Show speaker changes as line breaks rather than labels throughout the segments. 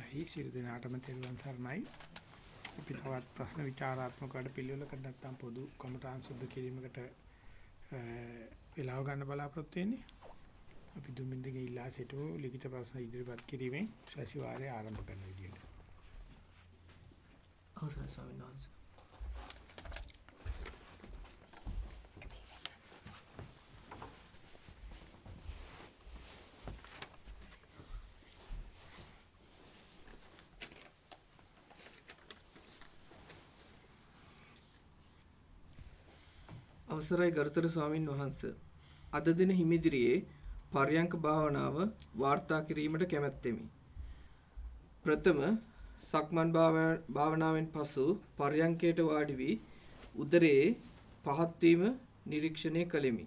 නැහි සියලු දෙනාටම තෙරුවන් සරණයි. අපි තවත් ප්‍රශ්න විචාරාත්මක වැඩ පිළිවෙලකට නැත්තම් පොදු කමඨාන් සුද්ධ කිරීමකට වෙලාව ගන්න බලාපොරොත්තු වෙන්නේ. අපි දුමින්දගේ ඉල්ලා සිටු ලිඛිත ප්‍රශ්න ඉදිරිපත් කිරීමෙන් සතිವಾರය ආරම්භ කරන විදියට.
අවසරයි ස්වාමීන් වහන්සේ. අවසරයි ගරුතර ස්වාමින් වහන්ස. අද දින හිමිදිරියේ පර්යංක භාවනාව වාර්තා කිරීමට කැමැත්තෙමි. ප්‍රථම සක්මන් භාවනාවෙන් පසු පර්යංකයට වාඩි වී උදරයේ පහත් වීම නිරීක්ෂණය කළෙමි.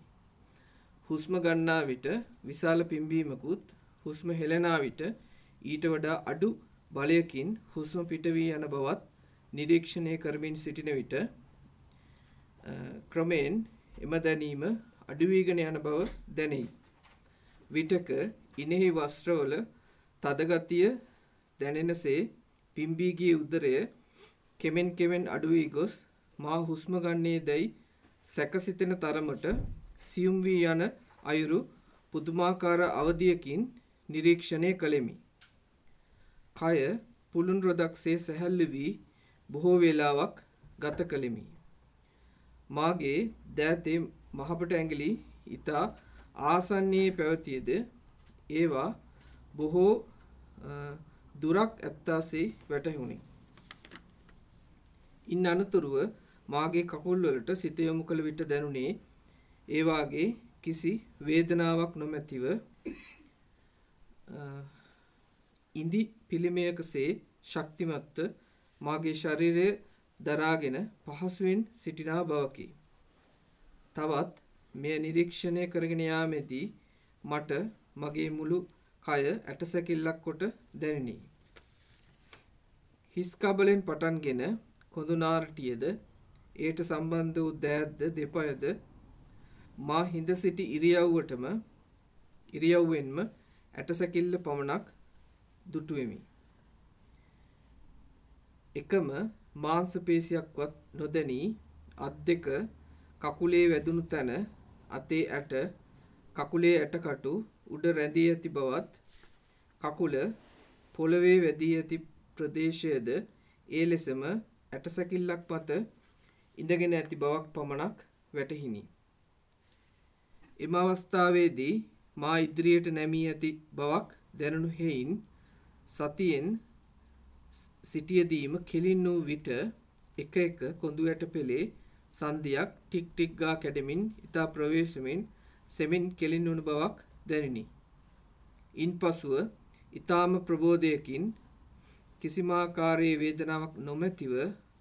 හුස්ම ගන්නා විට විශාල පිම්බීමකුත් හුස්ම හෙළනා විට ඊට වඩා අඩු බලයකින් හුස්ම පිට වී යන බවත් නිරීක්ෂණය කරමින් සිටින විට ක්‍රමයෙන් එම දැනීම අඩු වීගෙන යන බව දැනේ. විටක ඉනෙහි වස්ත්‍රවල තද ගතිය දැනෙනසේ පිම්බී ගිය උදරය කෙමෙන් කෙමෙන් අඩු වී ගොස් මා හුස්ම ගන්නේ දැයි සැකසිතෙන තරමට සියුම් වී යන අයුරු පුදුමාකාර අවධියකින් නිරීක්ෂණය කළෙමි. කය පුළුන් රොදක්සේ සැහැල්ලු වී බොහෝ වේලාවක් ගත කළෙමි. මාගේ දෑතේ මහපට ඇඟිලි ඊතා ආසන්නයේ පැවතියද ඒවා බොහෝ දුරක් ඇත්තාසේ වැටහුණි. ඉන් අනතුරුව මාගේ කකුල් වලට සිත යොමු කළ විට දැනුනේ ඒ වාගේ කිසි වේදනාවක් නොමැතිව ඉඳි පිළිමයකසේ ශක්තිමත්ව මාගේ ශරීරය දරාගෙන පහසුවෙන් සිටිනා බවකි. තවත් මෙය නිරීක්ෂණය කරගෙන යාමේදී මට මගේ මුළු කය ඇටසැකිල්ලක් කොට දැනිනි. හිස් කබලෙන් පටන්ගෙන කොඳුනාරටියද ඒට සම්බන්ධ වූ දෑත්ද දෙපයද මා හිඳ සිටි ඉරියව්වටම ඉරියව්වෙන්ම ඇටසැකිල්ල පමණක් දුටුවෙමි. එකම මාංශපේශියක්වත් නොදැනී අත් දෙක කකුලේ වැදුණු තැන අතේ ඇට කකුලේ ඇටකටු උඩ රැඳී ඇති බවත් කකුල පොළවේ වැදී ඇති ප්‍රදේශයද ඒ ලෙසම ඇටසැකිල්ලක් මත ඉඳගෙන ඇති බවක් පමණක් වැටහිණි. එම අවස්ථාවේදී මා ඉදිරියට නැමී ඇති බවක් දැනුණු හේයින් සතියෙන් සිටියදීම කෙලින් වූ විට එක එක කොඳු ඇට පෙළේ සන්ධියක් ටික් ටික් ගා කැඩෙමින් ඉතා ප්‍රවේශමෙන් සෙමින් කෙලින් වුණු බවක් දැනිනි. ඉන්පසුව ඊ타ම ප්‍රබෝධයකින් කිසිම ආකාරයේ වේදනාවක් නොමැතිව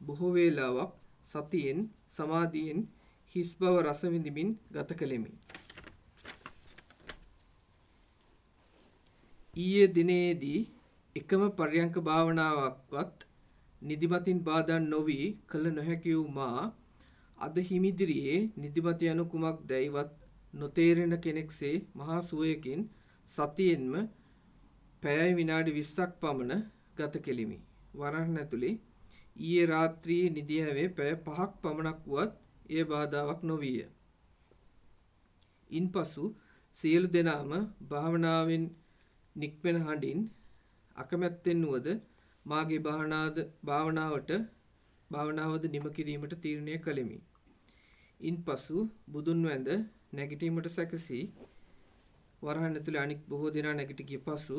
බොහෝ වේලාවක් සතියෙන් සමාධියෙන් හිස් බව රස විඳිමින් ගත කළෙමි. ඊයේ දිනේදී එකම පර්යංක භාවනාවක්වත් නිදිමතින් බාධා නොවි කළ නොහැකි වූ මා අද හිමිදිරියේ නිදිමත යනු කුමක්දැයිවත් නොතේරෙන කෙනෙක්සේ මහා සුවයකින් සතියෙන්ම පැයයි විනාඩි 20ක් පමණ ගත කෙලිමි. වරහන් ඇතුලේ ඊයේ රාත්‍රියේ නිදිහැවේ පැය 5ක් පමණක් වුවත් එය බාධාවක් නොවිය. ඉන්පසු සියලු දෙනාම භාවනාවෙන් නික්මෙන හඬින් අකමැත්තෙන් වුවද මාගේ භාවනාද භාවනාවට භාවනාවද නිම කිරීමට තීරණය කළෙමි. ඉන්පසු බුදුන් වැඳ නැගිටීමට සැකසී වරහන් ඇතුළේ අනික් බොහෝ දෙනා නැගිට ගිය පසු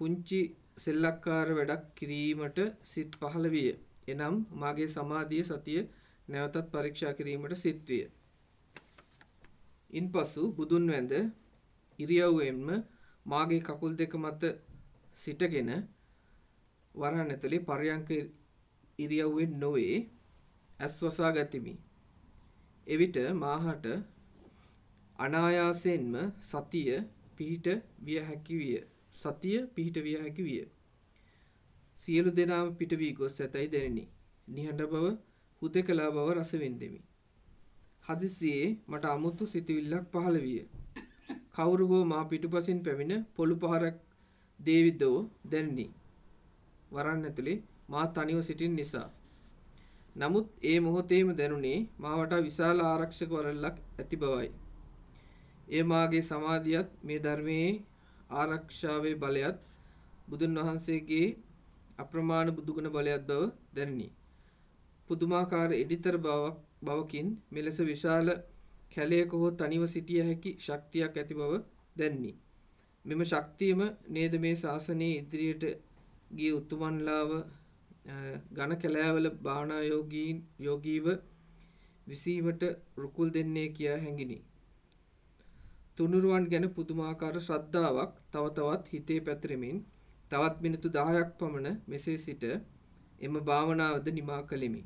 පුංචි සෙල්ලක්කාර වැඩක් කිරීමට සිත් පහළ විය. එනම් මාගේ සමාධිය සතිය නැවතත් පරීක්ෂා කිරීමට සිත් විය. ඉන්පසු බුදුන් වැඳ ඉරියව්වෙන්ම මාගේ කකුල් දෙක මත සිටගෙන වරහන් ඇතුලේ පර්යංක ඉරියව්වෙන් නොවේ ඇස් වසා ගතිමි. එවිට මාහට අනායාසයෙන්ම සතිය පිහිට විය හැකි විය. සතිය පිහිට විය හැකි විය. සියලු දෙනාම පිට වී ගොස් ඇතැයි දැනිනි. නිහඬ බව හුදෙකලා බව රස වින්දෙමි. හදිසියේ මට අමුතු සිතවිල්ලක් පහළ විය. කවුරු හෝ මා පිටුපසින් පැමිණ පොළු පහරක් දේවිදෝ දැනිනි. වරන් ඇතුලේ මා තනිව සිටින් නිසා. නමුත් ඒ මොහොතේම දැනුනේ මා වටා විශාල ආරක්ෂක වළල්ලක් ඇති බවයි. එය මාගේ සමාධියත් මේ ධර්මයේ ආරක්ෂාවේ බලයත් බුදුන් වහන්සේගේ අප්‍රමාණ බුදුගුණ බලයත් බව දැනිනි. පුදුමාකාර එඩිතර බවක් බවකින් මෙලෙස විශාල කැලයක හෝ තනිව සිටිය හැකි ශක්තියක් ඇති බව දැනිනි. මෙම ශක්තියම නේද මේ ශාසනයේ ඉදිරියට ගිය උතුමන්ලාව ඝන කැලෑවල භාවනා යෝගීන් යෝගීව විසීමට රුකුල් දෙන්නේ කියා හැඟිනි. තුනුරුවන් ගැන පුදුමාකාර ශ්‍රද්ධාවක් තව තවත් හිතේ පැතිරෙමින් තවත් මිනිත්තු 10ක් පමණ මෙසේ සිට එම භාවනාවද නිමා කළෙමි.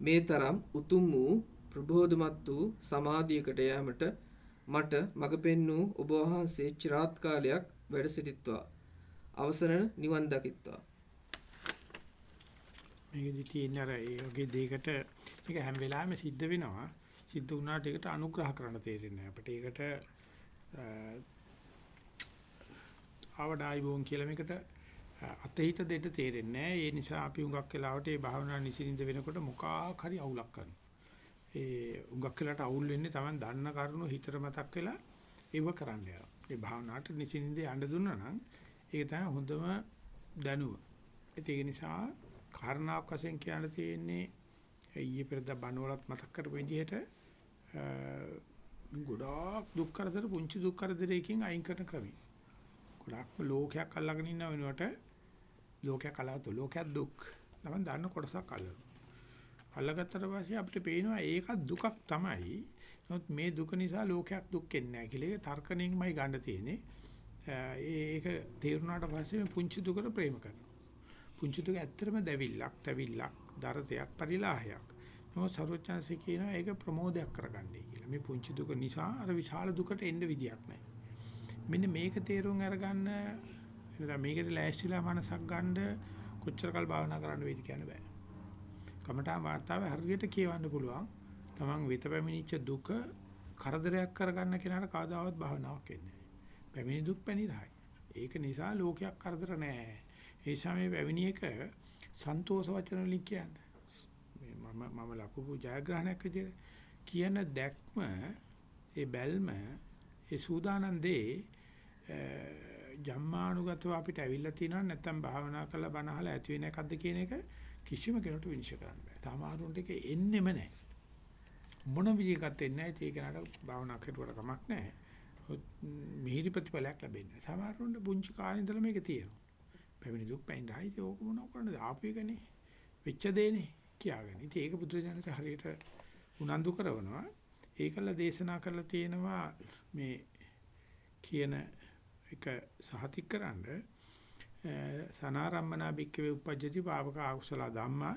මේ තරම් උතුම් වූ ප්‍රබෝධමත් වූ සමාධියකට යෑමට මට මඟ පෙන්වූ ඔබ වහන්සේ চিරාත් කාලයක් වැඩ සිටිත්වා. අවසර නිවන් දකිත්වා.
මේකෙදි තියෙන අර ඒ වගේ දෙයකට මේක හැම වෙලාවෙම සිද්ධ වෙනවා. සිද්ධ වුණාට ඒකට අනුග්‍රහ කරන්න තේරෙන්නේ නැහැ. අපිට ඒකට ආවඩායි බෝන් කියලා මේකට අතහිත දෙන්න තේරෙන්නේ නැහැ. ඒ නිසා අපි හුඟක් වෙලාවට මේ භාවනා නිසින්ද වෙනකොට මොකක් හරි අවුලක් කරනවා. ඒ හුඟක් වෙලාවට අවුල් වෙන්නේ Taman දන්න කරුණු හිතට මතක් වෙලා ඒව කරන්න යනවා. මේ භාවනාවට නිසින්ද යන්න දුන්නා නම් ඒක තමයි හොඳම දැනුම. ඒක නිසා කාරණාවක් වශයෙන් කියන්න තියෙන්නේ ඊයේ පෙරදා බණවලත් මතක් කරපු විදිහට ගොඩාක් දුක් කරදර පුංචි දුක් කරදරයකින් අයින් කරන ක්‍රමයි. ගොඩාක්ම ලෝකයක් අල්ලගෙන ඉන්න වෙනුවට ලෝකයක් අල්ලගත්තු ලෝකයක් දුක්. නම් දන්න කොටසක් අල්ලනවා. අල්ලගත්තට පස්සේ අපිට පේනවා ඒක දුකක් තමයි. නමුත් මේ දුක නිසා ලෝකයක් දුක් වෙන්නේ නැහැ කියලා ඒක තර්කණයෙන්මයි ගන්න තියෙන්නේ. ඒක තේරුණාට පස්සේ මේ පුංචි දුකට ප්‍රේම කරනවා. පුංචි දුක ඇත්තටම දැවිල්ලක්, තැවිල්ලක්, දරතයක්, පරිලාහයක්. නමුත් සරුවචාන්සේ කියනවා ඒක ප්‍රමෝදයක් කරගන්නයි කියලා. මේ පුංචි දුක නිසා අර විශාල දුකට එන්න විදියක් නැහැ. මෙන්න මේක තේරුම් අරගන්න එනදා මේකට ලෑස්තිලා මනසක් ගන්න කොච්චර කල් භාවනා කරන්න වේද කියන්න බෑ. කමඨාන් වාර්තාවේ හරියට කියවන්න පුළුවන්. Taman වෙත පැමිණිච්ච දුක කරදරයක් කරගන්න කෙනාට කවදාවත් භාවනාවක් වෙන්නේ නැහැ. පැමිණි දුක් පැනිරහයි. ඒක නිසා ලෝකයක් කරදර නැහැ. ඒ සමේ පැමිණි එක සන්තෝෂ වචන වලින් කියන්නේ. මම මම ලකුපු ජයග්‍රහණයක් විදිහට කියන දැක්ම ඒ බැල්ම ඒ සූදානම් දේ ජම්මානුගතව අපිට ඇවිල්ලා තියෙනවා නැත්නම් භාවනා කරලා බණහලා ඇති වෙන එකක්ද කියන එක කිසිම කෙනෙකුට විනිශ්චය කරන්න බෑ. තාමාරුන්ට ඒක එන්නෙම නැහැ. මොන විදිහකට එන්නේ නැහැ ඒක නට භාවනා කරුවට කමක් නැහැ. මිහිරි ප්‍රතිඵලයක් ලැබෙන්නේ. සමහරුන්ට පුංචි කාලේ ඉඳලා මේක තියෙනවා. පැමිණි දුක් පැමිණි ආයි ඒක මොනව කරන්නද ආපු එකනේ. වෙච්ච දෙනේ කියාගන්න. ඉතින් ඒක බුදුරජාණන් හරියට උනන්දු කරනවා. ඒකල දේශනා කරලා තියෙනවා මේ කියන එක සහතික කරන්නේ සනාරම්මනා බික්කවේ උපජ්ජති පාවක ආකුසල ධම්මා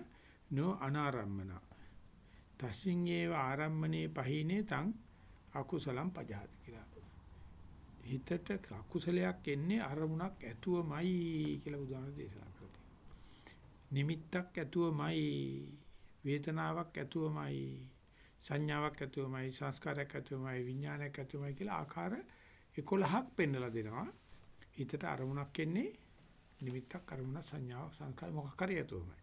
නෝ අනාරම්මනා තස්සින් ඒව ආරම්මනේ පහිනේ තං අකුසලම් පජහති කියලා. හිතට අකුසලයක් එන්නේ අරමුණක් ඇතුවමයි කියලා බුදුහාම දේශනා කරලා නිමිත්තක් ඇතුවමයි වේදනාවක් ඇතුවමයි සංඥාවක් ඇතුවමයි සංස්කාරයක් ඇතුවමයි විඥානයක් ඇතුවමයි කියලා ආකාර 11ක් පෙන්වලා දෙනවා. හිතට අරමුණක් එන්නේ නිමිත්තක් අරමුණ සංඥාවක් සංස්කාර මොකක් හරි ඇතුවමයි.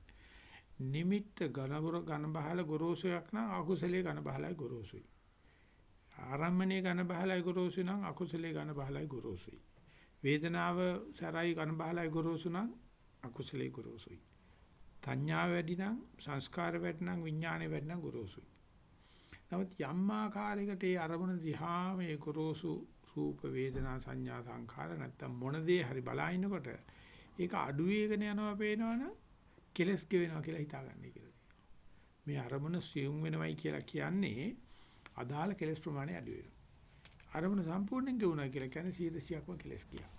නිමිත්ත ඝනබර ඝන බහල ගොරෝසුයක් නම් අකුසලයේ ඝන බහලයි ගොරෝසුයි. ආරම්මණයේ ඝන බහලයි ගොරෝසු නම් අකුසලයේ ඝන බහලයි ගොරෝසුයි. වේදනාව සරයි ඝන බහලයි ගොරෝසු නම් අකුසලයේ ගොරෝසුයි. සංඥා වැඩි නම් සංස්කාර වැඩි නම් විඥානෙ වැඩි නම් ගොරෝසුයි. නමුත් යම් ආකාරයකට ඒ අරමුණ දිහා මේ ගොරෝසු රූප වේදනා සංඥා සංඛාර නැත්තම් මොන දේ හරි බලාිනකොට ඒක අඩු වේගන යනවා පේනවනම් කෙලස් ගෙවෙනවා කියලා හිතාගන්නයි කියලා තියෙනවා. මේ අරමුණ සියුම් වෙනවයි කියලා කියන්නේ අදාළ කෙලස් ප්‍රමාණය අඩු වෙනවා. අරමුණ සම්පූර්ණයෙන් ගෙවුණා කියලා කියන්නේ 100%ක්ම කෙලස් කියා.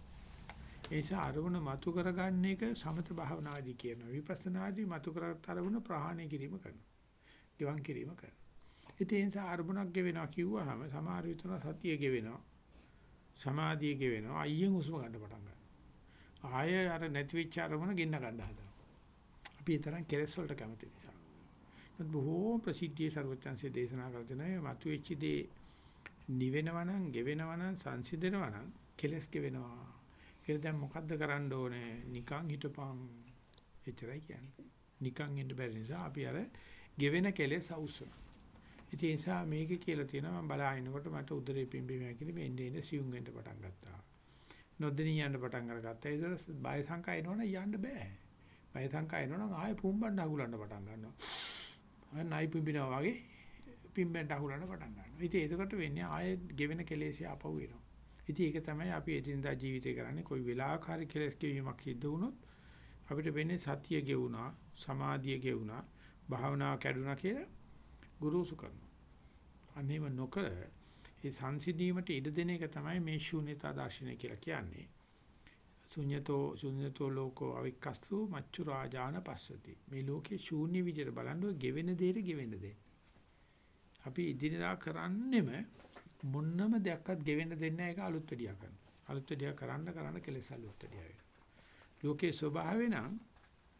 ඒ නිසා අරමුණ මතු කරගන්න එක සමත භාවනාදී කියනවා. විපස්සනාදී මතු කරගත් අරමුණ ප්‍රහාණය කිරීම කරනවා. ගෙවන් කිරීම කරනවා. ඉතින් ඒ නිසා අරමුණක් ගෙවෙනවා කිව්වහම සමහර විටන සතිය ගෙවෙනවා. සමාධිය ගෙවෙනවා. අයියෙන් හුස්ම ගන්න පටන් ගන්නවා. ආය අර නැති වෙච්ච අරමුණ ගෙන්න ගන්න හදනවා. අපි ඒ තරම් කෙලස් වලට කැමති නිසා. නමුත් බොහෝ ප්‍රසිද්ධියේ ਸਰවඥාන්සේ දේශනා කර දෙනවා මතු වෙච්ච දේ නිවෙනවා නම්, ගෙවෙනවා නම්, සංසිඳෙනවා නම් කෙලස් ගෙවෙනවා. කියලා දැන් මොකද්ද කරන්න ඕනේ? නිකන් හිටපන්. එච්චරයි කියන්නේ. නිකන් ඉන්න බැරි නිසා අපි අර ගෙවෙන කෙලෙස් අවශ්‍යයි. ඉතින් ඒ නිසා මේක කියලා තියෙනවා මම බලාගෙනකොට මට උදරේ පිම්බීම හැකිලි මේ එන්නේ එන්නේ සියුම් වෙන්න පටන් ගත්තා. නොදෙනී යන්න පටන් අරගත්තා. ඒක බය සංකා එනවනම් යන්න බෑ. බය සංකා එනවනම් ආයෙ පුම්බන්න අහුලන්න පටන් ගන්නවා. අය නයි පිම්බිනවා වගේ පිම්බෙන්ට අහුලන්න පටන් ගන්නවා. ඉතින් ඒකට වෙන්නේ ආයෙ ගෙවෙන කෙලෙස් ආපහු එනවා. ඉතින් ඒක තමයි අපි එදිනදා ජීවිතේ කරන්නේ. කොයි වෙලාවක හරි කෙලස් ගෙවීමක් සිද්ධ වුණොත් අපිට වෙන්නේ සතිය ගෙවුනා, සමාධිය ගෙවුනා, භාවනාව කැඩුනා කියලා ගුරුසු කරනවා. අනේම නොකර ඒ සංසිඳීමට ඉඩ දෙන එක තමයි මේ ශූන්‍යතා දර්ශනය කියලා කියන්නේ. ශුන්‍යතෝ ශුන්‍යතෝ ලෝකෝ අවික්කස්සු මච්චු රාජාන පස්සති. මේ ලෝකේ ශූන්‍ය විදිහට බලනකොට ගෙවෙන දෙයට ගෙවෙන්න දෙන්න. අපි ඉදිරියදා කරන්නෙම මොන්නම දෙයක්වත් ගෙවෙන්න දෙන්නේ නැහැ ඒක අලුත් වෙඩියා කරනවා. අලුත් වෙඩියා කරන්න කරන්න කෙලෙස් අලුත් වෙඩියා වෙනවා. ලෝකේ ස්වභාවය නම්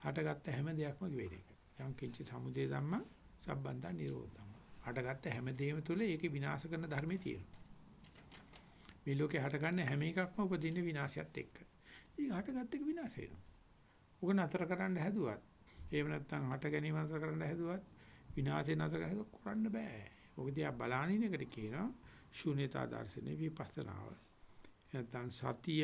හටගත්ත හැම දෙයක්ම ගෙවෙන එක. යම් කිංචි සමුදේ ධම්ම සම්බන්ධ නිරෝධ ධම්ම. හටගත්ත හැම දෙයක්ම තුල ඒකේ විනාශ කරන ධර්මයේ තියෙනවා. මේ ලෝකේ හටගන්න හැම එකක්ම උපදින විනාශයත් එක්ක. ඒක හටගත්ත එක විනාශ වෙනවා. උග නතර කරන්න හැදුවත් එහෙම නැත්නම් හට ගැනීම නතර කරන්න හැදුවත් විනාශය නතර කරන්න බෑ. ඔක දිහා බලානින එකට කියනවා ශූන්‍යතා දර්ශනේ විපස්සනාව. නැත්නම් සතිය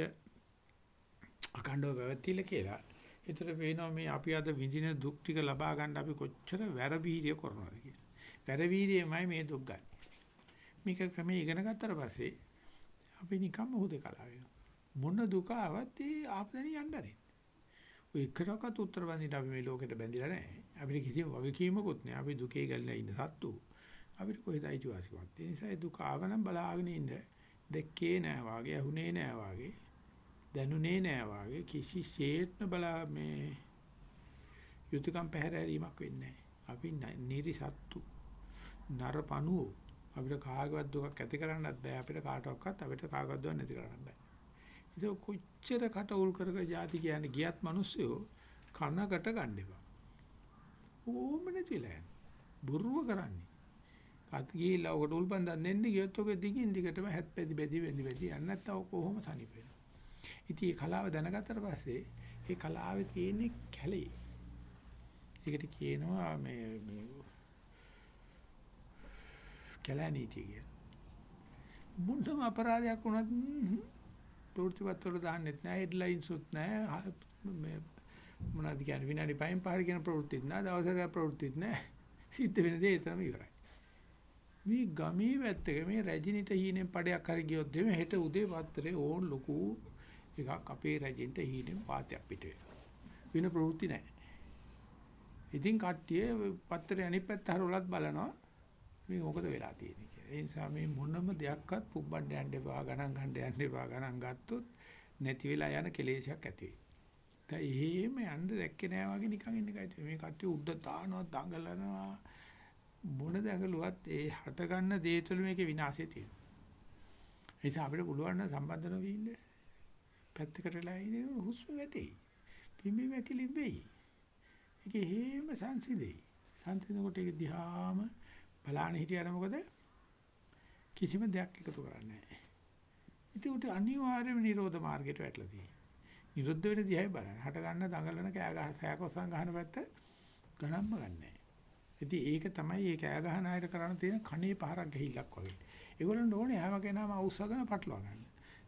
අකණ්ඩව පැවතිල කියලා. ඒතර වෙනවා මේ අපි අද විඳින දුක් ටික ලබා ගන්න අපි කොච්චර වැරබීරිය කරනවද කියලා. වැරබීරියමයි මේ දුක් ගන්න. මේක ක්‍රමයේ ඉගෙන ගත්තට පස්සේ අපි නිකම්ම හුදකලා වෙනවා. මොන දුක ආවත් ඒ ආපදෙනිය යන්න ආරෙන්න. ඔය එකටවත් උත්තර බඳින්න අපි මේ ලෝකෙට බැඳිලා නැහැ. අපිට කිසිම වගකීමකුත් නැහැ. අපි දුකේ ගැලලා ඉන්න සත්තු. අපිට කොහෙද අයිතිවාසිකමක් තියෙන නිසා ඒ දුක ආවනම් බලාගෙන ඉන්න. දැක්කේ නෑ වාගේ, ඇහුනේ නෑ වාගේ, දැනුනේ නෑ වාගේ කිසිසේත්ම බලා මේ යුතුයකම් පැහැරීමක් වෙන්නේ අපි නිරි සත්තු. නරපණුව අපිට කාගවත් දුකක් ඇති කරන්නත් බෑ අපිට කාටවත් අපිට කාගවත් දුක් නැති කරන්නත් බෑ. ඒක කොච්චර කට උල් කර කර જાති කියන්නේ ගියත් මිනිස්සු කනකට ගන්න එපා. ඕම නැතිලා යන. බුරුව කරන්නේ. කත් ගිහිල්ලා ඔකට උල්පන්දන් දෙන්නේ ගියොත් ඔක දිගින් දිගටම හැත් පැදි බැදි වෙදි වෙදි යන්න නැත්නම් කොහොම තනිප වෙනවා. ඉතින් මේ කලාව දැනගත්තට පස්සේ ඒ කලාවේ තියෙන කැලේ. ඒකට කියනවා මේ මේ කැලණීතිය කියලා. මුන්සම අපරාධයක් වුණත් ප්‍රවෘත්තිපත් වල දාන්නෙත් නැහැ හෙඩ්ලයින්ස් උත් නැහැ මේ මොනවද කියන්නේ විනාඩි 5න් පහර කියන ප්‍රවෘත්තිත් නැහැ දවසක ප්‍රවෘත්තිත් නැහැ සිද්ධ වෙන දේ එතරම් ඉවරයි. මේ ගමේ වැත්තක මේ රැජිනිට හීනෙන් පඩයක් හරි ගියොත් දෙමෙ හෙට උදේ පත්‍රේ ඕන් ලොකු එකක් අපේ රැජින්ට හීනෙන් පාතයක් පිට වෙන ප්‍රවෘත්ති නැහැ ඉතින් කට්ටිය පත්‍රේ අනිත් පැත්ත හරවලත් බලනවා. මේ මොකද වෙලා තියෙන්නේ කියලා. ඒ නිසා මේ මොනම දෙයක්වත් පුබ්බන්න යන්න එපා, ගණන් ගන්න යන්න එපා. ගණන් ගත්තොත් නැති වෙලා යන කෙලෙසයක් ඇති වෙයි. දැන් එහෙම යන්න දැක්කේ නෑ වගේ නිකන් ඉන්න එකයි. මේ කට්ටිය උඩ දානවා, දඟලනවා. මොන දඟලුවත් ඒ හට ගන්න දේ තුළ මේකේ විනාශය තියෙනවා. ඒ නිසා අපිට පුළුවන් නම් සම්බන්ධ නොවී ඉන්න. පැත්තකට වෙලා ඉන්නේ හුස්ම වැටෙයි. පිම්බි වැකිලි වෙයි. ඒක හේම සංසිදෙයි. සංසිඳනකොට ඒක දිහාම බලාන හිටියර මොකද කිසිම දෙයක් එකතු කරන්නේ නැහැ. ඉතින් උට අනිවාර්යයෙන්ම නිරෝධ මාර්ගයට වැටලා තියෙනවා. නිරුද්ධ වෙන දිහායි බලන්න. හට ගන්න දඟලන කෑ ගහ සෑකොස්සන් ගහන පැත්ත ගණන්ම ගන්නෑ. ඉතින් ඒක තමයි මේ කෑ ගහන අයට කරන්න තියෙන කණේ පහරක් ගහිල්ලක් වගේ. ඒගොල්ලන්ට ඕනේ හැම කෙනාම අවුස්සගෙන පටලවා ගන්න.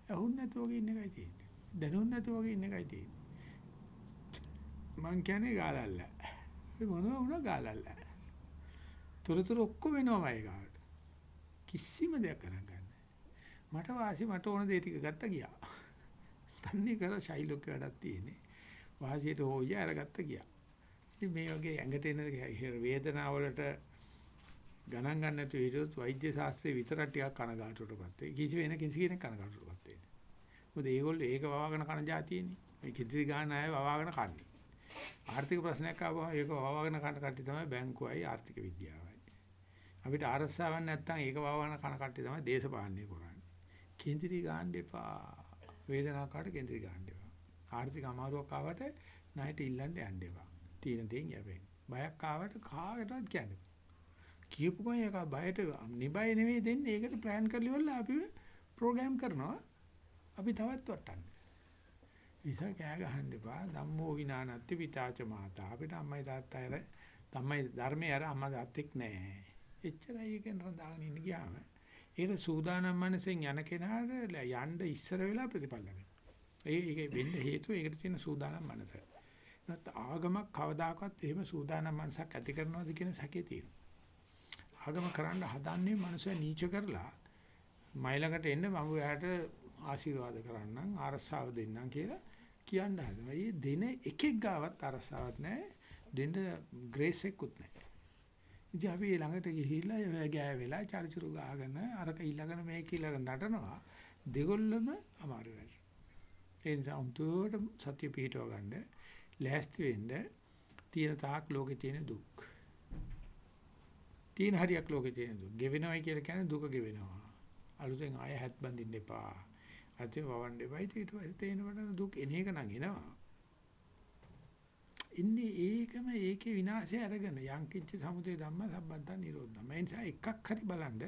ඇහුන් නැතුව වගේ ඉන්න එකයි තියෙන්නේ. දැනුන් නැතුව වගේ ඉන්න එකයි තියෙන්නේ. මං කියන්නේ ගාලල්ල. ඒ මොනවා වුණා ගාලල්ල. තොරතුරු ඔක්කොම එනවා ඒ ගාවට. කිසිම දෙයක් ගණන් ගන්න. මට වාසි මට ඕන දේ ටික ගත්ත ගියා. තන්නේ කර ශෛලොක් වැඩක් තියෙන්නේ. වාසියට හොය අරගත්ත ගියා. ඉතින් මේ වගේ ඇඟට එන වේදනාවලට ගණන් ගන්න නැතුව හිටියොත් වෛද්‍ය ශාස්ත්‍රයේ විතරක් ටිකක් කනගාටුවටපත් වෙයි. කිසි වෙන කිසි කෙනෙක් කනගාටුවටපත් වෙන්නේ. මොකද ඒගොල්ලෝ ඒක වවාගෙන කන જાතියනේ. මේ කිදිරි ගන්න අය වවාගෙන කන්නේ. ආර්ථික ප්‍රශ්නයක් ආවම ඒක වවාගෙන කන කට්ටිය තමයි බැංකුවයි ආර්ථික විද්‍යාවයි. අපිට අරස්සාවක් නැත්නම් ඒක වවන කන කට්ටිය තමයි දේශපාලනය කරන්නේ. කේන්ද්‍රී ගන්න එපා. වේදනාවක් කාට කේන්ද්‍රී ගන්න එපා. ආර්ථික අමාරුවක් ආවට ණයට ඉල්ලන්න යන්න එපා. තීන දෙයින් යැපෙන්න. බයක් ආවට කාටවත් කියන්න එපා. කියපු ගමන් ඒක බයට නිබය නෙවෙයි දෙන්නේ. ඒකට ප්ලෑන් කරලා ඉවරලා අපි ප්‍රෝග්‍රෑම් කරනවා. අපි තවත් වටන්න. නිසා කෑ ගහන්න එපා. ධම්මෝ විනානත්ති විතාච මාතා. අපිට අම්මයි තාත්තයි අර තමයි ධර්මයේ අර අම්මා තාත්තෙක් නැහැ. එච්චරයි එකෙන් රඳාගෙන ඉන්න ගියාම ඒක සූදානම් මනසෙන් යන කෙනාට යන්න ඉස්සර වෙලා ප්‍රතිඵල ලැබෙනවා. ඒ ඒක වෙන්න හේතුව ඒකට තියෙන සූදානම් මනස. නැත්නම් ආගමක් කවදාකවත් එහෙම සූදානම් මනසක් ඇති කරනවද කියන සැකේ තියෙනවා. ආගම කරන්න හදන්නේ මනුස්සය නීච කරලා මයිලකට එන්න මම එයාට ආශිර්වාද කරන්නම් ආරස්සාව දෙන්නම් කියලා කියන්න හදනවා. මේ දෙන එකෙක් ගාවත් අරසාවක් නැහැ. දෙන්න ග්‍රේස් එකකුත් නැහැ. ඉතින් අපි ළඟට ගිහිල්ලා ගෑ වෙලා චරිචුරු ගාගෙන අරක ඊළඟන මේක ඊළඟ නටනවා. දෙගොල්ලම අමාරු වෙයි. ඒ නිසා උන්ට සත්‍ය පිහිටව ගන්න ලෑස්ති වෙන්න තියෙන තාක් ලෝකේ තියෙන දුක්. තියෙන හරියක් ලෝකේ තියෙන දුක්. ගෙවෙනවයි කියලා කියන්නේ දුක ගෙවෙනවා. අලුතෙන් ආය හැත් බඳින්න එපා. අතේ වවන්න එපා. ඊට පස්සේ තේනවට දුක් එන එක නම් එනවා. ඉන්නේ ඒකම ඒකේ විනාශය අරගෙන යංකිච්ච සමුදේ ධම්ම සම්බන්ධ නිරෝධම. ඒ නිසා එකක් හරි බලන්න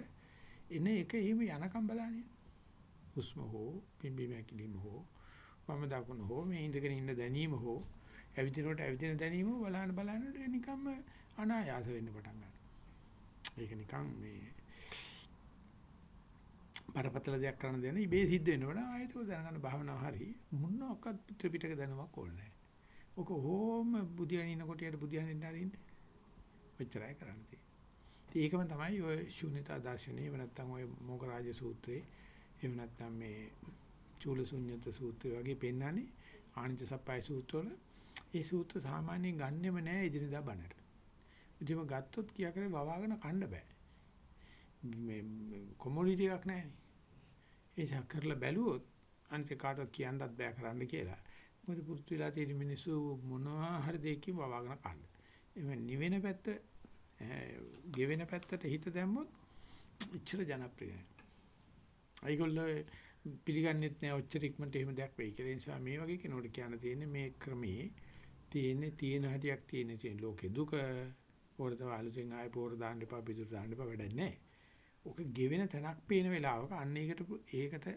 එන එක එහෙම යනකම් බලන්නේ. හුස්ම හෝ පිම්බීම ඇකිලිම හෝ වම දකුණ හෝ මේ ඉඳගෙන ඉන්න දැනීම හෝ ඇවිදිනකොට ඇවිදින දැනීම බලන්න බලන්න නිකම්ම අනායාස වෙන්න පටන් ගන්නවා. ඒක නිකන් මේ බරපතල දෙයක් කරන්න දෙන ඉබේ සිද්ධ වෙනවන ආයෙත් ඔය දැනගන්න භාවනාව හරි මොනක්වත් ත්‍රිපිටක දැනුමක් ඕනේ නැහැ. ඔක ඕම බුදියන් ඉන්නකොට යට බුදියන් ඉන්න හරින්න. ඔච්චරයි කරන්න තියෙන්නේ. ඒකම තමයි ඔය ශූන්‍යතා දර්ශනේ එහෙම නැත්නම් ඔය මොගරාජ සූත්‍රේ එහෙම නැත්නම් මේ චූලසුඤ්ඤත සූත්‍රය වගේ පෙන්වන්නේ ආනිච්ච සප්පයි සූත්‍රවල ඒ සූත්‍ර සාමාන්‍යයෙන් ගන්නෙම නෑ ඉදිරියදා බණට. ඉතින් ගත්තොත් කියා කරේ වවාගෙන කන්න බෑ. මේ කොමොඩිටි එකක් නැහැනේ. ඒක කරලා බැලුවොත් අනිත් කාටවත් කියන්නත් බෑ කරන්න කියලා. මොකද පුරුදු වෙලා තියෙන මිනිස්සු මොනවා හරි දෙයකින් වවාගෙන කන්න. එමෙ නිවෙන පැත්ත ගෙවෙන පැත්තට හිත දැම්මොත් ඉච්ඡර ජනප්‍රියයි. අයිගොල්ලෝ පිළිගන්නෙත් නෑ ඔච්චර ඉක්මනට එහෙම දෙයක් වෙයි කියලා. ඒ නිසා මේ වගේ කෙනෙකුට කියන්න තියෙන්නේ මේ ක්‍රමේ තියෙන්නේ තියෙන හැටියක් තියෙන තියෙන ලෝකේ දුක. පොරතව අලුතෙන් ආයෙ පොර දාන්න එපා, පිටුර දාන්න එපා වැඩක් නෑ. ඔක ගෙවෙන තැනක් පේන වෙලාවක අන්න ඒකට ඒකට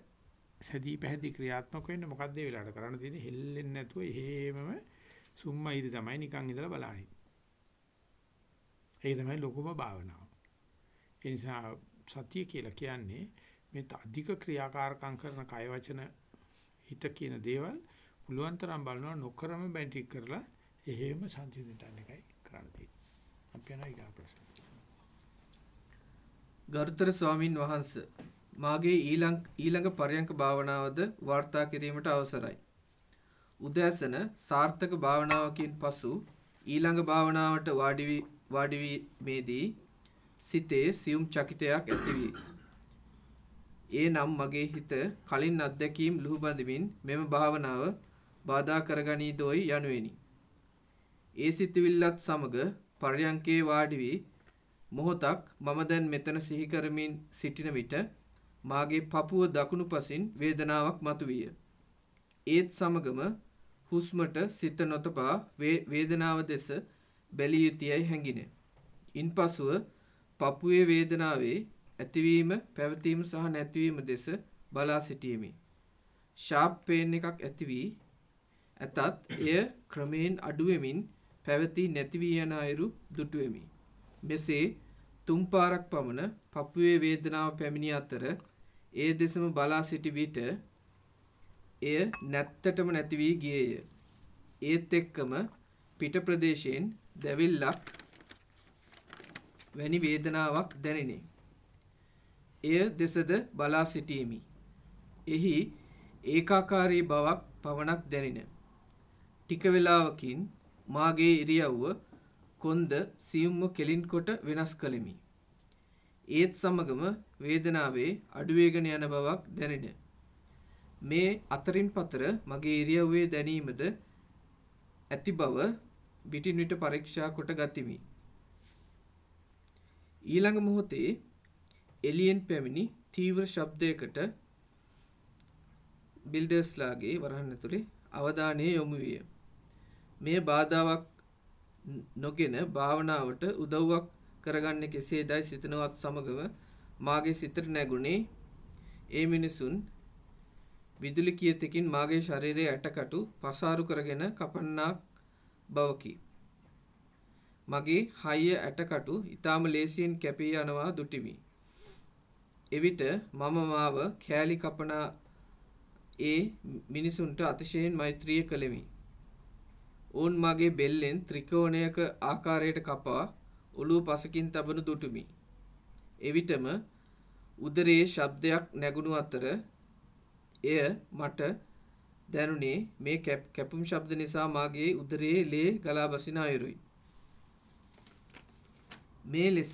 සැදී පැහැදී ක්‍රියාත්මක වෙන්න මොකද්ද ඒ වෙලාවට කරන්න තියෙන්නේ හෙල්ලෙන්නේ නැතුව එහෙමම සුම්මයිරි තමයි නිකන් ඉඳලා බලන්නේ. ඒක තමයි ලොකුම භාවනාව. ඒ නිසා සතිය කියලා කියන්නේ මේ අධික ක්‍රියාකාරකම් කරන කය වචන හිත කියන දේවල් පුළුවන් තරම් බලනවා නොකරම බැටි කරලා එහෙම සංසිඳන එකයි කරන්න තියෙන්නේ. අපි යනවා ඊගා ප්‍රශ්න.
ගරුතර ස්වාමින් වහන්ස මාගේ ඊළඟ ඊළඟ පරයන්ක භාවනාවද වාර්තා කිරීමට අවසරයි. උදෑසන සාර්ථක භාවනාවකින් පසු ඊළඟ භාවනාවට වාඩි වාඩිවීමේදී සිතේ සියුම් චකිතයක් ඇතිවී. ඒ නම් මගේ හිත කලින් අත්දැකීම් ලුහුබඳමින් මෙම භාවනාව බාධා කරගනීදෝයි යනුවෙනි. ඒ සිතවිල්ලත් සමග පර්යංකේ වාඩි වී මොහොතක් මම දැන් මෙතන සිහි කරමින් සිටින විට මාගේ පපුව දකුණු පසින් වේදනාවක් මතුවිය. ඒත් සමගම හුස්මට සිත නොතපා වේදනාව දෙස බැලිය යුතුයයි හැඟින. ඉන්පසුව පපුවේ වේදනාවේ ඇතිවීම පැවතීම සහ නැතිවීම දෙස බලා සිටීමි. ෂාප් පේන් එකක් ඇති වී ඇතත් එය ක්‍රමයෙන් අඩුවෙමින් පැවතී නැති වී යන අයුරු දුටුවෙමි. මෙසේ තුන් පාරක් පමණ පපුවේ වේදනාව පැමිණි අතර ඒ දෙසම බලා සිටි විට එය නැත්තටම නැති වී ගියේය. ඒත් එක්කම පිට ප්‍රදේශයෙන් දැවිල්ලක් වැනි වේදනාවක් දැනිනේ. එය දෙසද බලා සිටීමි. එහි ඒකාකාරී බවක් පවණක් දැනින. ටික වේලාවකින් මාගේ ඉරියව්ව කොන්ද සියුම්ව කෙලින් කොට වෙනස් කළෙමි. ඒත් සමගම වේදනාවේ අඩුවේගෙන යන බවක් දැනෙන. මේ අතරින් පතර මගේ ඉරියව්වේ දැනීමද ඇති බව විටින් විට පරීක්ෂා කොට ගතිමි. ඊළඟ මොහොතේ එලියෙන් පැමිණි තීව්‍ර ශබ්දයකට බිල්ඩර්ස්ලාගේ වරහන් ඇතුලේ අවධානය යොමු විය. මේ බාධාවක් නොගෙන භාවනාවට උදව්වක් කරගන්න කෙසේදයි සිතනවත් සමගම මාගේ සිතට නැගුණේ ඒ මිනිසුන් විදුලි කියතකින් මාගේ ශරීරයේ ඇටකටු පසාරු කරගෙන කපන්නාක් බවකි. මගේ හයිය ඇටකටු ඊටාම ලේසියෙන් කැපී යනවා දුටිමි. එවිට මම මාව කෑලි කපනා ඒ මිනිසුන්ට අතිශයින් මෛත්‍රිය කළෙමි. ඔවුන් මගේ බෙල්ලෙන් ත්‍රිකෝණයක ආකාරයට කපා ඔළුව පසකින් තබනු දුටුමි. එවිටම උදරයේ ශබ්දයක් නැගුණු අතර එය මට දැනුනේ මේ කැපුම් ශබ්ද නිසා මාගේ උදරයේ ලේ ගලා බසින අයුරුයි. මේ ලෙස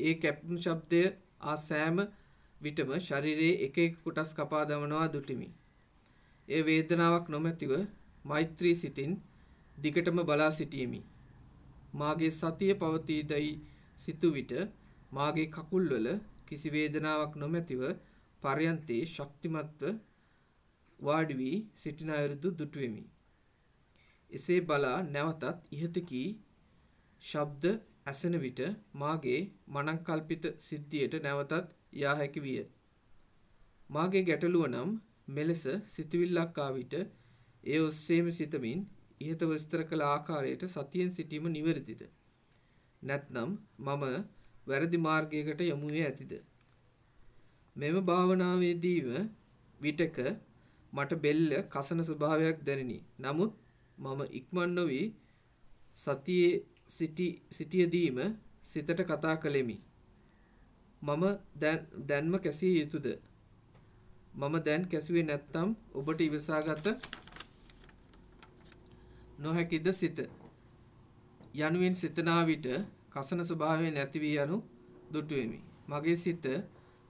ඒ කැපුම් ශබ්දය ආ සෑම විටම ශරීරයේ එක එක කොටස් කපා දමනවා දුටිමි. ඒ වේදනාවක් නොමැතිව මෛත්‍රී සිතින් දිගටම බලා සිටියෙමි. මාගේ සතිය පවතීදයි සිතු විට මාගේ කකුල්වල කිසි වේදනාවක් නොමැතිව පරයන්තේ ශක්තිමත්ව වාඩි වී සිටින අයුරුදු දුටුවෙමි. එසේ බලා නැවතත් ඉහතකී ශබ්ද ඇසෙන විට මාගේ මනංකල්පිත සිද්ධියට නැවතත් යා හැකි විය. මාගේ ගැටලුව නම් මෙලෙස සිතවිල්ලක් ආ විට ඒ ඔස්සේම සිතමින් ඉහත විස්තර කළ ආකාරයට සතියෙන් සිටීම නිවැරදිද? නැත්නම් මම වැරදි මාර්ගයකට යමු ඇතිද? මෙම භාවනාවේදීම විටක මට බෙල්ල කසන ස්වභාවයක් දැනිනි. නමුත් මම ඉක්මන් නොවි සතියේ සිටි සිටියදීම සිතට කතා කළෙමි. මම දැන්ම කැසිය යුතුද? මම දැන් කැසුවේ නැත්තම් ඔබට ඉවසාගත නොහැකිද සිත. යනුවෙන් සිතනා විට කසන ස්වභාවය නැති වී යනු දුටුවෙමි. මගේ සිත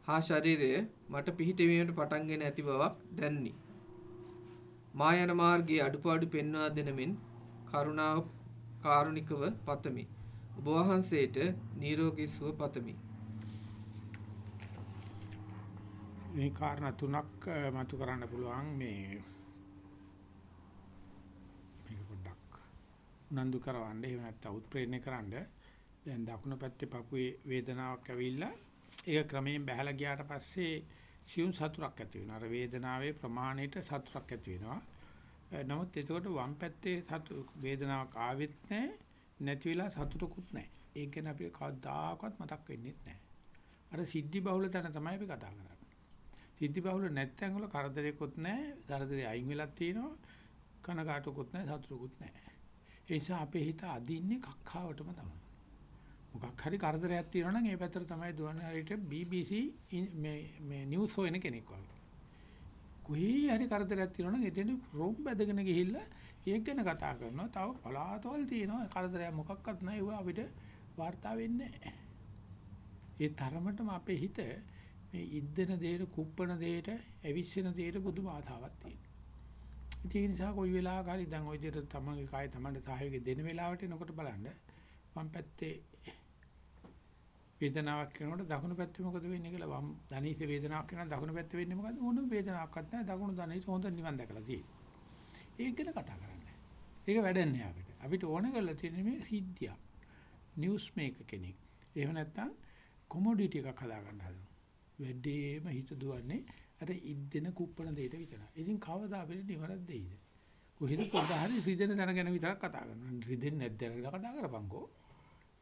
හා ශරීරය මට පිහිටවීමට පටන්ගෙන ඇති බවක් දැනුනි. මා යන මාර්ගයේ අඩුපාඩු පෙන්වා දෙනමින් කරුණාව කාරුණිකව පතමි. ඔබ වහන්සේට නිරෝගී සුව පතමි.
මේ කාරණා තුනක් මතු කරන්න පුළුවන් මේ මේක පොඩ්ඩක් උනන්දු කරවන්න එහෙම නැත්නම් උත්ප්‍රේරණය කරන්න දැන් දකුණු පැත්තේ පපුවේ වේදනාවක් ඇවිල්ලා ඒක ක්‍රමයෙන් බහැලා ගියාට පස්සේ සියුම් සතුටක් ඇති වෙනවා. අර වේදනාවේ ප්‍රමාණයට සතුටක් ඇති වෙනවා. නමුත් එතකොට වම් පැත්තේ සතු වේදනාවක් ආවෙත් නැහැ නැති වෙලා සතුටකුත් නැහැ. ඒක ගැන අපිට කවදාකවත් මතක් වෙන්නේ නැහැ. අර සිද්ධි බහුල තැන තමයි අපි කතා කරන්නේ. සිද්ධි බහුල නැත්නම් වල කරදරයක්වත් නැහැ. දරදරේ අයින් වෙලක් තියෙනවා. කනගාටුකුත් නැහැ සතුටුකුත් නැහැ. ඒ නිසා අපේ හිත අදින්නේ කක්කාවටම තමයි. මොකක් හරි කරදරයක් තියෙනවා නම් ඒ පැත්තට තමයි දුවන්නේ හරියට BBC මේ මේ නිවුස් හොයන කෙනෙක් වගේ. කොහේ හරි කරදරයක් තියෙනවා නම් එතන රෝම් බැදගෙන ගිහිල්ලා ඒක ගැන කතා කරනවා. තව පලාතවල් තියෙනවා කරදරයක් මොකක්වත් නැහැ. ඒවා අපිට වාර්තා වෙන්නේ නැහැ. ඒ තරමටම අපේ හිත මේ ඉද්දෙන දෙයට, කුප්පන දෙයට, ඇවිස්සෙන දෙයට පුදුම ආතාවක් තියෙනවා. ඒ නිසා කොයි වෙලාවක හරි දැන් ওই විදිහට තමන්ගේ කාය තමන්ට සහයෝගය දෙන වෙලාවට එනකොට බලන්න වම් පැත්තේ වේදනාවක් කරනකොට දකුණු පැත්තේ මොකද වෙන්නේ කියලා වම් ධනීස වේදනාවක් කරනවා දකුණු පැත්තේ වෙන්නේ මොකද මොන වේදනාවක්වත් නැහැ. දකුණු ධනීස හොඳ නිවන් දැකලා තියෙන්නේ ඒක ගැන කතා කරන්නේ ඒක වැඩන්නේ අපිට අපිට ඕන කරලා තියෙන්නේ මේ සිද්ධිය නිවුස් මේක කෙනෙක්. එහෙම නැත්නම් කොමොඩිටි එකක් හදා ගන්න හදනවා. වැඩිම හිත දුවන්නේ අර ඉද්දෙන කුප්පණ දෙයට විතරයි. ඉතින් කවදා අපිට නිවරක් දෙයිද? කොහෙද පොඩ හරි රිදෙන තැන ගැන විතරක් කතා කරනවා. රිදෙන්නේ නැද්ද කියලා කතා කරපන්කෝ.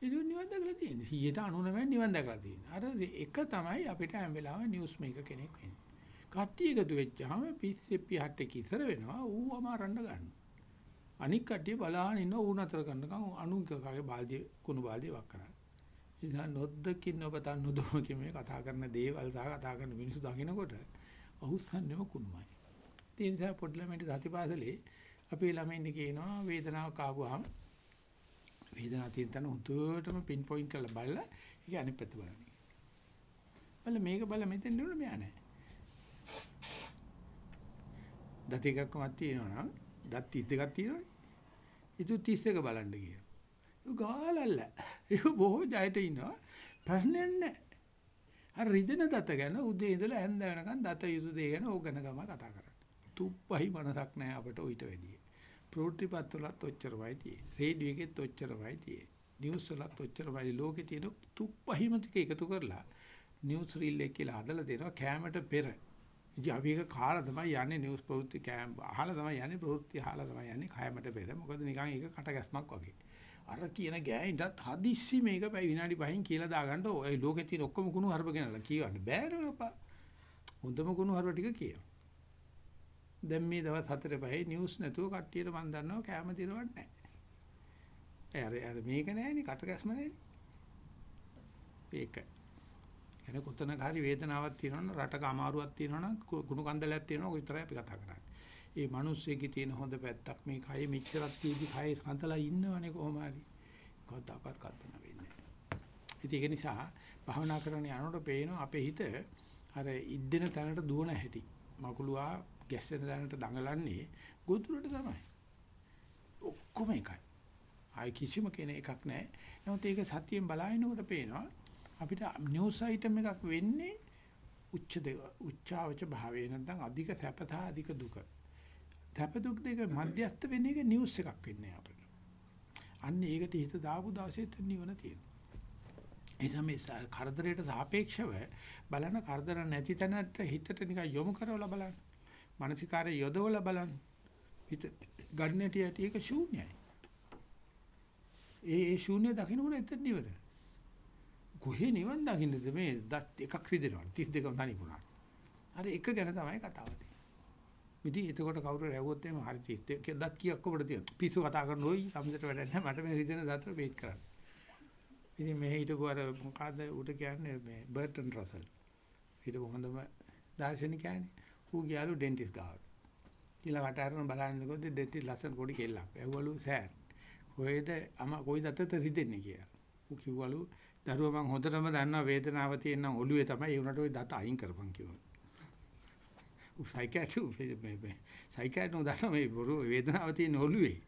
ඒක නිවන් දැකලා තියෙන්නේ 199 නිවන් දැකලා තියෙන්නේ. අර එක තමයි අපිට හැම වෙලාවෙම නිවුස් මේක කෙනෙක් වෙන්නේ. කට්ටිය එකතු වෙච්චාම පිස්සෙ පිහට්ට කිසර වෙනවා ඌ අමාරන්න ගන්නවා. අනික් කට්ටිය බලහන් ඉන්න ඌ නතර කරනකම් අනුන්කගේ බාල්දිය කුණු බාල්දිය වක් කරන්නේ. ඉතින් නොද්දකින් ඔබතන් නොදොමකින් මේ කතා කරන දේවල් සහ කතා කරන මිනිස්සු දකින්නකොට අහුස්සන්නේම කුණුමයි. ඒ නිසා පොඩි ළමයින්ට සතිපාසලේ අපේ ළමයින් කියනවා වේදනාවක් ආවම වේදනාව තියෙන තැන හුදුටම පින් පොයින්ට් කරලා බලලා ඒක අනිත් පැත්ත බලන්න. බල මේක බල මෙතෙන් නෙවෙයි මෙයා නෑ. දත් එකක්වත් තියෙනවා නම් දත් 32ක් තියෙනවනේ. ඉතු 31 බලන්න කියනවා. ඒක ගාලල්ල. ඒක බොහෝ ජයට ඉන්නවා. ප්‍රශ්නයක් නෑ. අර රිදෙන දත ගැන උදේ ඉඳලා හැන්ද වෙනකන් දත යුතු දේ ගැන ඕක ගැන තමයි කතා කරන්නේ. තුප්පහයි මනසක් නෑ අපට ඊට වැඩිය. ප්‍රවෘත්තිපත් වලත් ඔච්චරමයි තියෙන්නේ. රේඩියෝ එකෙත් ඔච්චරමයි තියෙන්නේ. නිවුස් වලත් ඔච්චරමයි ලෝකේ තියෙන තුප්පහිම ටික එකතු කරලා නිවුස් රීල් එක කියලා හදලා දෙනවා කැමරට පෙර. ඉතින් අපි ඒක කාලා තමයි යන්නේ නිවුස් ප්‍රවෘත්ති කෑම් අහලා තමයි යන්නේ ප්‍රවෘත්ති අහලා තමයි යන්නේ කයමට පෙර. මොකද නිකන් ඒක කටගැස්මක් වගේ. අර කියන ගෑනිටත් හදිස්සි මේක පැය විනාඩි 5න් කියලා දාගන්න ඔය ලෝකේ තියෙන ඔක්කොම කුණු හරප ගෙනලා කියවන්න බෑනේ අපා. හොඳම කුණු හරප ටික කියව. දැන් මේ දවස් 4 5 නිවුස් නැතුව කට්ටියට මම දන්නවා කැම දිනවන්නේ නැහැ. අර අර මේක නෑනේ කටගැස්ම නෑනේ. ඒක. එන කොතනක හරි වේදනාවක් තියෙනවනම් රටක අමාරුවක් තියෙනවනම් කුණු කන්දලයක් තියෙනවා ඔය විතරයි අපි කතා කරන්නේ. ඒ මිනිස්සෙකේ තියෙන හොඳ පැත්තක් මේ කය මෙච්චරක් තියෙදි කය කන්දලා ඉන්නවනේ කොහොම හරි. කවදාකවත් කල්පනා වෙන්නේ නැහැ. ඒක නිසා භාවනා කරන යනකොට පේනවා අපේ හිත අර ඉද්දෙන තැනට දුවන හැටි. මකුලුවා ගැස්සෙන තැනට දඟලන්නේ ගොදුරට තමයි. ඔක්කොම එකයි. ආයි කිසිම කෙනෙක් එකක් නැහැ. නමුත් ඒක සතියෙන් බලනකොට පේනවා අපිට නිවුස් අයිටම් එකක් වෙන්නේ උච්ච දෙක උච්චාවච භාවයේ නැත්නම් අධික සැප සහ අධික දුක. සැප දුක් දෙක මධ්‍යස්ත වෙන එක නිවුස් එකක් වෙන්නේ අපිට. අන්න ඒකට හිත දාපු දවසෙත් නිවන තියෙනවා. ඒ සමේ කරදරයට සාපේක්ෂව බලන කරදර නැති තැනට හිතට නිකන් යොමු කරවලා බලන්න. මානසිකාරය යොදවලා බලන්න. හිත ගන්නටියට ඒක ශූන්‍යයි. ඒ ඒ ශූන්‍ය දකින්නකොට එතන නිවන. කොහේ නිවන් දකින්නද මේ දත් එකක් රිදෙනවා 32ම තනිපුණා. අර එක ගැන තමයි කතාව තියෙන්නේ. ඉතින් එතකොට කවුරු රැවුවොත් එimhe හරි 32 දත් කීයක් කොබඩ තියෙනවා. පිස්සු කතා කරන ඔයි සම්මතට වැඩ නැහැ මට මේ රිදෙන දතර වේට් කරන්න. ඉතින් මෙහි හිටපු අර මොකද්ද උට කියන්නේ මේ බර්ටන් රසල්. හිටපු හොඳම දාර්ශනිකයනේ. ඌ ගියාලු ඩෙන්ටිස් ගාවට. කියලා කට අරන බලන්නකොත් ඩෙන්ටිස් ලස්සන පොඩි කෙල්ලක්. ඇහුවලු සෑර්. කොහෙද අම කොයි දතට රිදෙන්නේ කියලා. ඌ කිව්වලු දරුවා මං හොඳටම දන්නවා වේදනාව තියෙන ඔළුවේ තමයි ඒ උනට ওই දත අයින් කරපන් කිව්වා. උ සයිකියාට්‍රි මේ මේ සයිකියාට්‍රි උදන්න මේ බොරු වේදනාව තියෙන ඔළුවේ.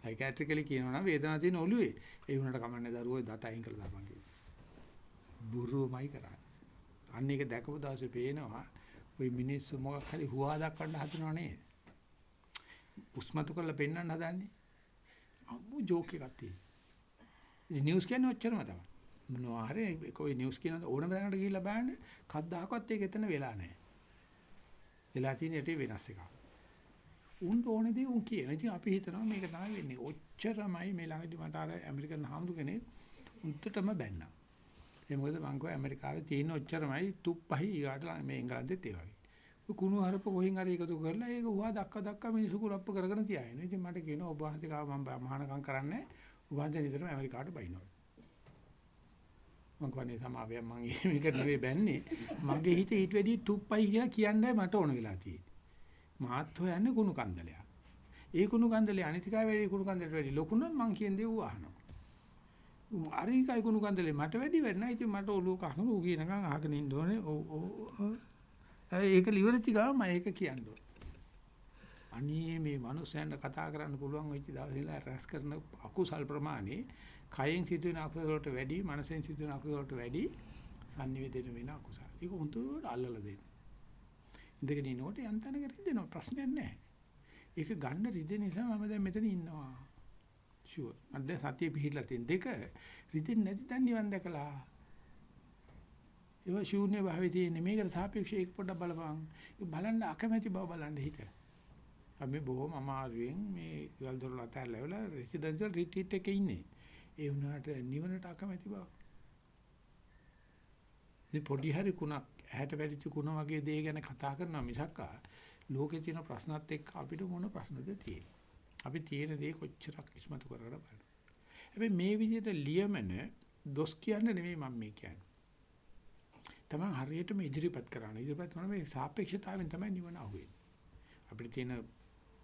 සයිකියාට්‍රිකලි කියනවා නම් වේදනාව තියෙන ඔළුවේ. ඒ උනට කමන්නේ දරුවෝ දත අයින් කරලා දාපන් කිව්වා. බුරුමයි කරන්නේ. අන්න ඒක දැකපු දවසේ පේනවා ওই මිනිස්සු මොකක් හරි හුවා දක්වන්න හදනව නේද? උස්මතු කරලා පෙන්වන්න හදන්නේ. අම්මු ජෝක් එකක් තියෙනවා. ඉතින් නිවුස් කියන්නේ ඔච්චරම තමයි. මොනවා හරි કોઈ නිවුස් කියන ඕනම දැනකට ගිහිල්ලා බලන්න කද්දාකවත් ඒක එතන වෙලා නැහැ. වෙලා තියෙන ඇටි වෙනස් එකක්. උන් ඕනේ දේ උන් කියන. ඉතින් අපි හිතනවා මේක තමයි වෙන්නේ. ඔච්චරමයි මේ ළඟදී මට අර ඇමරිකන් හාමුදුර කෙනෙක් උන්ටටම බැන්නා. ඒ මොකද මං කිව්වා ඇමරිකාවේ තියෙන ඔච්චරමයි තුප්පහයි ඊගාට මේ එංගලන්තෙත් ඒ වගේ. ඔය කුණු හරප කොහෙන් හරි එකතු කරලා ඒක උවා දක්ක දක්ක මිනිස්සු කුලප්ප කරගෙන තියාගෙන. ඉතින් මට කියනවා ඔබ වහන්සේ කාව මම මහානකම් කරන්නේ උගන්ජ නිතරම ඇමරිකාට බයිනවා. මං කියන්නේ සමාවය මං මේක නෙවෙයි බැන්නේ. මගේ හිතේ ඊට වැඩි තුප්පයි කියලා කියන්නේ මට ඕන වෙලා තියෙන්නේ. මාත් හොයන්නේ කුණු කන්දලයක්. ඒ කුණු කන්දලේ අනිතිකා වැඩි කුණු කන්දලට වැඩි ලොකු නම් මං කියන දේ ඌ අහනවා. අරිකයි කුණු කන්දලේ මට වැඩි වෙන්න. ඉතින් මට ඔලුව කහන ඌ කියනකම් අහගෙන ඉන්න ඕනේ. ඔව් ඔව්. ඒක liverච්ච ගාම මම ඒක කියන්නේ. අනේ මේ මනුස්සයන්ට කතා කරන්න පුළුවන් වෙච්ච දවසේලා රැස් කරන අකුසල් ප්‍රමාණය කයෙන් සිදුවෙන අකුසල වලට වැඩි මනසෙන් සිදුවෙන අකුසල වලට වැඩි sannivedana වෙන අකුසල. ඒක හුදුට අල්ලලා දෙන්න. ඉඳගෙන ඉනකොට යන්තනක රිදෙනවා ප්‍රශ්නයක් නැහැ. ඒක ගන්න රිදෙන නිසා මම දැන් මෙතන ඉන්නවා. ෂුවර්. මම දැන් සතිය පිහිටලා තියෙන දෙක රිදෙන්නේ නැති තැන නිවන් දැකලා. ඒවා ශූන්‍ය භාවයේ තියෙන මේකට සාපේක්ෂව ඒක පොඩ්ඩක් බලපන්. ඒක බලන්න අකමැති බව බලන්න හිත. අපි බොහොම අමාරුවෙන් මේ ඉවල් දොරල අතහැරලා රෙසිඩෙන්ෂල් රිට්‍රීට් එකේ ඉන්නේ. ඒ වුණාට නිවනට අකමැති බව. මේ පොඩි හරි කුණක් ඇහැට වැටිච්ච කුණ වගේ දේ ගැන කතා කරනවා මිසක් ලෝකේ තියෙන ප්‍රශ්නත් එක්ක අපිට මොන ප්‍රශ්නද තියෙන්නේ. අපි තියෙන දේ කොච්චරක් ඉස්මතු කරලා බලන්න. හැබැයි මේ විදිහට ලියමන දොස් කියන්නේ නෙමෙයි මම මේ කියන්නේ. තමයි හරියටම ඉදිරිපත් කරන්න. ඉදිරිපත් කරන මේ සාපේක්ෂතාවෙන් තමයි නිවන අහුවෙන්නේ. අපිට තියෙන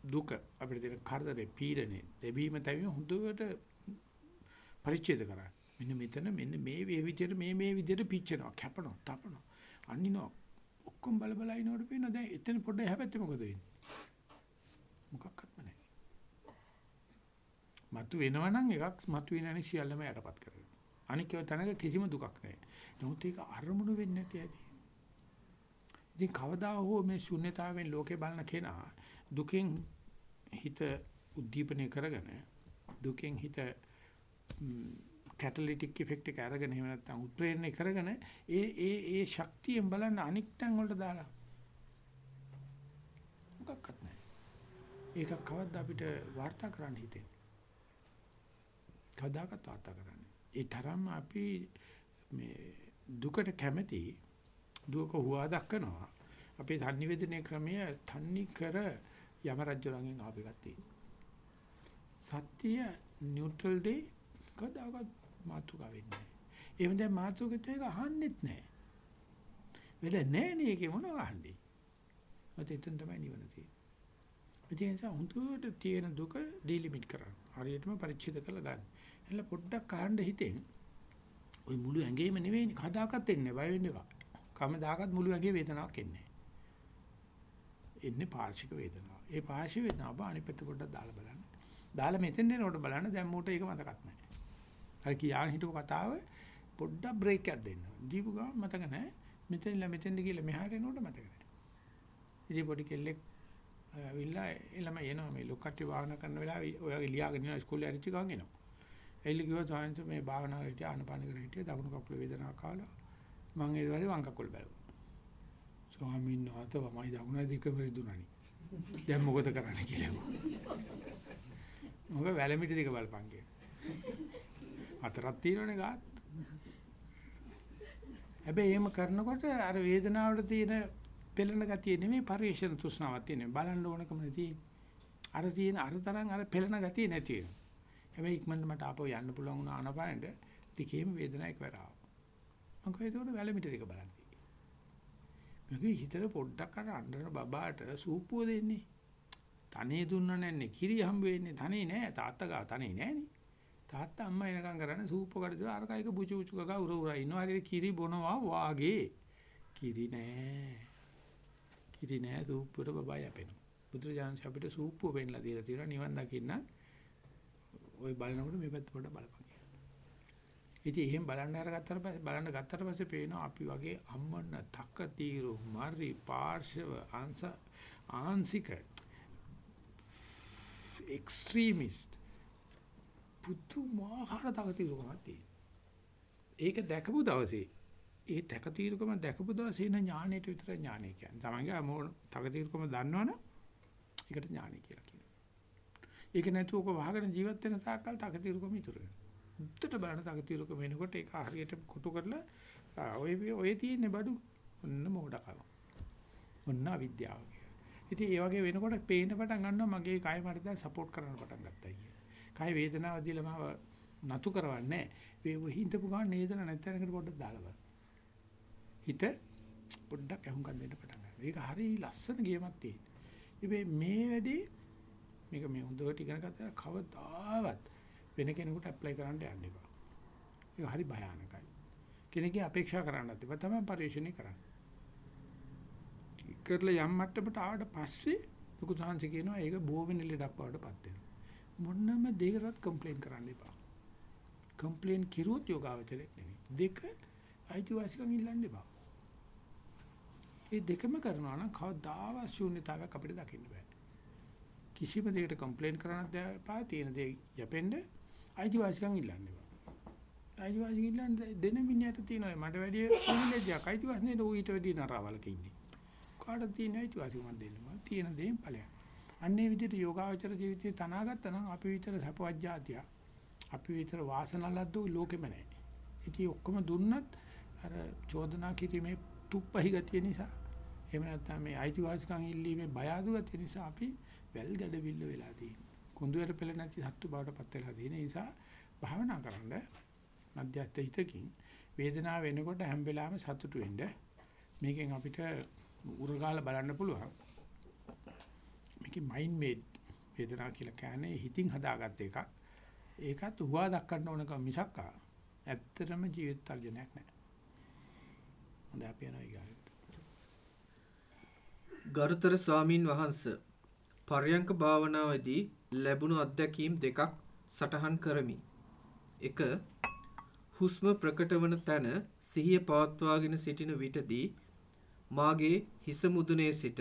දුක අපිට තියෙන කරදරේ පීඩනේ දෙවීම තැවීම හොඳට පරිච්ඡේද කරන්න. මෙන්න මෙතන මෙන්න මේ මේ විදිහට මේ මේ විදිහට පිච්චෙනවා කැපෙනවා තපනවා අනිනවා ඔක්කොම බල බල ඉනකොට පේන දැන් එතන පොඩ්ඩ හැපැත්තේ මොකද වෙන්නේ මොකක්වත්ම නැහැ මතු වෙනවනම් එකක් මතු වෙනනේ සියල්ලම යටපත් කරගන්න අනික තැනක කිසිම දුකක් නැහැ නමුත් ඒක අරමුණු වෙන්නේ නැති ඇති ඉතින් කවදා හෝ මේ ශුන්්‍යතාවෙන් ලෝකේ බලන කෙනා දුකෙන් හිත උද්දීපනය කරගෙන දුකෙන් හිත කැටලිටික් ඉෆෙක්ට් එක අරගෙන එහෙම නැත්නම් උත්ප්‍රේරණය කරගෙන ඒ ඒ ඒ ශක්තියෙන් බලන්න අනික් තැන් වලට දාලා මොකක්වත් නැහැ. ඒක කවද්ද අපිට වාර්තා කරන්න හිතෙන්නේ. කවදාකවත් වාර්තා කරන්නේ. ඒ තරම්ම අපි මේ දුකට කැමති දුක හුවා දක්වනවා. අපේ sannivedana ක්‍රමය තන්නි කර යම රජුරන්ගෙන් ආපු එකක් තියෙනවා. සත්‍ය නියුට්‍රල් දෙයි කවදාකවත් මාතුකා වෙන්නේ නැහැ. එහෙම දැන් මාතුකෙත් ඒක අහන්නෙත් නැහැ. වෙල නැහැ නේ ඒකේ මොනව අහන්නේ. මත එතන තමයි නිවන තියෙන්නේ. ඒ නිසා හුදුට තියෙන දුක ඩිලිමිට් කරන්න. හරියටම පරිච්ඡේද කරලා ගන්න. එල පොඩ්ඩක් කාණ්ඩ හිතෙන් ওই මුළු ඇඟේම නෙවෙයි කදාකත් එන්නේ බය වෙන්න එපා. කවමදාකත් මුළු ඇඟේ වේදනාවක් එන්නේ එන්නේ පාර්ශික වේදනාව. ඒ පාර්ශික වේදනාව අනිත් පැත්ත පොඩ්ඩක් දාලා බලන්න. දාලා මෙතෙන් එනකොට බලන්න දැන් මූට ඒක මතකත් නැහැ. අර කියාගෙන හිටපු කතාව පොඩ්ඩක් බ්‍රේක් එකක් දෙන්න. දීපු ගමන් මතක නැහැ. මෙතෙන්ලා මෙතෙන්ද කියලා මෙහාට එනකොට මතක නැහැ. ඉතින් පොඩි කෙල්ලෙක් ඇවිල්ලා එළම එනවා මේ ලොක්කටි වාහන කරන වෙලාවේ ඔයගේ ලියාගෙන ඉන්න ඉස්කෝලේ හරිච්ච ගමන් එනවා. එල්ල කිව්වා සායන්ත මේ භාවනා කරලා ආනපාන කරලා හිටිය දකුණු කකුල වේදනාවක් ආවලා මම ඒ වෙලාවේ වම් කකුල බැලුවා. ස්වාමීන් වහන්සේ මමයි දකුණයි දෙක පරිදුණානි. දැන් මොකද කරන්න කියලා. මොකද වැලමිටි දෙක බලපන් කියලා. හතරක් තියෙනවනේ ගාත්. හැබැයි එහෙම කරනකොට අර වේදනාවට තියෙන පෙළෙන ගතිය නෙමෙයි පරිේශන තෘෂ්ණාවක් තියෙන. බලන්න ඕනකම තියෙන. අර තියෙන අර තරම් අර පෙළෙන ගතිය නැති වෙනවා. හැබැයි ඉක්මනට මට ආපහු යන්න පුළුවන් වුණා ආනපානෙට ටිකේම වේදනාවක් වෙරාව. මම කොහෙද උඩ වැලමිට දෙක බලන්නේ. මගේ හිතේ පොඩ්ඩක් අර අnder බබාට සූපුව දෙන්නේ. තනේ දුන්න නැන්නේ කිරි හම්බ වෙන්නේ තනේ නෑ තාත්තා ගා තනේ නෑනේ. තාත්තා අම්මා එනකම් කරන්නේ සූප්ප කඩ අර කයික බුචු බුචු ගා උර උර ඉන්නවා හරියට කිරි බොනවා වාගේ. කිරි නෑ. කිරි නෑ සූප්පුවට බබා යපෙනවා. බුදුරජාණන් අපිට සූප්පුව වෙන්නලා දීලා තියෙනවා නිවන් දකින්න. ওই බලනකොට මේ පැත්ත පොඩ්ඩක් බලපන්. ඉතින් එහෙම බලන්න අරගත්තට පස්සේ බලන්න ගත්තට පස්සේ පේනවා අපි වගේ අම්මන්න තක්ක තීරු මරි පාර්ශව අංශ ආංශික එක්ස්ට්‍රීමිස්ට් පුතුමාහාර තකතිරුකමක් තියෙනවා. ඒක දැකපු දවසේ ඒ තකතිරුකම දැකපු දවසේ ඉන්න ඥාණයට විතර ඥාණය කියන්නේ. තමන්ගේ අමෝණ තකතිරුකම දන්නවනම් ඒකට ඥාණය කියලා කියනවා. ඒක නැතුව ඔක වහගෙන ජීවත් වෙන තාක්කල් තකතිරුකම ඉතුරු වෙනවා. උත්තර බලන තකතිරුකම වෙනකොට ඒක හරියට කොටු කරලා ඔය ඔය තියෙන බඩු ඔන්න මොඩකම. ඔන්න අවිද්‍යාව කියලා. ඉතින් ඒ වගේ වෙනකොට පේන්න පටන් ගන්නවා මගේ කය මට දැන් සපෝට් කරන්න පටන් ගත්තා කියලා. කය වේදනාව දීලා මාව නතු කරවන්නේ නැහැ. හිතපු ගමන් නේද නැත්තරකට පොඩ්ඩක් දාලා බලන්න. හිත පොඩ්ඩක් අහුම්කම් දෙන්න පටන් ගන්නවා. ඒක හරි ලස්සන ගේමක් තියෙන. මේ වැඩේ මේක මේ හොඳට ඉගෙන ගත්තා කවදාවත් වෙන කෙනෙකුට ඇප්ලයි කරන්න යන්න එපා. ඒක හරි භයානකයි. කෙනෙක්ගේ අපේක්ෂා කරන්නත් එපා. තමයි පරිශ්‍රණය කරන්න. කරලා යම් මට්ටමකට ආවට පස්සේ ලොකු සාංශ කියනවා ඒක බෝ වෙන ලෙඩක් බවටපත් වෙනවා. මොන්නම දෙයකටත් කම්ප්ලේන් කරන්න එපා. කම්ප්ලේන් කිරුවොත් යෝගාවචරයක් නෙවෙයි. දෙක අයිතිවාසිකම් ඉල්ලන්න එපා. මේ දෙකම කරනවා නම් කවදාවත් ශූන්‍යතාවයක් අපිට දකින්න බෑ. කිසිම දෙයකට කම්ප්ලේන් කරන්නත් එපා. තියෙන දේ යපෙන්න අයිතිවාසිකම් ඉල්ලන්න එපා. අයිතිවාසිකම් ඉල්ලන්න දෙන මිනිහට තියෙනවා මට වැඩි ප්‍රිවිලේජ්යක් අයිතිවාසිකම් ඌ ඊට වැඩි නරාවලක ඉන්නේ. කාටද තියෙන අයිතිවාසිකම් දෙන්න මම තියෙන දේෙන් ඵලයක්. අන්නේ විදිහට යෝගාවචර ජීවිතේ තනාගත්තා නම් අපි විතර සපවත් જાතිය. අපි විතර වාසනලද්දෝ ලෝකෙම නැහැ. ඉතින් ඔක්කොම දුන්නත් අර චෝදනා කිරීමේ තුප්පහි ගතිය නිසා එහෙම නැත්නම් මේ අයිතිවාසිකම් ඉල්ලීමේ බය අඩු ගතිය නිසා අපි වැල් ගැඩවිල්ල වෙලා තියෙනවා. කුඳුවර පෙළ නැති සත්තු බවට පත් වෙලා තියෙන නිසා භාවනා කරන්න මධ්‍යස්ථ හිතකින් වේදනාව වෙනකොට හැම වෙලාවෙම සතුටු වෙන්න මේකෙන් අපිට උරගාලා බලන්න පුළුවන්. මේකේ මයින්ඩ් මේඩ් වේදනාව කියලා කියන්නේ හිතින් හදාගත්ත එකක්. ඒකත් හුවා දක්වන්න ඕනකම මිසක් ඇත්තටම ජීවිත තර්ජනයක් නැහැ. හොඳයි අපි යනවා ඊගාට.
ගරුතර ස්වාමින් වහන්සේ පර්යංක භාවනාවේදී ලැබුණු අත්දැකීම් දෙකක් සටහන් කරමි. 1 හුස්ම ප්‍රකට වන තැන සිහිය පවත්වාගෙන සිටින විටදී මාගේ හිස මුදුනේ සිට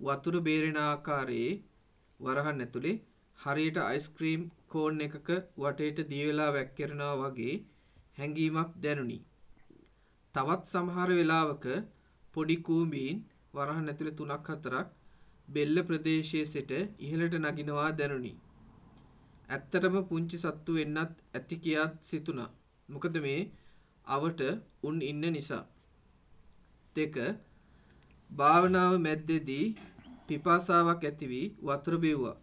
වතුර බේරෙන ආකාරයේ වරහන් ඇතුලේ හරියට අයිස්ක්‍රීම් කෝන් එකක වටේට දියවෙලා වැක්කෙරනවා වගේ හැඟීමක් දැනුනි. තවත් සමහර වෙලාවක පොඩි කූඹීන් වරහන් ඇතුළේ තුනක් හතරක් බෙල්ල ප්‍රදේශයේ සිට ඉහළට නගිනවා දැනුනි. ඇත්තටම පුංචි සත්තු වෙන්නත් ඇති කියාත් සිතුණා. මොකද මේ අවට උන් ඉන්න නිසා. දෙක භාවනාව මැද්දේදී පිපාසාවක් ඇති වී වතුර බිව්වා.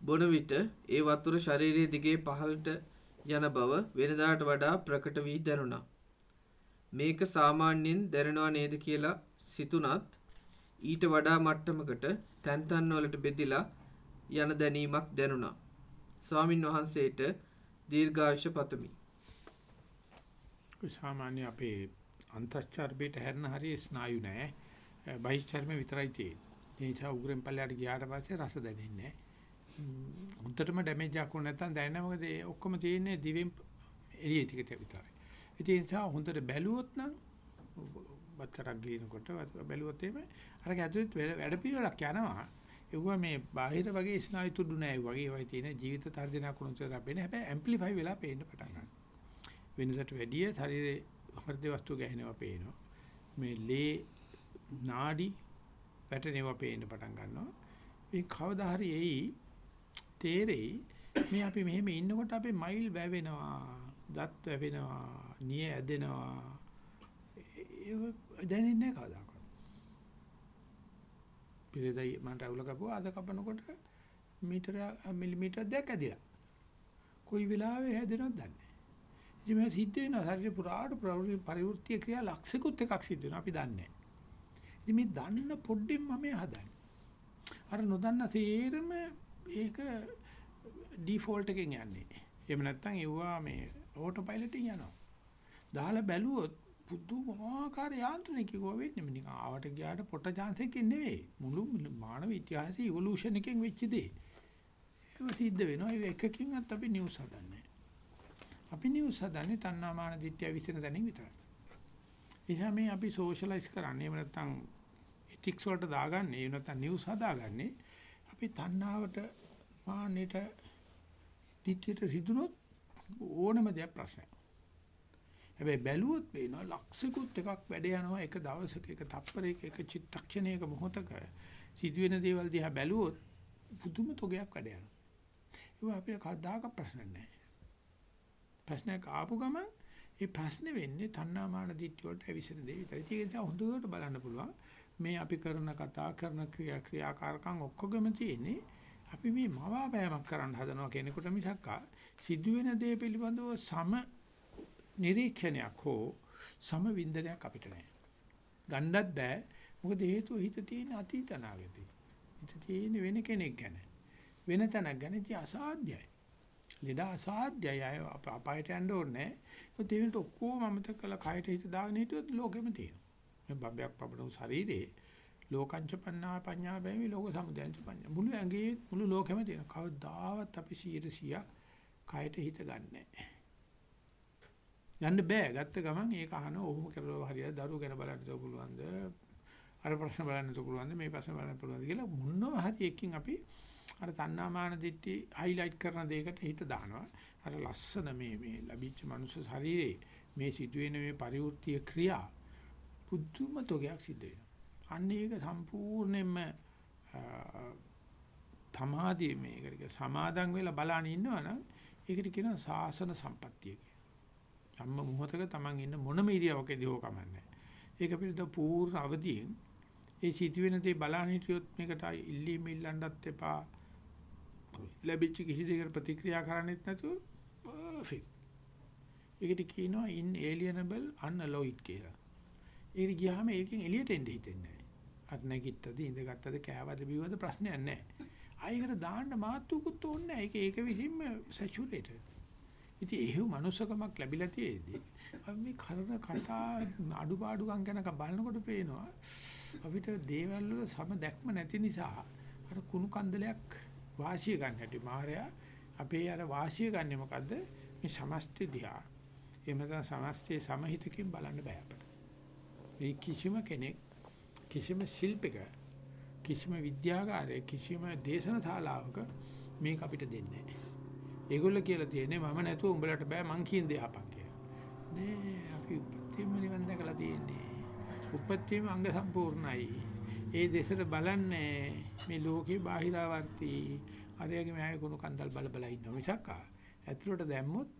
බොන විට ඒ වතුර ශරීරයේ දිගේ පහළට යන බව වෙනදාට වඩා ප්‍රකට වී දැනුණා. මේක සාමාන්‍යයෙන් දැනෙනවා නේද කියලා සිතුනත් ඊට වඩා මට්ටමකට තැන් තන් වලට බෙදිලා යන දැනීමක් දැනුණා. ස්වාමින් වහන්සේට දීර්ඝායුෂ පතමි.
සාමාන්‍ය අපේ අන්තච්චර්බයට හැරෙන හරිය ස්නායු නැහැ. බහිස්චර්ම විතරයි තියෙන්නේ. ඒ නිසා උග්‍රෙන් පල්ලයට ගියාට පස්සේ රස දැනෙන්නේ නැහැ. හුත්තටම ඩැමේජ් එකක් වුණ නැත්නම් දැනෙන්නේ මොකද ඒ ඔක්කොම තියෙන්නේ දිවෙන් එළිය ටිකට විතරයි. ඒ නිසා හොඳට බැලුවොත් නම් බත් කරක් ගිනකොට බැලුවොත් එහෙම අර ඇතුළේ වැඩ පිළිවෙලක් යනවා. ඒවා මේ බාහිර වගේ ස්නායු තුඩු නෑ ඒ වගේ ඒවා තියෙන ජීවිත තර්ජනයක් වුණොත් අපේනේ හැබැයි ඇම්ප්ලිෆයි වෙලා පේන්න පටන් ගන්නවා. වෙනසට වැඩිය ශරීරේ හෘද වස්තු ගැහෙනවා පේනවා. මේ ලේ නාඩි වැටෙනවා පේන්න පටන් ගන්නවා. මේ කවදා හරි එයි තේරෙයි මේ අපි මෙහෙම ඉන්නකොට අපේ මයිල් වැවෙනවා, දත් වැවෙනවා, නිය ඇදෙනවා. ඒ දැනෙන්නේ නැහැ කවදාකවත්. පිරෙදයි මන්ට අවුල කපුවා අද කපනකොට මීටර මිලිමීටර් දෙකක් ඇදිලා. කොයි වෙලාවෙ හැදෙනවද දන්නේ නැහැ. ඉතින් මේ සිද්ධ වෙනවා ශරීර පුරාට පරිවෘත්ති ක්‍රියා ලක්ෂිකුත් එකක් සිද්ධ වෙනවා අපි දන්නේ නැහැ. ඉතින් මේ දන්න පොඩ්ඩෙන් මම හදන්නේ. අර නොදන්න තේරම ඒක ඩිෆෝල්ට් එකෙන් යන්නේ. එහෙම නැත්නම් ඒවා මේ ඕටෝ පයිලට් යනවා. දාලා බැලුවොත් පුදුමාකාර යාන්ත්‍රණයක වෙන්නේ. නිකන් ආවට ගියාට පොට chance එකකින් නෙවෙයි. මුළු මානව ඉතිහාසයේ ඉවොලුෂන් එකෙන් වෙච්ච දේ. ඒක සිද්ධ වෙනවා. ඒ එකකින්වත් අපි නිවුස් හදන්නේ අපි නිවුස් හදන්නේ තණ්හාමාන දිට්ඨිය විසින දැනින් විතරයි. එනිසා මේ අපි සෝෂලයිස් කරන්නේ එහෙම නැත්නම් එතික්ස් වලට දාගන්නේ එහෙම නැත්නම් නිවුස් හදාගන්නේ අපි තණ්හාවට මානෙට දිට්ඨියට සිදුනොත් ඕනම දෙයක් ප්‍රශ්නයක්. හැබැයි බැලුවොත් පේනවා ලක්ෂිකුත් එකක් වැඩ යනවා එක දවසක එක තප්පරයක එක චිත්තක්ෂණයක මොහොතක සිදුවෙන දේවල් දිහා බැලුවොත් පුදුම තොගයක් වැඩ යනවා. ඒක අපිට කවදාක ප්‍රශ්න නැහැ. ප්‍රශ්නයක් ආපු ගමන් ඒ ප්‍රශ්නේ වෙන්නේ තණ්හාමාන දිට්ඨිය වලට ඇවිසින දේ විතරයි. ඒක නිසා හොඳට බලන්න පුළුවන්. මේ අපි කරන කතා කරන ක්‍රියා ක්‍රියාකාරකම් ඔක්කොගම තියෙන්නේ අපි මේ මවාපෑමක් කරන්න හදනවා කෙනෙකුට මිසක් සිදුවෙන දේ පිළිබඳව සම නිරීක්ෂණයක් හෝ සමවින්දනයක් අපිට නැහැ. ගණ්ඩත් බෑ. මොකද හේතුව හිත තියෙන අතීත අනාගතේ. හිත තියෙන වෙන කෙනෙක් ගැන. වෙන තැනක් ගැන ඉති අසාධ්‍යයි. ලෙඩ අසාධ්‍යයි. අපායට යන්න ඕනේ. ඒත් ඒ වෙනට ඔක්කොම අමතක කළා කයට හිත දාගෙන හිටියොත් ලෝකෙම තියෙනවා. මේ බබයක් පබන ශරීරේ ලෝකංච පඤ්ඤා පඤ්ඤා බැමි ලෝක සමුදයන්ච පඤ්ඤා මුළු ඇඟේ මුළු ලෝකෙම තියෙන කවදාවත් අපි 100 කයට හිත ගන්නෑ යන්න බෑ. ගත්ත ගමන් ඒක අහන ඔහොම කරලා හරියට දරුවෝ ගැන බලන්න තෝ පුළුවන්ද? අර ප්‍රශ්න බලන්න තෝ පුළුවන්ද? මේ ප්‍රශ්න බලන්න පුළුවන්ද කියලා මොනවා හරි එකකින් අපි අර තණ්හාමාන දිට්ටි හයිලයිට් කරන දෙයකට හිත දානවා. අර ලස්සන මේ මේ ලැබිච්ච මනුස්ස ශරීරේ මේ සිදුවෙන මේ පරිවෘත්තීය ක්‍රියා පුදුම තෝගයක් සිද්ධ වෙනවා. අන්න ඒක සම්පූර්ණයෙන්ම තමාදී මේකට සමාදන් වෙලා බලන ඉන්නවනම් ඒකට කියනවා සාසන සම්පත්තිය කියලා. සම්ම මොහතක Taman ඉන්න මොනම ඉරියවකදී හෝ කමන්නේ. ඒක පිළිබඳ පූර්ණ අවදියෙන් ඒ සිදුවෙන දේ බලන්න හිටියොත් මේකට ඉල්ලීම ඉල්ලන්නත් එපා. ලැබිච්ච කිසි දෙයකට ප්‍රතික්‍රියා කරන්නෙත් නැතුව පර්ෆෙක්ට්. ඒකට කියනවා inalienable unalloyed කියලා. ඒක ගියාම ඒකෙන් එළියට එන්න හිතෙන්නේ නැහැ. අත් නැගිට්ටද ඉඳගත්තද කෑවද බිව්වද ප්‍රශ්නයක් නැහැ. ආයෙකට දාන්න මාතුකුත් ඕනේ නැහැ. ඒක ඒක විසින්ම සැචුරේටඩ්. ඉතින් එහෙව් මනුස්සකමක් ලැබිලා තියේදී අපි මේ කරන කතා අඩුපාඩුකම් ගැන බලනකොට පේනවා අපිට දේවල් වල සම දැක්ම නැති නිසා අර කුණු කන්දලයක් වාසිය ගන්න හැටි. මායя අපේ අර වාසිය ගන්නෙ මොකද්ද? මේ සමස්ත දිහා. එහෙම නැත්නම් සමස්තයේ සමහිතකින් බලන්න බෑ අපිට. මේ කිසිම කෙනෙක් කිසිම ශිල්පික කිසිම විද්‍යාගාරයක කිසිම දේශන ශාලාවක මේක අපිට දෙන්නේ නැහැ. ඒගොල්ලෝ කියලා තියෙන්නේ මම නැතුව උඹලට බෑ මං කියන දේ අහපන් කියලා. නේ අපි උපත්තියම නිවන් දැකලා තියෙන්නේ. උපත්තියම අංග සම්පූර්ණයි. ඒ දෙසට බලන්නේ මේ ලෝකේ බාහිරාවර්ති අරයාගේ මෑය කුණු කන්දල් බල බල ඉන්න මිසක් ඇතුළට දැම්මොත්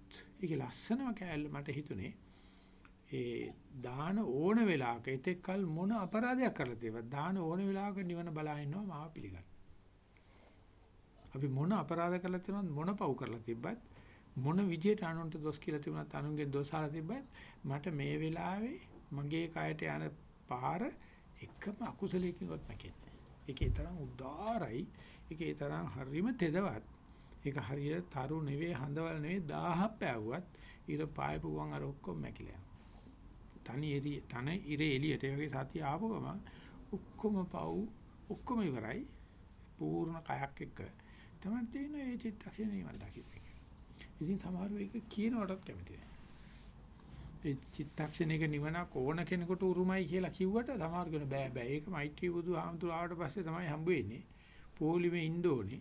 ඒකේ ලස්සනම කෑල්ල මට හිතුනේ ඒ දාන ඕන වෙලාවක එතෙක්කල් මොන අපරාධයක් කරලා තියවත් දාන ඕන වෙලාවක නිවන බලා ඉන්නවා මාව පිළිගන්න. අපි මොන අපරාධ කරලා තියනවද මොන පව් කරලා තිබ්බත් මොන විදියට අනුන්ට දොස් කියලා තිබුණත් අනුන්ගෙන් දොස් අහලා තිබ්බත් මට මේ වෙලාවේ මගේ කයට යන පාර එකම අකුසලයකින්වත් නැකෙන්නේ. ඒකේ තරම් උදාරයි, ඒකේ තරම් හරිම තෙදවත්. ඒක හරියට තරු නෙවෙයි හඳවල නෙවෙයි 1000ක් පෑවුවත් ඉර පායපු ගමන් අර ඔක්කොම මැකිලා යනවා. තනි එළිය තන ඉර එළියට ඒ වගේ සතිය ආපු ගමන් ඔක්කොම පව් ඔක්කොම ඉවරයි. පූර්ණ කයක් එක්ක තමයි තියෙන ඒ චිත්තක්ෂණේ නිවන් දකින්න. ඉතින් සමහරව ඒක කියනකොටත් කැමති නැහැ. ඒ චිත්තක්ෂණයක නිවනක් ඕන කෙනෙකුට උරුමයි කියලා කිව්වට සමහර කෙනෙක් බෑ බෑ. ඒක මෛත්‍රී බුදුහාමුදුර ආවට පස්සේ තමයි හම්බ වෙන්නේ. පොලිමේ ඉන්න ඕනේ.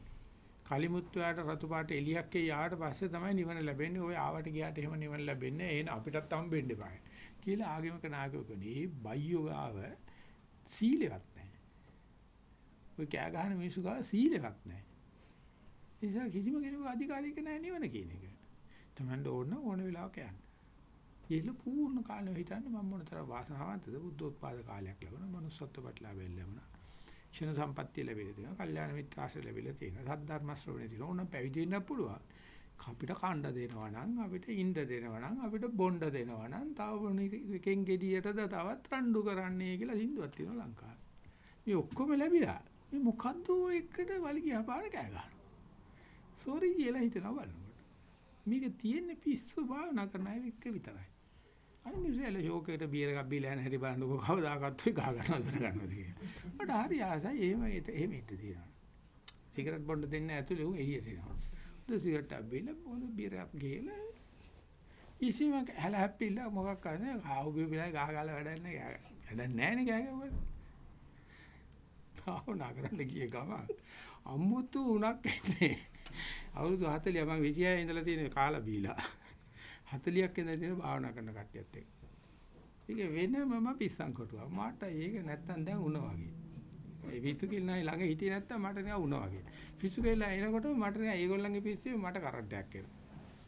කලිමුත්වයාට රතු පාට එලියක් ඒ යාට පස්සේ තමයි නිවන ලැබෙන්නේ. ඔය ආවට ගියාට එහෙම නිවන ලැබෙන්නේ. එහෙනම් අපිටත් හම්බෙන්න එපා. කියලා ආගමික නායකයෙකුනේ බයියෝ ගාව සීලෙවත් නැහැ. ඔය කෑ ගහන මිනිස්සු ගාව සීලෙවත් නැහැ. ඒ නිසා කිසිම කෙනෙකු අධිකාරියක නැහැ නිවන කියන එක. තමන්ට ඕන ඕන වෙලාවක යන්න. ඊළ පූර්ණ කාලෙ හිතන්නේ මම මොනතර වාසනාවන්තද බුද්ධෝත්පාද කාලයක් ලැබුණා. manussත්ව ප්‍රතිලාභය ලැබුණා. ක්ෂණ සම්පත්තිය ලැබිලා තියෙනවා. කල්යාණ මිත්‍ර ආශ්‍රය ලැබිලා තියෙනවා. සද්ධර්ම ශ්‍රවණය තියෙනවා. ඕනම් පැවිදි වෙන්න පුළුවන්. අපිට කණ්ඩ දෙනවා නම් අපිට ඉන්න දෙනවා නම් අපිට බොණ්ඩ දෙනවා නම් තව එකෙන් ගෙඩියටද තවත් රණ්ඩු කරන්නේ කියලා සින්දුවක් තියෙනවා ලංකාවේ. මේ ඔක්කොම ලැබිලා මේ මොකද්ද එකට වලිගය පාන කෑ ගන්නවා. සෝරි කියලා හිතනවා බලනකොට. මේක තියෙන්නේ පිස්සු භාවනා කරන අය එක්ක විතරයි. අනිත් මිසෙල ෂෝකේට බියර් එකක් බීලා යන හැටි බලනකො කවදාකවත් ඔය ගහ ගන්නවද වෙන ගන්නවද කියලා. මට හරි ආසයි එහෙම එහෙම ඉන්න තියෙනවා. සිගරට් බොන්න දෙන්න ඇතුලේ උන් එළියට එනවා. උද සිගරට් එකක් බීලා පොද බියර් එකක් ගේලා ඉසිම හැල හැප්පිලා මොකක් කරන්නේ කාවු බීලා ගහ ගාලා වැඩක් නැහැ. වැඩක් නැහැ නේ ගෑගුවා. භාවනා කරන්න ගිය ගම අමුතු උණක් එන්නේ. අවුරුදු 40 මම 26 ඉඳලා තියෙන කාලා බීලා 40ක් ඉඳලා තියෙන භාවනා කරන කට්ටියත් එක්ක. ඒක වෙනමම පිස්සන් කොටුවා. මට ඒක නැත්තම් දැන් උණ වගේ. ඒ පිස්සු කිල්ලයි ළඟ හිටියේ නැත්තම් මට නිකන් උණ වගේ. පිස්සු කිල්ල එනකොට මට නිකන් ඒගොල්ලන්ගේ පිස්සුවේ මට කරන්ට් එකක් එනවා.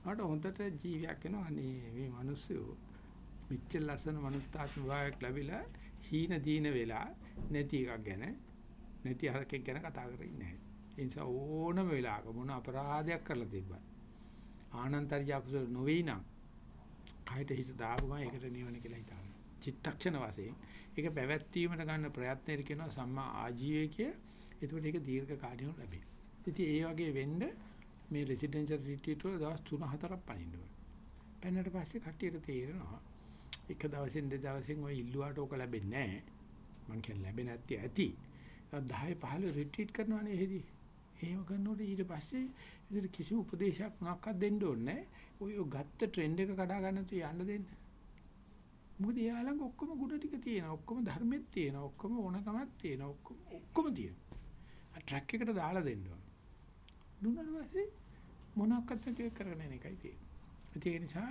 මට හොඳට ජීවියක් එනවා. අනේ මේ මිනිස්සු මිච්ච ලස්සන මනුත්තාත්ම භාවයක් ලැබිලා හීන දීන වෙලා නැති එකක් ගැන නැති හරකෙක් ගැන කතා කරන්නේ නැහැ. ඒ නිසා ඕනම වෙලාවක මොන අපරාධයක් කරලා තිබ්බත් ආනන්තරිය අකුසල නොවේ නම් කයට හිත දාපුවම ඒකට නිවන කියලා හිතන්න. චිත්තක්ෂණ වශයෙන් ඒක පැවැත්වීමට ගන්න ප්‍රයත්නයේ කියනවා සම්මා ආජීවය කිය. ඒකට ඒක දීර්ඝ කාලයක් ලැබේ. ඉතින් ඒ වගේ වෙන්න මේ රෙසිඩෙන්ෂල් රිට්‍රීට් වල දවස් 3-4ක් පනින්න ඕනේ. පෙන්නට පස්සේ කට්ටියට තේරෙනවා එක දවසින් දෙදවසින් ওই ඉල්ලුවාට ඕක ලැබෙන්නේ නැහැ. මං කියන්නේ ලැබෙන්නේ නැති ඇති. 10 15 රිට්‍රීට් කරනවානේ එහෙදි. එහෙම කරනකොට ඊට පස්සේ ඉතින් කිසි උපදේශයක් මොනක්වත් දෙන්න ඕනේ ඔය ගත්ත ට්‍රෙන්ඩ් එක කඩා ගන්න තු යන්න දෙන්න. මොකද යාළඟ ඔක්කොම ಗುಣ ටික තියෙනවා. ඔක්කොම ධර්මෙත් තියෙනවා. ඔක්කොම ඕනකමක් තියෙනවා. ඔක්කොම ඔක්කොම තියෙනවා. ආ ට්‍රැක් එකට දාලා දෙන්න ඕන. දුන්නාට පස්සේ මොනක්වත් නැති එක කරගෙන යන එකයි තියෙන්නේ. ඒ නිසා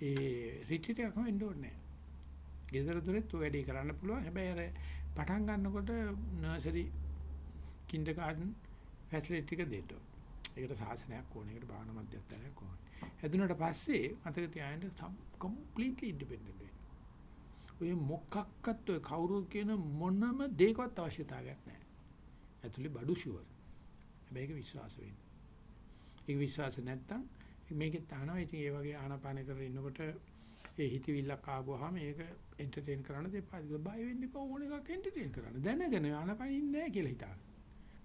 ඒ රිට්‍රීට් එකක් වෙන්න ඕනේ නැහැ. ගෙදර දොරෙත් ඔය වැඩේ කරන්න පුළුවන්. හැබැයි අර පටන් ගන්නකොට නර්සරි කින්ඩර් ගාඩන් ෆැසිලිටි ටික දෙන්න ඕන. ඒකට සාසනයක් ඕනේ. ඒකට භාවනා මධ්‍යස්ථානයක් ඕනේ. හැදුනට පස්සේ මතක තියාගන්න කම්ප්ලීට්ලි ඉන්ඩිපෙන්ඩන්ට් වෙන්න. ඔය මොකක්වත් ඔය කවුරු කියන මොනම දෙයකවත් අවශ්‍යතාවයක් නැහැ. ඇතුලේ බඩු ෂුවර්. හැබැයි ඒක විශ්වාස වෙන්න. ඒක විශ්වාස නැත්තම් මේකේ තනවා ඉතින් ඒ වගේ ආනාපාන කරගෙන ඉන්නකොට ඒ හිතවිල්ලක් ආවොහම ඒක එන්ටර්ටේන් කරන්න දෙපා. බය වෙන්න එපා ඕන එකක් එන්ටර්ටේන් කරන්න. දැනගෙන ආනාපාන ඉන්නේ නැහැ කියලා හිතාගන්න.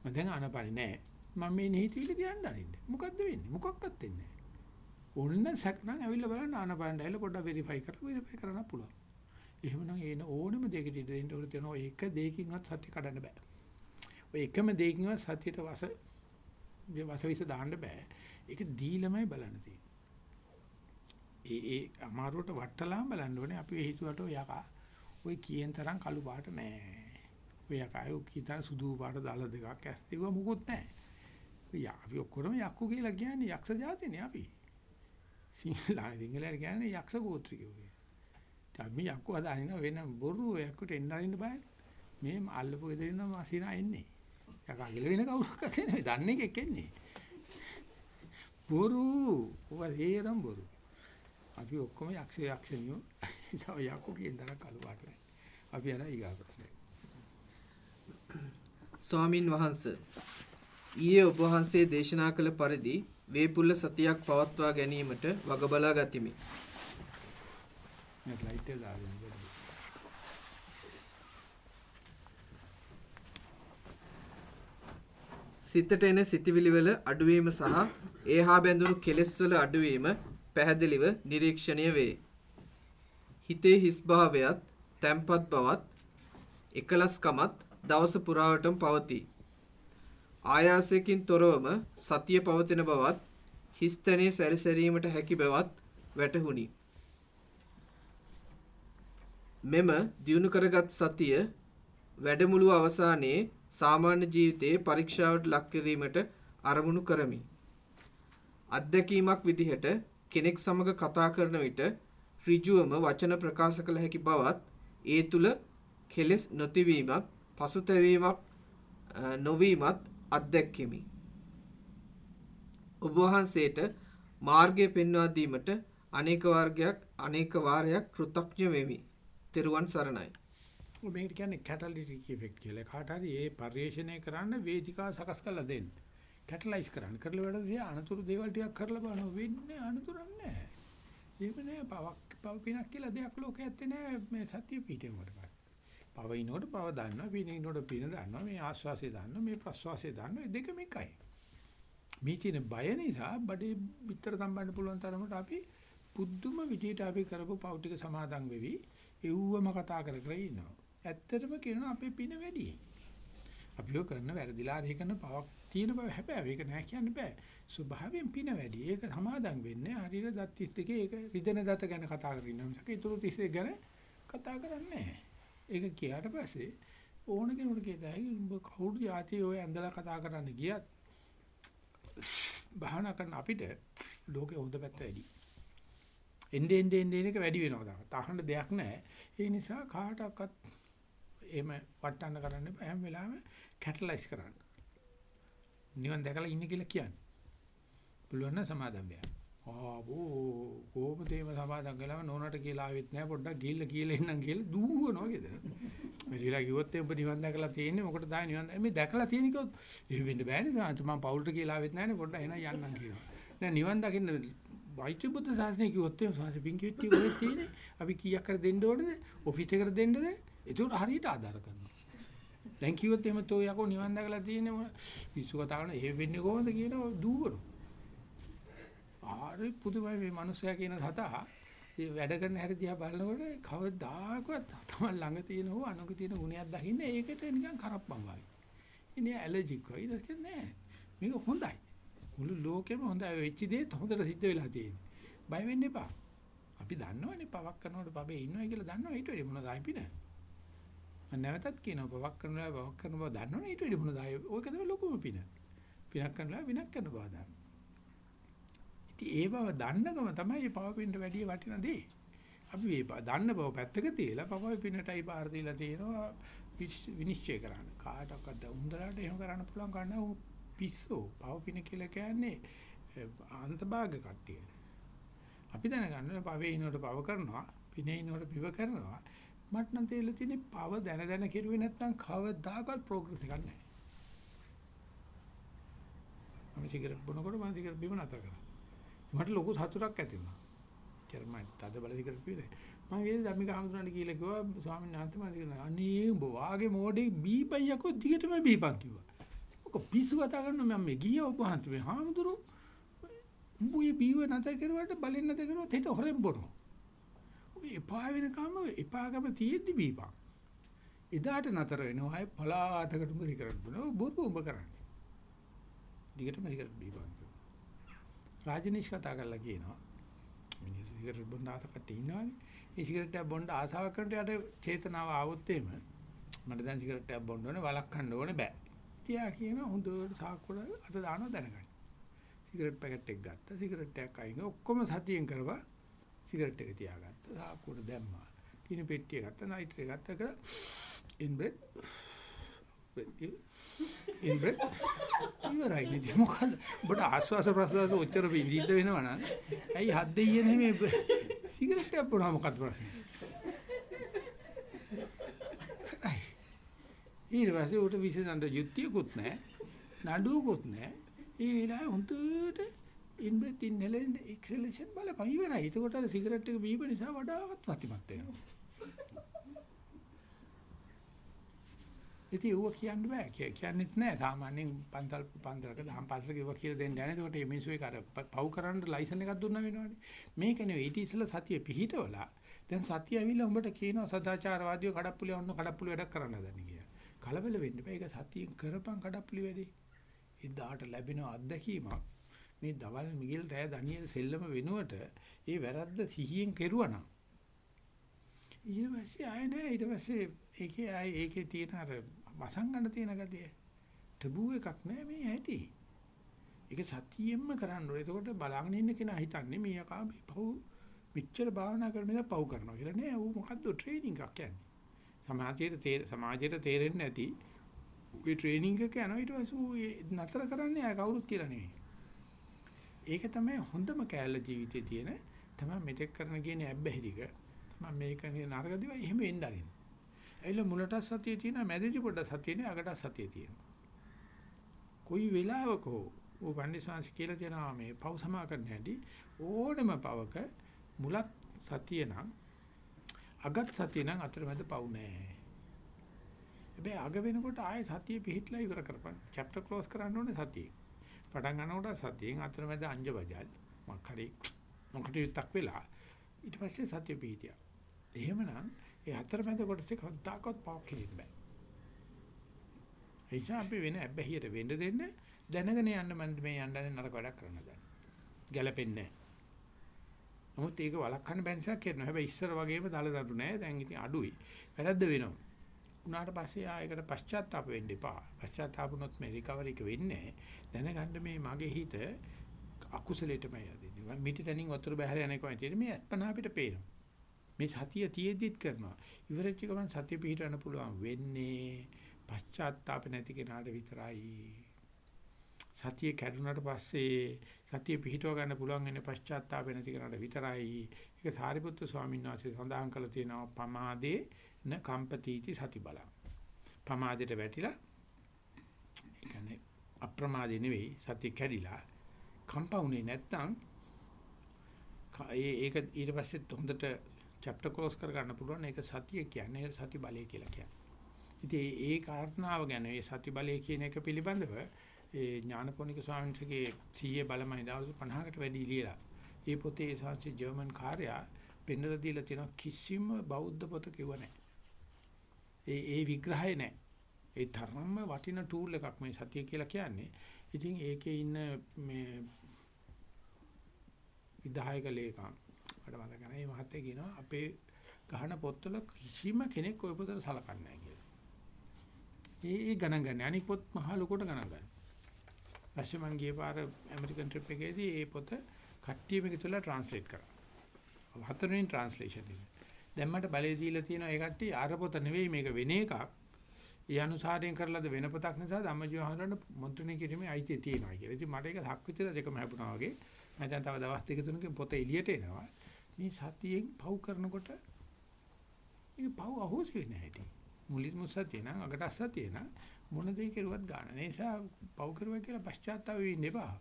මම දැන් ආනාපාන නැහැ. මම මේ නිහිතවිලි තියන්න අරින්න. මොකද්ද වෙන්නේ? මොකක්වත් වෙන්නේ නැහැ. ඕන්න සැකනම් ඇවිල්ලා බලන්න ආනපාන ඩයිල පොඩ්ඩක් වෙරිෆයි කරලා වෙරිෆයි කරන්න පුළුවන්. එහෙමනම් ඒන ඕනම දෙයකට ඉඳ දෙන්න උඩ තියෙනවා ඒක දෙයකින්වත් සත්‍ය කඩන්න බෑ. ඔය එකම දෙයකින්වත් සත්‍යයට වස වසවිස දාන්න බෑ. ඒක දීලමයි බලන්න තියෙන්නේ. ඒ ඒ අමාරුවට වට්ටලාම බලන්න ඕනේ අපි හිතුවට ඔය යකා ඔය කියන තරම් කළු පාට නෑ. ඔය යකා ඔය කීතර සුදු පාට දාලා දෙකක් ඇස් දෙව මොකුත් නෑ. යා අපි ඔක්කොම යක්කු කියලා කියන්නේ යක්ෂ జాතිනේ අපි. සිංහල සිංහලට කියන්නේ යක්ෂ ගෝත්‍රිකයෝ කියලා. අපි යක්කු හදාගෙන වෙන බොරු යක්කුට එන්න අරින්න බෑ. මේ අල්ලපු ගෙදර ඉන්න මාසිනා එන්නේ. යකා ගිල වෙන කවුරක්වත් එන්නේ දන්නේ එකෙක් එන්නේ. බොරු. ඔවා හේරම් බොරු. අපි ඔක්කොම යක්ෂ යක්ෂණියෝ. තව යක්කු කියන තරම් කළු පාට නැහැ. අපි යන ඊගා ප්‍රශ්නේ.
ස්වාමින් වහන්සේ ඊයේ ඔබ වහන්සේ දේශනා කළ පරිදි වේපුල්ල සතියක් පවත්වා ගැනීමට වග බලා ගතිමි. සිතට එන සිතිවිලි වල අඩුවීම සහ ඒහා බැඳුණු කෙලෙස් වල අඩුවීම පැහැදිලිව නිරීක්ෂණය වේ. හිතේ හිස් භාවයත්, තැම්පත් බවත්, එකලස්කමත් දවස පුරාවටම පවතී. ආයාසයෙන් තොරවම සතිය පවතින බවත්, හිස්තැනේ සැරිසැරීමට හැකි බවත් වැටහුණි. මෙම දියුණු කරගත් සතිය වැඩමුළු අවසානයේ සාමාන්‍ය ජීවිතයේ පරීක්ෂාවට ලක් කිරීමට අරමුණු කරමි. අත්දැකීමක් විදිහට කෙනෙක් සමග කතා කරන විට ඍජුවම වචන ප්‍රකාශ කළ හැකි බවත් ඒ තුල කෙලෙස් නොතිවීමත් පසුතැවීමක් නොවීමත් අත්දැක්කෙමි. ඔබ වහන්සේට මාර්ගය පෙන්වා දීමට අනේක වර්ගයක් අනේක වාරයක් කෘතඥ වෙමි. තෙරුවන් සරණයි.
මේකට කියන්නේ කැටලිටික් ඉෆෙක්ට් කියලා. කාට හරි ඒ පරිශ්‍රණය කරන්න වේදිකාව සකස් කරලා දෙන්න. කැටලයිස් කරන්න. කරලා වැඩ දිහා අනතුරු දේවල් ටිකක් කරලා බලනවා වෙන්නේ අනතුරක් නැහැ. ඒක නෑ පවක් පව පිනක් කියලා දෙයක් ලෝකේ ඇත්තේ නෑ මේ සත්‍ය පිටේකට. පව ඉනකොට පව දන්නවා, පින ඉනකොට පින දන්නවා, මේ ආස්වාසිය දන්නවා, මේ ප්‍රස්වාසිය දන්නවා. ඒ දෙකම එකයි. මේ තියෙන බය නිසා බඩේ පිටර සම්බන්ධ පුළුවන් තරමට අපි පුදුම විදියට අපි කරපු පව් ටික සමාදන් වෙවි එව්වම කතා කර කර ඉන්නවා. ඇත්තටම කියනවා අපේ පින වැඩි. අපිව කරන වැරදිලා හරි කරන පවක් තියෙන බව හැබැයි ඒක නෑ කියන්න බෑ. ස්වභාවයෙන් පින වැඩි. ඒක සමාදම් වෙන්නේ හරියට දත් 32 ඒක රිදෙන දත ගැන කතා කරගෙන ඉන්නවා. මිසක ඊටු 32 ගැන කතා කරන්නේ ඒක කියාට පස්සේ ඕන කෙනෙකුට කියතයි උඹ කවුරු જાති ඔය ඇඳලා කතා කරන්න ගියත් භාවනා කරන අපිට ලෝකේ හොඳ පැත්ත වැඩි. එන්නේ එන්නේ එන්නේ එක වැඩි වෙනවා තමයි. තහන්න දෙයක් නැහැ. ඒ නිසා කාටවත් එහෙම වටන්න කරන්න බෑ. හැම වෙලාවෙම කැටලයිස් කරන්න. නිවන් දැකලා ඉන්නේ කියලා කියන්නේ. පුළුවන් නම් සමාදම් වෙන්න. ආවෝ කොහොමද එහෙම සමාදම් කළාම නෝනට කියලා ආවෙත් නැහැ පොඩ්ඩක් ගිහිල්ලා කියලා එන්නම් කියලා දුවනවා ගෙදර. මෙරිලා කිව්වොත් ඔබ නිවන් දැකලා තියෙන්නේ මොකටද ආයේ නිවන් මේ දැකලා තියෙන කිව්වොත් එහෙම වෙන්න බෑනේ සාන්ත මම පවුලට කියලා ආවෙත් නැහැනේ පොඩ්ඩක් එන යන්නම් කියනවා. නෑ නිවන් දකින්න වෛද්‍ය බුද්ධ ශාසනය කිව්වොත් එහෙම සාන්ත පිංකිවිටි ඔය තියෙන්නේ අපි කීයක් කර දෙන්න ඕනද ඔෆිස් එකට දෙන්නද ඒකට හරියට ආධාර කරනවා. දැන් කිව්වොත් එහෙම තෝ යකෝ නිවන් දැකලා තියෙන්නේ පිස්සු කතා කරන එහෙම වෙන්නේ කොහොමද කියනවා දුවනවා. ආරේ පුදුමයි මේ මිනිස්සයා කියන සතා ඒ වැඩ කරන හැටි දිහා බලනකොට කවදාකවත් තමයි ළඟ තියෙන හෝ අනුක තියෙන ගුණයක් දකින්න ඒකට නිකන් කරප්පම් වගේ. ඉන්නේ ඇලර්ජික් වගේ ඒක නෑ. මේක හොඳයි. මුළු ලෝකෙම හොඳයි වෙච්ච දේ හොඳට සිද්ධ වෙලා තියෙන්නේ. බය වෙන්න එපා. අපි දන්නවනේ පවක් කරනකොට පබේ ඉන්නවා කියලා දන්නවා ඊට වැඩි මොනවද ආයි පින. මම නැවතත් කියනවා පවක් කරනවා පවක් කරන බව දන්නවනේ ඊට වැඩි මොනවද ආයි ඔයක තමයි ලොකුම පින. පිනක් කරනවා විනක් කරන බව දන්න. ඉතින් ඒ බව දන්නකම තමයි මේ පව පින්ට වැඩි වටින දේ. අපි මේ දන්න බව පැත්තක තියලා පව පිනටයි බාර දීලා තියෙනවා විනිශ්චය කරන්න. කාටවත් උන්දරට එහෙම කරන්න පුළුවන් කන්න පිස්සෝ පව පින කියලා කියන්නේ අන්තභාග කට්ටිය. අපි දැනගන්න පවේ ඉනකොට පව කරනවා, පිනේ ඉනකොට පිව කරනවා. මට නම් තේරෙලා තියෙන්නේ පව දැන දැන කෙරුවේ නැත්නම් කවදාකවත් ප්‍රෝග්‍රස් එකක් නැහැ. මම සිගරට් බොනකොට මම සිගරට් බිම නතර කරා. මට ලොකු සතුටක් ඇති වුණා. චර්මයි තද බල සිගරට් පිළේ. මම ගියේ ධම්මික හඳුනන කියලා කිව්වා ස්වාමීන් වහන්සේ මම කියනවා අනේ උඹ වාගේ මොඩේ බීපයියකෝ දිගටම බීපන් කිව්වා. ඔක පිස්සු කතා කරන මම මේ ගියා ඔබ වහන්සේ මේ හාමුදුරු උඹ මේ බීව නැත කරුවාට බලෙන් නැත කරුවා තෙට හොරෙන් බොනවා. ඔබ එපා වෙනකම් එපාගම තියෙද්දි බීපන්. එදාට නතර වෙනවා අය පලාතකටම සිගරට් බොනවා බොරු උඹ කරන්නේ. දිගටම සිගරට් බීපන්. රාජනීෂ් කතා කරලා කියනවා මිනිස්සු සිගරට් බොන්න ආස කට්ටිය ඉන්නවනේ. ඒ සිගරට් එක බොන්න ආසාවක් කරනට යට චේතනාව ආවොත් එහෙම මට දැන් සිගරට් එකක් බොන්න ඕනේ වළක්වන්න ඕනේ බෑ. තියා කියන හොඳට සාක්කුවට අත දානවා දැනගන්න. සිගරට් පැකට් එක ගත්තා. සිගරට් එකක් අයින් ඔක්කොම සතියෙන් කරවා සිගරට් එක තියාගත්තා. සාක්කුවට දැම්මා. කිනි පෙට්ටිය ගත්තා. නයිට් එක ගත්තා කරා ඉන්බ්‍රෙඩ් ඉන්බ්‍රෙඩ් ඉවරයි. නේද මොකද? ඔබට ආස්වාස ප්‍රසවාස ඔච්චර විඳින්න වෙනවා නම්. ඇයි හත් දෙයියේ නෙමෙයි සිගරට් එකක් බොනවා? මොකද ප්‍රශ්නේ? ඊට පස්සේ උට විශේෂන්ට යුක්තියකුත් නැහැ. නඩුවකුත් නැහැ. ඒ වෙලාවේ හුදුට ඉන්බ්‍රෙත් ඉන්හෙලෙන් එක්සලේෂන් බලපන්. ඉවරයි. එතකොට අර සිගරට් එක බීප නිසා වඩාවත් වතිමත් වෙනවා. ඉතින් ඌව කියන්න බෑ. කියන්නෙත් නෑ. සාමාන්‍යයෙන් පන්සල් පන්සලක දහම් පාසලක ඉව කියලා දෙන්න යන්නේ. ඒකට මේ මිනිස්සු ඒක අර පව් කරන්න ලයිසන් එකක් දුන්නා වෙනවනේ. මේක නෙවෙයි ඊට ඉස්සෙල්ලා සතිය පිහිටවලා දැන් සතිය ඇවිල්ලා උඹට කියනවා සදාචාරවාදීව කඩප්පුලිය ඔන්න කඩප්පුලිය වැඩක් කරන්න හදන්නේ කියලා. කලබල වෙන්න බෑ. ඒක සතියෙන් කරපන් කඩප්පුලි වැඩේ. එදාට ලැබෙන අත්දැකීමක් මේ දවල් මිගෙල් රෑ දනියෙල් සෙල්ලම වෙනුවට ඒ වැරද්ද සිහියෙන් කෙරුවා නම් ඊට පස්සේ ආය නෑ ඊට පස්සේ ඒකේ ආය ඒකේ තියෙන අර වසංගන තියෙන ගතිය. ටබු එකක් නෑ මේ ඇති. ඒක සතියෙන්ම කරන්න ඕනේ. එතකොට බලාගෙන ඉන්න කෙනා හිතන්නේ මේ යකා මේ පව් මෙච්චර භාවනා කරන නිසා පව් කරනවා කියලා නෑ. ඌ මොකද්ද ට්‍රේනින්ග් එකක් කියන්නේ. සමාජයේ සමාජයට තේරෙන්නේ නැති ඒ ට්‍රේනින්ග් එක යනවා ඊට පස්සේ ඌ නතර කරන්නේ ආය කවුරුත් කියලා නෙවෙයි. ඒක තමයි හොඳම කෑල්ල ජීවිතයේ තියෙන තමයි මෙතෙක් කරන කියන්නේ ඇබ්බැහිරික. මම මේක නරක දිවා එහෙම එන්න අරින්න. ඇයිල මුලට සතිය තියෙනවා මැදදී පොඩ්ඩක් සතිය නේ අගට සතිය තියෙනවා. කොයි වෙලාවක හෝ ඕ පන්දිසාංශ කියලා තියෙනවා මේ පව් සමා කරන්න හැටි ඕනම පවක මුලත් සතිය නම් අගත් සතිය නම් අතරමැද පව් නැහැ. හැබැයි අග වෙනකොට ආයේ සතිය පිහිටලා ඉවර කරපන්. චැප්ටර් ක්ලෝස් කරන්න ඕනේ සතියේ. පටන් ගන්නකොට සතියෙන් අතරමැද අංජ බජල් මොකක් හරි මොකට යුක්තක් වෙලා ඊට පස්සේ සතිය පිහිටියා. එහෙමනම් ඒ අතරමැද කොටසේ කවදාකවත් පවක් කිලින්න බෑ. එයිසා අපි වෙන ඇබ්බැහියට වෙන්න දෙන්න දැනගෙන යන්න මම මේ යන්නේ නරක වැඩක් කරන්න දැන්. ගැළපෙන්නේ නැහැ. නමුත් ඒක වළක්වන්න බැරි නිසා කරනවා. හැබැයි ඉස්සර වගේම දල දඩු නැහැ. දැන් ඉතින් අඩුයි. වැරද්ද වෙනවා. උනාට පස්සේ ආයකට පශ්චාත්තාප වෙන්න එපා. පශ්චාත්තාපුනොත් මේ රිකවරි එක වෙන්නේ දැනගන්න මේ මගේ හිත අකුසලයටමයි යදින්නේ. මිටි තනින් වතුර බහැර යන එකමයි තියෙන්නේ. මේ අත්පනා අපිට පේනවා. මේ සතිය තියෙද්දිත් කරනවා. ඉවරච්ච ගමන් සතිය පිහිටවන්න පුළුවන් වෙන්නේ පශ්චාත්තාප නැති කෙනාට විතරයි. සතිය කැඩුනට පස්සේ සතිය පිහිටව ගන්න පුළුවන් වෙන්නේ පශ්චාත්තාප නැති කෙනාට විතරයි. ඒක සාරිපුත්තු ස්වාමීන් වහන්සේ සඳහන් කළ තියෙනවා පමාදේ න කම්පතිති සති බලං. පමාදයට වැටිලා ඒ කියන්නේ අප්‍රමාදේ නෙවෙයි සතිය කැඩිලා කම්පවුනේ නැත්තම් ඒක ඊට පස්සේ හොඳට චැප්ටර් ක්ලෝස් කර ගන්න පුළුවන් ඒක සතිය කියන්නේ සති බලය කියලා කියන්නේ. ඉතින් ඒ කාරණාව ගැන ඒ සති බලය කියන එක පිළිබඳව ඒ ඥානපෝනික ස්වාමීන් වහන්සේගේ සීයේ බලමයි දවස් 50කට වැඩි ලියලා. ඒ පොතේ ඒ සංසි ජර්මන් කාර්යය පෙන්නලා දීලා තියෙන කිසිම බෞද්ධ පොත කිව්ව නැහැ. ඒ ඒ විග්‍රහය නැහැ. ඒ තරම්ම වටින ටූල් එකක් මේ සතිය කියලා කියන්නේ. ඉතින් ඒකේ ඉන්න මේ විධායක ලේකම් මට මතක නැහැ. මේ මහත්තයා කියනවා අපේ ගහන පොත්වල කිසිම කෙනෙක් ওই පොතට සලකන්නේ නැහැ කියලා. ඒ ඒ ගණන් ගන්න. අනික පොත් මහ ලොකුට ගණන් ගන්න. ඊපස්සේ මම ගිය පාර ඇමරිකන් ට්‍රිප් එකේදී ඒ පොත කට්ටිය මේක තුල ට්‍රාන්ස්ලේට් කරා. හතරවෙනි ට්‍රාන්ස්ලේෂන් එක. දැන් මට බලය දීලා තියෙනවා ඒ කට්ටිය අර පොත නෙවෙයි මේක වෙන එකක්. ඒ අනුසාරයෙන් කරලාද වෙන පොතක් නිසා ධම්මජීව හඳුනන මුද්‍රණය කිරීමේ අයිතිය තියෙනවා කියලා. ඉතින් මට ඒක හක් විතර දෙකම හැපුණා වගේ. මම දැන් තව දවස් දෙක තුනකින් පොත එළියට එනවා. මේ සතියෙන් පව් කරනකොට ඒක පව් අහෝසි වෙන්නේ නැහැටි. මුලින්ම සතිය නම් අකට සතිය නම් මොන දෙයක් කරුවත් ගන්න. ඒ නිසා පව් කරුවා කියලා පශ්චාත්තාප වෙන්න එපා.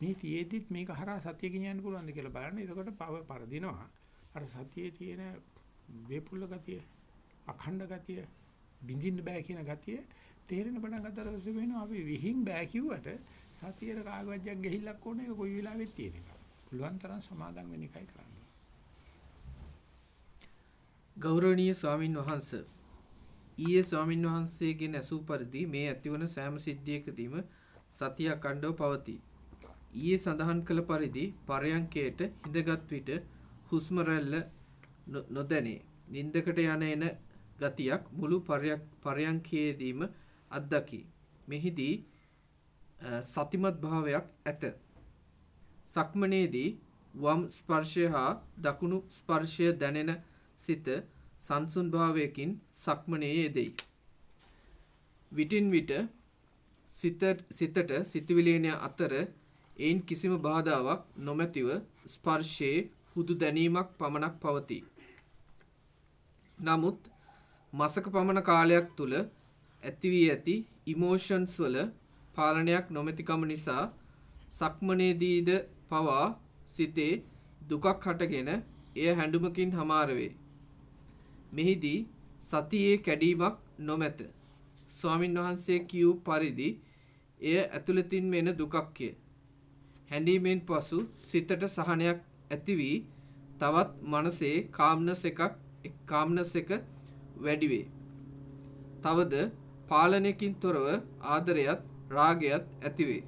මේ තියේදිත් මේක හරහා සතිය ගෙනියන්න පුළුවන්ද කියලා බලන්න. එතකොට පව පරදිනවා. අර සතියේ තියෙන වේපුල්ල ගතිය, අඛණ්ඩ ගතිය, බින්දින්න බෑ කියන ගතිය තේරෙන පටන් ගන්නතර පස්සේ වෙනවා අපි විහිං බෑ කිව්වට සතියේ කාගවජ්ජක් ගිහිල්ලක් ඕනේ ඒක කොයි වෙලාවෙත් තියෙන එක. පුළුවන් තරම් සමාදම් වෙන එකයි කරන්නේ.
ගෞරවනීය ස්වාමින් වහන්ස ඊයේ ස්වාමින් වහන්සේගෙන් ඇසූ පරිදි මේ ඇතිවන සෑම සිද්ධියකදීම සතිය අකණ්ඩව පවතී. ඊයේ සඳහන් කළ පරිදි පරයන්කයට හිඳගත් විට හුස්ම රැල්ල නොදැනේ. නින්දකට යන එන ගතියක් මුළු පරයන්කයේදීම අත්දකි. මෙහිදී සතිමත් භාවයක් ඇත. සක්මනේදී වම් ස්පර්ශය හා දකුණු ස්පර්ශය දැනෙන සිත සංසුන් භාවයකින් සක්මනේ යෙදෙයි. විටින් විට සිතට සිතවිලියන අතර එයින් කිසිම බාධාවක් නොමැතිව ස්පර්ශයේ හුදු දැනීමක් පමණක් පවතී. නමුත් මසක පමණ කාලයක් තුළ ඇතිවී ඇති ඉමෝෂන්ස් වල පාලනයක් නොමැතිකම නිසා සක්මනේදීද පවා සිතේ දුකක් හටගෙන එය හැඬුමකින් හමාර වේ. මෙහිදී සතියේ කැඩීමක් නොමැත. ස්වාමින් වහන්සේ කියූ පරිදි එය ඇතුළතින් එන දුකක්ය. හැඬීමෙන් පසු සිතට සහනයක් ඇති වී තවත් මනසේ කාම්නස් එකක් කාම්නස් එක වැඩි වේ. තවද පාලනයකින් තොරව ආදරයත් රාගයත් ඇතිවේ.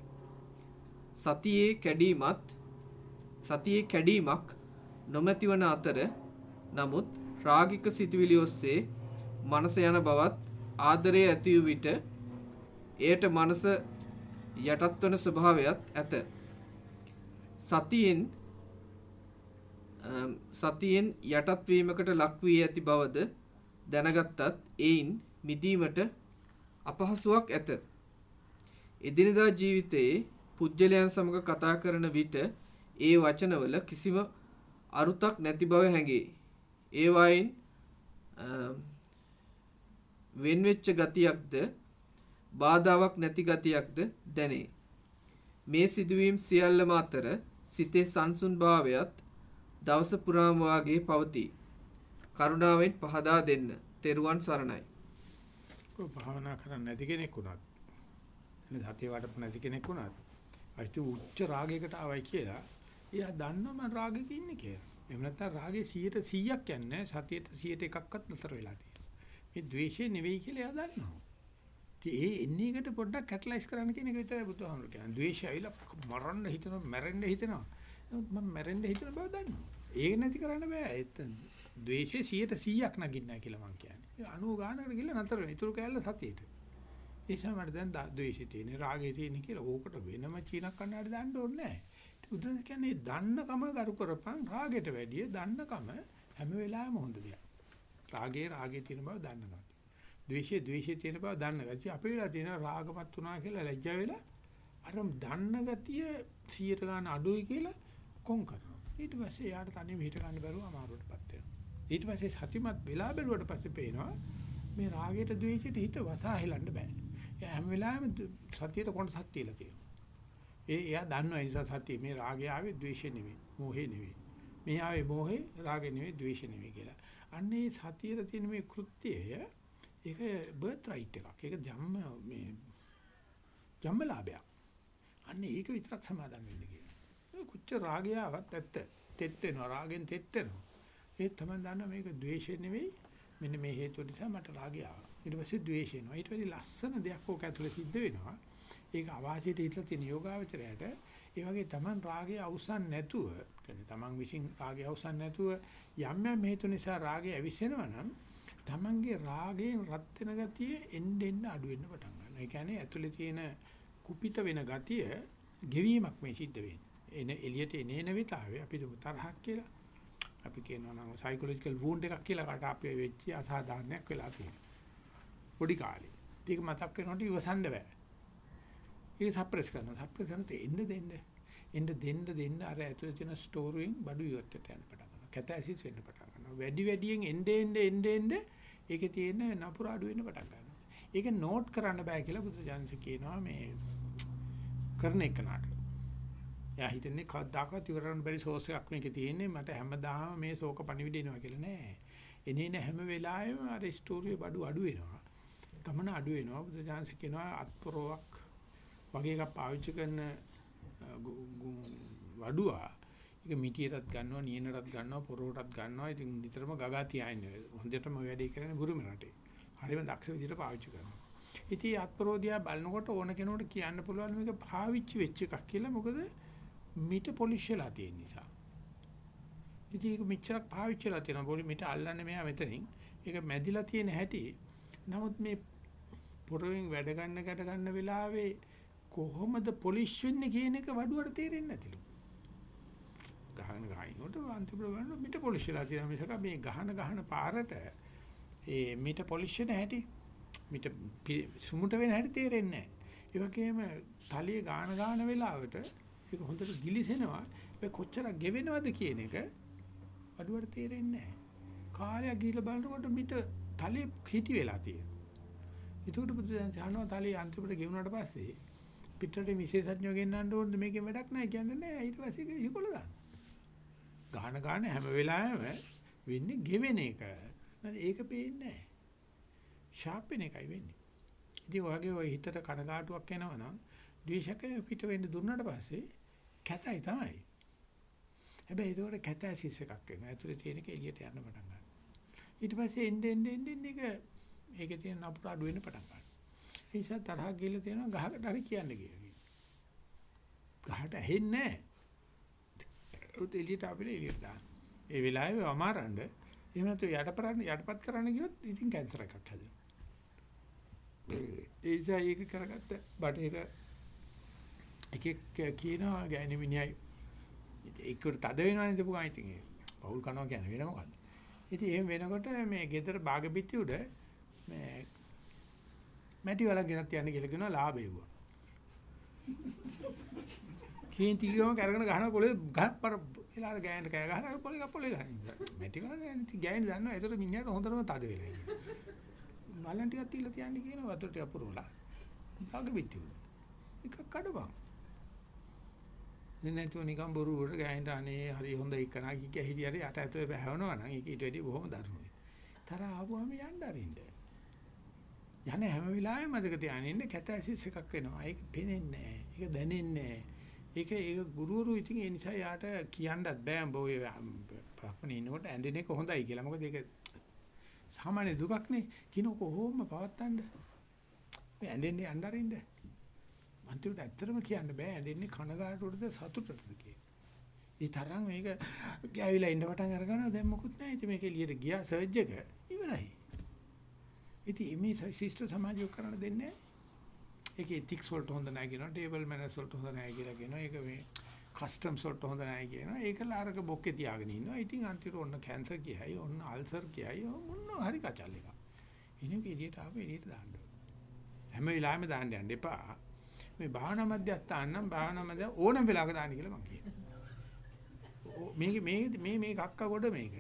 සතියේ කැඩීමත් සතියේ කැඩීමක් නොමැතිවන අතර නමුත් රාගික සිතුවිලි ඔස්සේ මනස යන බවත් ආදරය ඇති වූ විට එයට මනස යටත්වන ස්වභාවයත් ඇත. සතියෙන් සතියෙන් යටත්වීමකට ලක්වී ඇති බවද දැනගත්තත් එයින් මිදීමට අපහසුවක් ඇත. එදිනදා ජීවිතයේ පුද්ගලයන් සමඟ කතා කරන විට ඒ වචනවල කිසිම අරුතක් නැති බව හැඟේ. ඒවායින් වෙන්වෙච්ච ගතියක්ද බාධාවක් නැති ගතියක්ද දැනේ. මේ සිදුවීම් සියල්ලම අතර සිතේ සංසුන් භාවයත් දවස පුරාම වාගේ පවතී. කරුණාවෙන් පහදා දෙන්න. තෙරුවන් සරණයි.
භාවනා කරන්නේ නැති කෙනෙක් වුණත් එනේ සතිය වඩපු නැති කෙනෙක් වුණත් අයිති උච්ච රාගයකට ආවයි කියලා එයා දන්නවා මම රාගෙක ඉන්නේ කියලා. එහෙම නැත්නම් රාගේ 100ට 100ක් යන්නේ සතියට 100ට එකක්වත් නතර වෙලා තියෙනවා. මේ ද්වේෂය නෙවෙයි කියලා එයා දන්නවා. ඉතින් ඒ එන්නේ එකට පොඩ්ඩක් කැටලයිස් කරන්න කියන එක විතරයි බුදුහාමුදුරු කියන්නේ. ද්වේෂය ඇවිල්ලා මරන්න හිතනවා, මැරෙන්න හිතනවා. නමුත් මම මැරෙන්න හිතන බව දන්නවා. ඒක නැති කරන්න බෑ. එතන ද්වේෂය 100ට 100ක් නගින්නයි කියලා මම කියන්නේ. 90 ගානකට ගිහලා නතර වෙන. ඊටු කැල්ල සතියේට. ඒ නිසා මට දැන් ද්වේෂය තියෙන, රාගය තියෙන කියලා ඕකට වෙනම චීනක් කන්නාඩි දාන්න ඕනේ නැහැ. බුදුන් කියන්නේ දන්නකම කරු කරපන් රාගයට වැඩිය දන්නකම හැම වෙලාවෙම හොඳ දෙයක්. රාගේ රාගේ තියෙන බව දන්නවා. ද්වේෂයේ ද්වේෂයේ තියෙන බව දන්න ගතිය අපේ වෙලා තියෙන රාගමත් වුණා කියලා ලැජ්ජා වෙලා අර දන්න ගතිය 100ට ගන්න අඩුයි කියලා කොන් කරනවා. ඊට පස්සේ යාට තනියම හිට ගන්න බැරුව අමාරුවටපත් වෙනවා. ඊට පස්සේ සතිමත් වෙලා බැලුවට පස්සේ පේනවා මේ රාගයට ද්වේෂයට හිත වසා හෙලන්න බෑ. එයා හැම වෙලාවෙම සතියට කොටසක් තියලා තියෙනවා. ඒ එයා දන්නවා ඒ නිසා සතිය මේ රාගය ආවේ ද්වේෂය නෙවෙයි, මෝහය නෙවෙයි. මේ ආවේ මෝහේ රාගය නෙවෙයි, ද්වේෂය නෙවෙයි කියලා. අන්නේ සතියේ තියෙන මේ කෘත්‍යය ඒක බර්ත් රයිට් එකක්. ඒක ජම්ම මේ ජම්මලාභයක්. අන්නේ ඒක විතරක් සමාදම් වෙන්න කියනවා. කුච්ච රාගයවත් ඇත්ත. තෙත් වෙනවා රාගෙන් තෙත් වෙනවා. ඒ තමයි දන්නා මේක ද්වේෂය නෙවෙයි. මෙන්න මේ හේතුව නිසා මට රාගය ආවා. ඊට පස්සේ ද්වේෂය එනවා. ඊට පස්සේ ලස්සන දෙයක් ඕක ඇතුලේ සිද්ධ වෙනවා. ඒක අවාසියට ඉట్లా තියෙන යෝගාවචරයට ඒ වගේ Taman රාගය අවසන් නැතුව කියන්නේ Taman විසින් රාගය අවසන් නැතුව යම් යම් හේතු නිසා රාගය ඇවිස්සෙනවා නම් Tamanගේ රාගයෙන් රත් වෙන ගතිය එන්න එන්න අඩු වෙන්න පටන් ගන්නවා. ඒ කියන්නේ ඇතුලේ තියෙන කුපිත වෙන ගතිය ගෙවීමක් මේ සිද්ධ වෙන්නේ. එන එළියට එනේන විතාවේ අපි තරහක් කියලා අපි කියනවා නම් සයිකොලොජිකල් වුන්ඩ් එකක් කියලා කට අපේ වෙච්ච අසාධාරණයක් වෙලා තියෙනවා. පොඩි කාලේ. ඒක මතක් වෙනකොට ඉවසන්න බෑ. ඒක සප්‍රෙස් කරනවා. සප්‍රෙස් කරනත් එන්න දෙන්න. එන්න දෙන්න දෙන්න අර ඇතුලේ තියෙන ස්ටෝරුවෙන් බඩු ඉවරට යන පටන් ගන්නවා. කැතැසිස් වෙන්න පටන් ගන්නවා. වැඩි වැඩියෙන් එන්න එන්න එන්න එන්න ඒකේ තියෙන නපුර අඩු වෙන්න පටන් ගන්නවා. ඒක නෝට් කරන්න බෑ කියලා බුදුජානක කියනවා මේ කරන එක නාට. එයා හිතන්නේ කවදාකවත් ඉවරන්න බැරි සෝස් එකක් මේකේ තියෙන්නේ මට හැමදාම මේ ශෝක පණිවිඩ එනවා කියලා නෑ. එනේන හැම වෙලාවෙම අර ස්ටෝරියේ බඩු අඩු වෙනවා. ගමන අඩු වෙනවා. බුදුජානක කියනවා අත්පරෝවක් වගේ එකක් පාවිච්චි කරන වඩුවා. ඒක මිටියටත් ගන්නවා නියනටත් ගන්නවා පොරොටත් ගන්නවා. ඉතින් නිතරම ගගා තියාන්නේ හොඳටම වැඩේ කරන්නේ බුරුම රටේ. හරිම දක්ෂ විදිහට පාවිච්චි කරනවා. ඉතින් අත්පරෝදියා බලනකොට ඕන කෙනෙකුට කියන්න පුළුවන් මේක පාවිච්චි වෙච්ච එකක් කියලා. මොකද මිට පොලිෂ් වෙලා තියෙන නිසා. ඉතින් ඒක මෙච්චරක් පාවිච්චි වෙලා තියෙනවා. පොලි මිට අල්ලන්නේ මෙයා මෙතනින්. ඒක මැදිලා තියෙන හැටි. නමුත් මේ පොරවෙන් වැඩ ගන්න ගැට ගන්න වෙලාවේ කොහොමද පොලිෂ් වෙන්නේ කියන එක වඩුවට තේරෙන්නේ නැතිලු. ගහන ගහිනකොට අන්තිමට බලන්න මිට පොලිෂ් වෙලා තියෙන මිසක මේ ගහන ගහන පාරට ඒ මිට පොලිෂ් වෙන හැටි මිට සුමුට වෙන හැටි තේරෙන්නේ නැහැ. ඒ වගේම තලිය ගාන ගාන වෙලාවට ඒක හොඳට දිලිසෙනවා. ඒ කොච්චර ගෙවෙනවද කියන එක වඩුවට තේරෙන්නේ නැහැ. කාලයක් ගිහිල්ලා බලනකොට මිට තලිය හිටි වෙලා තියෙනවා. ඒකට බුදුදහම කියනවා තලිය අන්තිමට ගෙවුනට පස්සේ පිටරට විශේෂඥයෝ ගෙන්නන්න ඕනේ මේකෙන් වැඩක් නැහැ කියන්නේ නැහැ ඊට පස්සේ ඒක විසිකොල දාන්න. ගාන ගාන හැම වෙලාවෙම වෙන්නේ ගෙවෙන එක. ඒක පේන්නේ නැහැ. ෂාප් වෙන එකයි වෙන්නේ. ඉතින් ඔයගේ ඔය හිතට කනගාටුවක් එනවනම් ද්වේෂක පිට වෙන්න දුන්නාට පස්සේ කැතයි තමයි. හැබැයි ඒකට කැතැසිස් එකක් වෙනවා. ඇතුලේ තියෙන එක එළියට යන්න පටන් ගන්නවා. ඊට පස්සේ එන්න එන්න එන්න එක ඒකේ තියෙන අපුර අඩු වෙන්න පටන් ගන්නවා. ඒ නිසා තරහක් ගිහලා තියෙනවා ගහකට හරි කියන්න කියලා. ගහට ඇහෙන්නේ නැහැ. උත් එළියට අපිට එළියට දාන්න. ඒ වෙලාවේ අමාරන්න එහෙම නැතු යටපරන්න යටපත් කරන්න ගියොත් ඉතින් කැන්සර් එකක් හැදෙනවා. ඒ නිසා ඒක කරගත්ත බටේර එකෙක් කියනවා ගෑණි මිනිහයි ඒකට තද වෙනවනේ දපු ගාන ඉතින් පවුල් කනවා කියන්නේ වෙන මොකද්ද? ඉතින් එහෙම වෙනකොට මේ ගෙදර බාග පිටි උඩ මේ මැටි වලක් ගෙනත් යන්න කියලා කියනවා ලාභේවුවා. කේන්ති ගියම කරගෙන ගහන පොලේ ගහපර එලාර ගෑනට කෑ ගහලා පොලේ පොලේ ගහන. මැටි වල දැන් ගෑනි දන්නවා ඒතර මිනිහට හොඳටම තද වෙලා ඉන්නේ. මලන් ටිකක් තියලා තියන්න කියන වතුර ටික පුරවලා. බාග පිටි උඩ. එකක් කඩපන්. නැතුව නිකන් බොරුවට ගෑනට අනේ හරි හොඳ එකනා කිය හිටිය හරි යට ඇතුලේ බහවනවා නම් ඒක ඊට වැඩි බොහොම දරුණුයි. තරහ ආවම යන්න අරින්න. යන හැම වෙලාවෙම මතක තියාගෙන ඉන්න කැතැසිස් එකක් වෙනවා. ඒක පේන්නේ නැහැ. ඒක දැනෙන්නේ නැහැ. ඒක ඒක ගුරුවරු ඉතින් ඒ නිසා යාට කියන්නත් බෑ උඹ ඔය පක්මනේ ඉන්නකොට ඇඬෙන එක හොඳයි කියලා. මොකද ඒක සාමාන්‍ය දුකක් නේ. කිනෝ කොහොම පවත්තන්න. මේ ඇඬෙන්නේ අnderින්ද. අන්තිමට ඇත්තටම කියන්න බෑ ඇඬෙන්නේ කනගාටුවටද සතුටටද කියලා. ඒ තරම් මේක ගෑවිලා ඉන්න පටන් අරගනවා දැන් මොකුත් නැහැ. ඉතින් මේක එළියට ගියා සර්ජ් එක ඉවරයි. ඉතින් මේ ශිෂ්ට සමාජය කරන්න දෙන්නේ ඒක ethics වලට හොඳ නැහැ කියනවා table manners වලට හොඳ නැහැ කියලා කියනවා. ඒක මේ customs වලට හොඳ නැහැ කියනවා. ඒකල අරක බොක්කේ තියාගෙන ඉන්නවා. ඉතින් අන්තිමට ඔන්න කැන්සර් කියයි ඔන්න අල්සර් කියයි මොන හරි කචල් එකක්. ඉනික එළියට ආව එළියට දාන්න හැම වෙලාවෙම දාන්න යන්න එපා. මේ භාවනා මධ්‍යස්ථාන නම් භාවනා මධ්‍ය ඕනම වෙලාවක දාන්න කියලා මම කියනවා. මේක මේ මේ මේ කක්ක කොට මේක.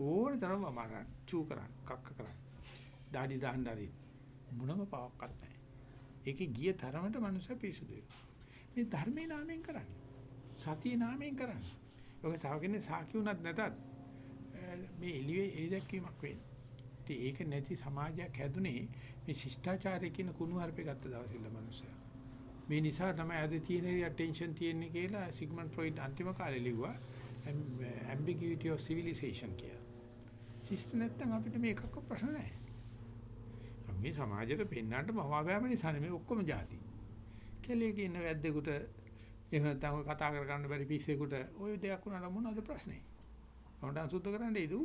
ඕන තරම් අමාරන් චූ කරන්න කක්ක කරන්න ඩාඩි දාන්න හරි මොනම පාවක්වත් නැහැ. ඒකේ ගිය තරමට මනුස්සය පිසුදු වෙනවා. මේ ධර්මේ නාමයෙන් කරන්නේ. සතිය නාමයෙන් කරන්නේ. ඔක තව කෙනෙක් සාකි වුණත් නැතත් මේ එළියේ එළි දැක්වීමක් වෙන්නේ. ඒක නැති සමාජයක් හැදුනේ මේ ශිෂ්ටාචාරය කියන කුණු හarpේ ගත්ත දවසේල මනුස්සයා. මේ නිසා තමයි අද තියෙන attention තියෙන්නේ කියලා සිග්මන්ඩ් ෆ්‍රොයිඩ් අන්තිම කාලේ ලිව්වා ambiguity of civilization කියලා. ශිෂ්ට නැත්තම් අපිට මේකක ප්‍රශ්න නැහැ. මේ සමාජයට පෙන්වන්නට මවාවෑම නිසානේ මේ ඔක්කොම જાති. කැලේ කියන වැද්දෙකුට එහෙම නැත්නම් ඔය කතා කරගන්න බැරි පිස්සෙකුට ওই දෙයක් උනන මොනවද ප්‍රශ්නේ? මොනට සුද්ධ කරන්න ඉදු?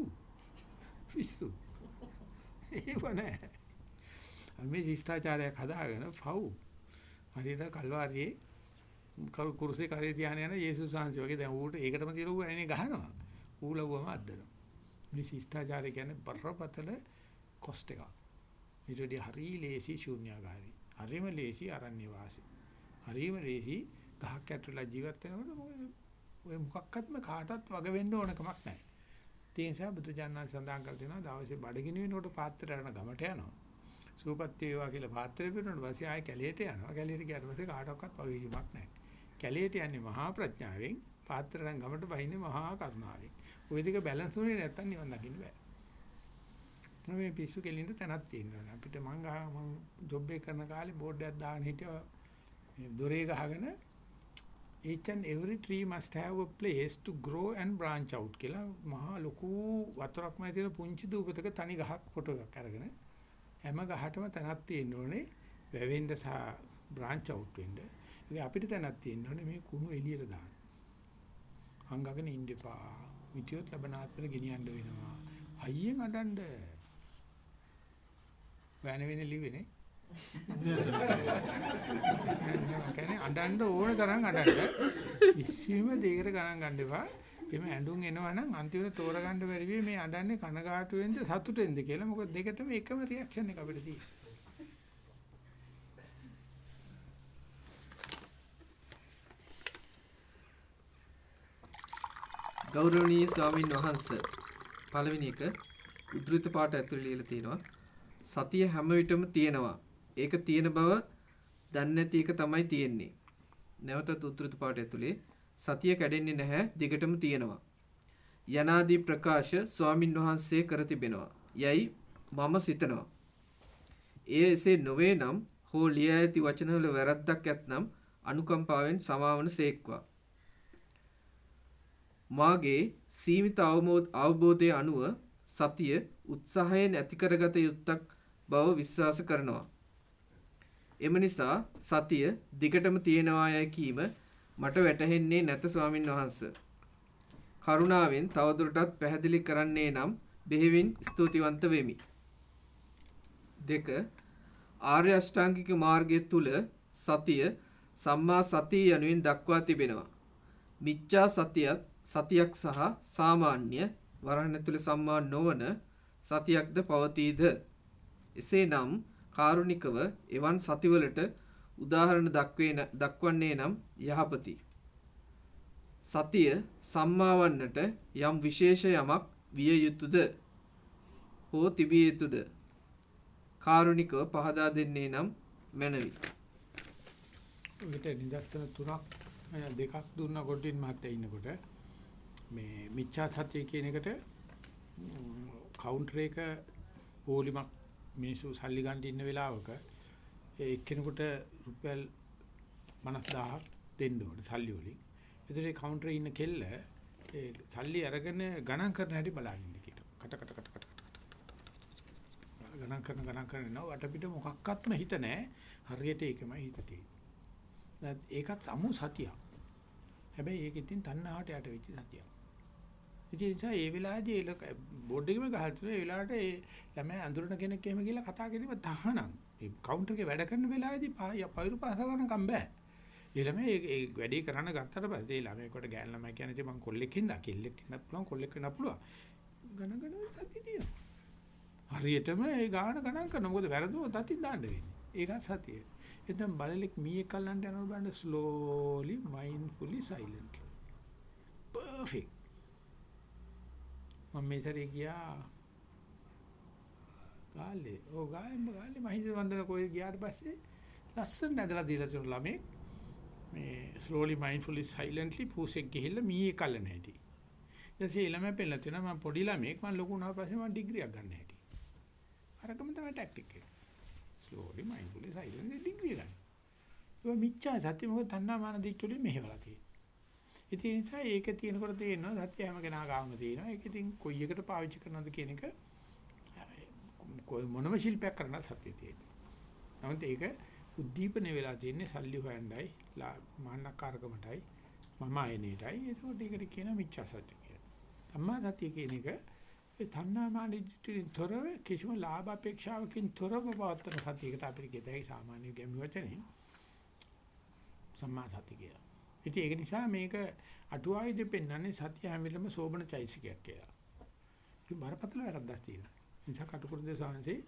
පිස්සු. ඒව නෑ. මේ ශිෂ්ටාචාරයක් හදාගෙන පව්. හරියට කල්වාරියේ කුරුසේ කරේ තියාන යන යේසුස් වහන්සේ වගේ දැන් ඌට ඒකටම තියලා ඌ ඇනේ ගහනවා. ඌ ලව්වම අද්දනවා. මේ ශිෂ්ටාචාරය කියන්නේ බරපතල කොස්ට් එකක්. ඊට වඩා හරි ලේසි ශූන්‍යාකාරී. හරිම ලේසි අරණ්‍ය වාසී. හරිම ලේසි ගහක් ඇතුළේ ජීවත් වෙනකොට මොකද ඔය මොකක්වත්ම කාටවත් වග වෙන්න ඕන කමක් නැහැ. ඒ නිසා බුදුජානක සඳහන් කර තියෙනවා දවසේ බඩගිනි වෙනකොට පාත්‍රය අරන ගමට යනවා. සූපත්ති වේවා කියලා පාත්‍රය පිරුණාට පස්සේ ආයෙ කැලේට යනවා. කැලේට ගියාට පස්සේ කාටවත් වගකීමක් නැහැ. කැලේට යන්නේ මහා ප්‍රඥාවෙන් පාත්‍රයෙන් ගමට බහින්නේ මහා කරුණාවෙන්. ওই දෙක බැලන්ස් වුනේ නැත්තම් නිවන් දකින්න බෑ. මේ පිස්සු කෙලින්න තැනක් තියෙනවා. අපිට මං ගහ මං ජොබ් එක කරන කාලේ බෝඩ් එකක් දාගෙන හිටියා. මේ දොරේ ගහගෙන each and every tree must have a place to grow and branch out කියලා මහා ලොකු වතුරක් මැද තියෙන පුංචි දූපතක තනි ගහක් ෆොටෝ එකක් අරගෙන හැම ගහටම තැනක් තියෙන්න ඕනේ වැවෙන්න සහ branch out වෙන්න. ඒක අපිට තැනක් තියෙන්න ඕනේ මේ කුණු එළියට දාන්න. හංගගෙන ඉන්න එපා. විදියොත් ලබනාත්මල ගෙනියන්න වෙනවා. අයියෙන් අඬන්න. වෙන වෙන ලිවෙනේ. කියන්නේ අඬන්න ඕන තරම් අඬන්න. කිසිම දෙයකට ගණන් ගන්න එපා. එimhe ඇඬුම් එනවා නම් අන්තිමට තෝරගන්න බැරි වෙයි මේ අඬන්නේ කනගාටු වෙන්ද සතුටෙන්ද කියලා. මොකද දෙකටම එකම රියැක්ෂන් එක අපිට තියෙනවා.
ගෞරවනීය ස්වාමින් වහන්සේ පළවෙනි එක උද්ෘත පාට ඇතුළේ ලියලා තියෙනවා සතිය හැම විටම තියෙනවා. ඒක තියෙන බව දන්නේ නැති එක තමයි තියෙන්නේ. නැවතත් උද්ෘත පාට ඇතුළේ සතිය කැඩෙන්නේ නැහැ දිගටම තියෙනවා. යනාදී ප්‍රකාශ ස්වාමින් වහන්සේ කර තිබෙනවා. යයි මම සිතනවා. එය එසේ නොවේ නම් හෝ ලියා ඇති වචනවල වැරද්දක් ඇත්නම් අනුකම්පාවෙන් සමාවන සේක්වා. මාගේ සීමිත අවබෝධය අනුව සතිය උත්සාහයෙන් ඇති කරගත යුත්තක් බව විශ්වාස කරනවා. එම නිසා සතිය දිගටම තියෙනවා යයි කීම මට වැටහෙන්නේ නැත ස්වාමින් වහන්සේ. කරුණාවෙන් තවදුරටත් පැහැදිලි කරන්නේ නම් බෙහෙවින් ස්තුතිවන්ත වෙමි. දෙක ආර්ය අෂ්ටාංගික මාර්ගය තුල සතිය සම්මා සතිය යනුවෙන් දක්වා තිබෙනවා. මිච්ඡා සතියත් සතියක් සහ සාමාන්‍ය වරහන් ඇතුළේ සම්මා නොවන සතියක්ද පවතීද එසේනම් කාරුණිකව එවන් සතිවලට උදාහරණ දක්වේ දක්වන්නේ නම් යහපති. සතිය සම්මාවන්නට යම් විශේෂ යමක් විය යුතුද? හෝ තිබිය යුතුද? කාරුණිකව පහදා දෙන්නේ නම් මැනවි.
ඔකට නිදර්ශන තුනක් දෙකක් දුන්න කොටින් මහත්තයා ඉන්නකොට මේ මිච්ඡා සත්‍ය කියන එකට කවුන්ටර් එක පොලිමක් මිනිස්සු සල්ලි ගන්න ඉන්න වෙලාවක ඒ එක්කෙනෙකුට රුපියල් 50000ක් දෙන්න ඕනේ සල්ලි වලින්. ඒතර ඒ කවුන්ටරේ ඉන්න කෙල්ල ඒ සල්ලි අරගෙන ගණන් කරන හැටි බලන්න ඉන්න කීට. කට කට කට කට කට ගණන් කරන ගණන් කරනවා වටපිට මොකක්වත්ම හිත නැහැ. හරියට ඒකමයි හිත තියෙන්නේ. ඒකත් අමු සතියක්. හැබැයි ඒක ඉතින් තණ්හාවට යට වෙච්ච සතියක්. ඉතින් ඒ නිසා ඒ වෙලාවේදී බෝඩ් එකෙම ගහලා තියෙනවා ඒ වෙලාවට ඒ ළමයි අඳුරන කෙනෙක් එහෙම කියලා කතා කිරීම තහනම්. ඒ කවුන්ටර් එකේ වැඩ කරන වෙලාවේදී පයිරු පාස ගන්නකම් බෑ. ඒ ළමයි ඒ වැඩේ කරන්න ගත්තට පස්සේ ඒ ළමයිකට ගෑන ළමයි කියන්නේ ඉතින් මං කොල්ලෙක් හින්දා කෙල්ලෙක් හින්දා පුළුවන් කොල්ලෙක් වෙන්න පුළුවන්. ගණ ගණ සතිය තියෙනවා. හරියටම ඒ ගාන ගණන් කරන මොකද වැරදුනොත් අතින් දාන්න වෙන්නේ. ඒකත් සතිය. එතෙන් බලලෙක් මීයක් කල්ලන්ට යනවා බලන්න slowly mindfully silently. perfect මම මේ සැරේ ගියා ගාල්ලේ. ඕ ගාල්ලේ ගාල්ලේ මහින්ද වන්දන කොයි ගියාට පස්සේ ලස්සන නැදලා දීලා තියෙන ළමෙක් මේ slowly mindfully silently පූසෙක් ගිහිල්ලා මීයේ කල්ලන හැටි. ඊටසේ ළමයා පෙන්නලා තියෙනවා මම පොඩි ළමෙක් මම ලොකු වුණා පස්සේ මම ඩිග්‍රියක් ගන්න හැටි. අරකම තමයි ටැක්ටික් එක. slowly mindfully silently ඩිග්‍රිය ගන්න. ඒක මිච්ඡා සත්‍ය මොකද තණ්හා මාන දිච්චුලින් මෙහෙवला තියෙන්නේ. ඉතින් ඒ නිසා ඒක තියෙනකොට තේරෙනවා සත්‍ය හැම කෙනා ගාම තියෙනවා. ඒක ඉතින් කොයි එකට පාවිච්චි කරනවද කියන එක මොනම ශිල්පයක් කරන්න සත්‍ය තියෙනවා. නමුත් ඒක උද්දීපන වෙලා තියෙන්නේ සල්ලි හොයන්නයි, මාන්නකාරකමටයි, මම ආයනේටයි. ඒකෝට ඒකට කියන මිච්ඡා සත්‍ය කියලා. සම්මා සත්‍ය කියන එක ඒ තණ්හා මානිටින් තොරව කිසිම ලාභ අපේක්ෂාවකින් තොරව පවත්තන සත්‍යයකට අපිට කියතයි සාමාන්‍ය ගැඹුරු වචනේ සම්මා සත්‍ය කියලා. ඉතින් ඒක නිසා මේක අටුවාවේදී පෙන්වන්නේ සත්‍ය හැම වෙලම සෝබන චෛසිකයක් කියලා. ඒක බරපතල වැරද්දක් තියෙනවා. නිසා කටුකුරුදේ සාංශේ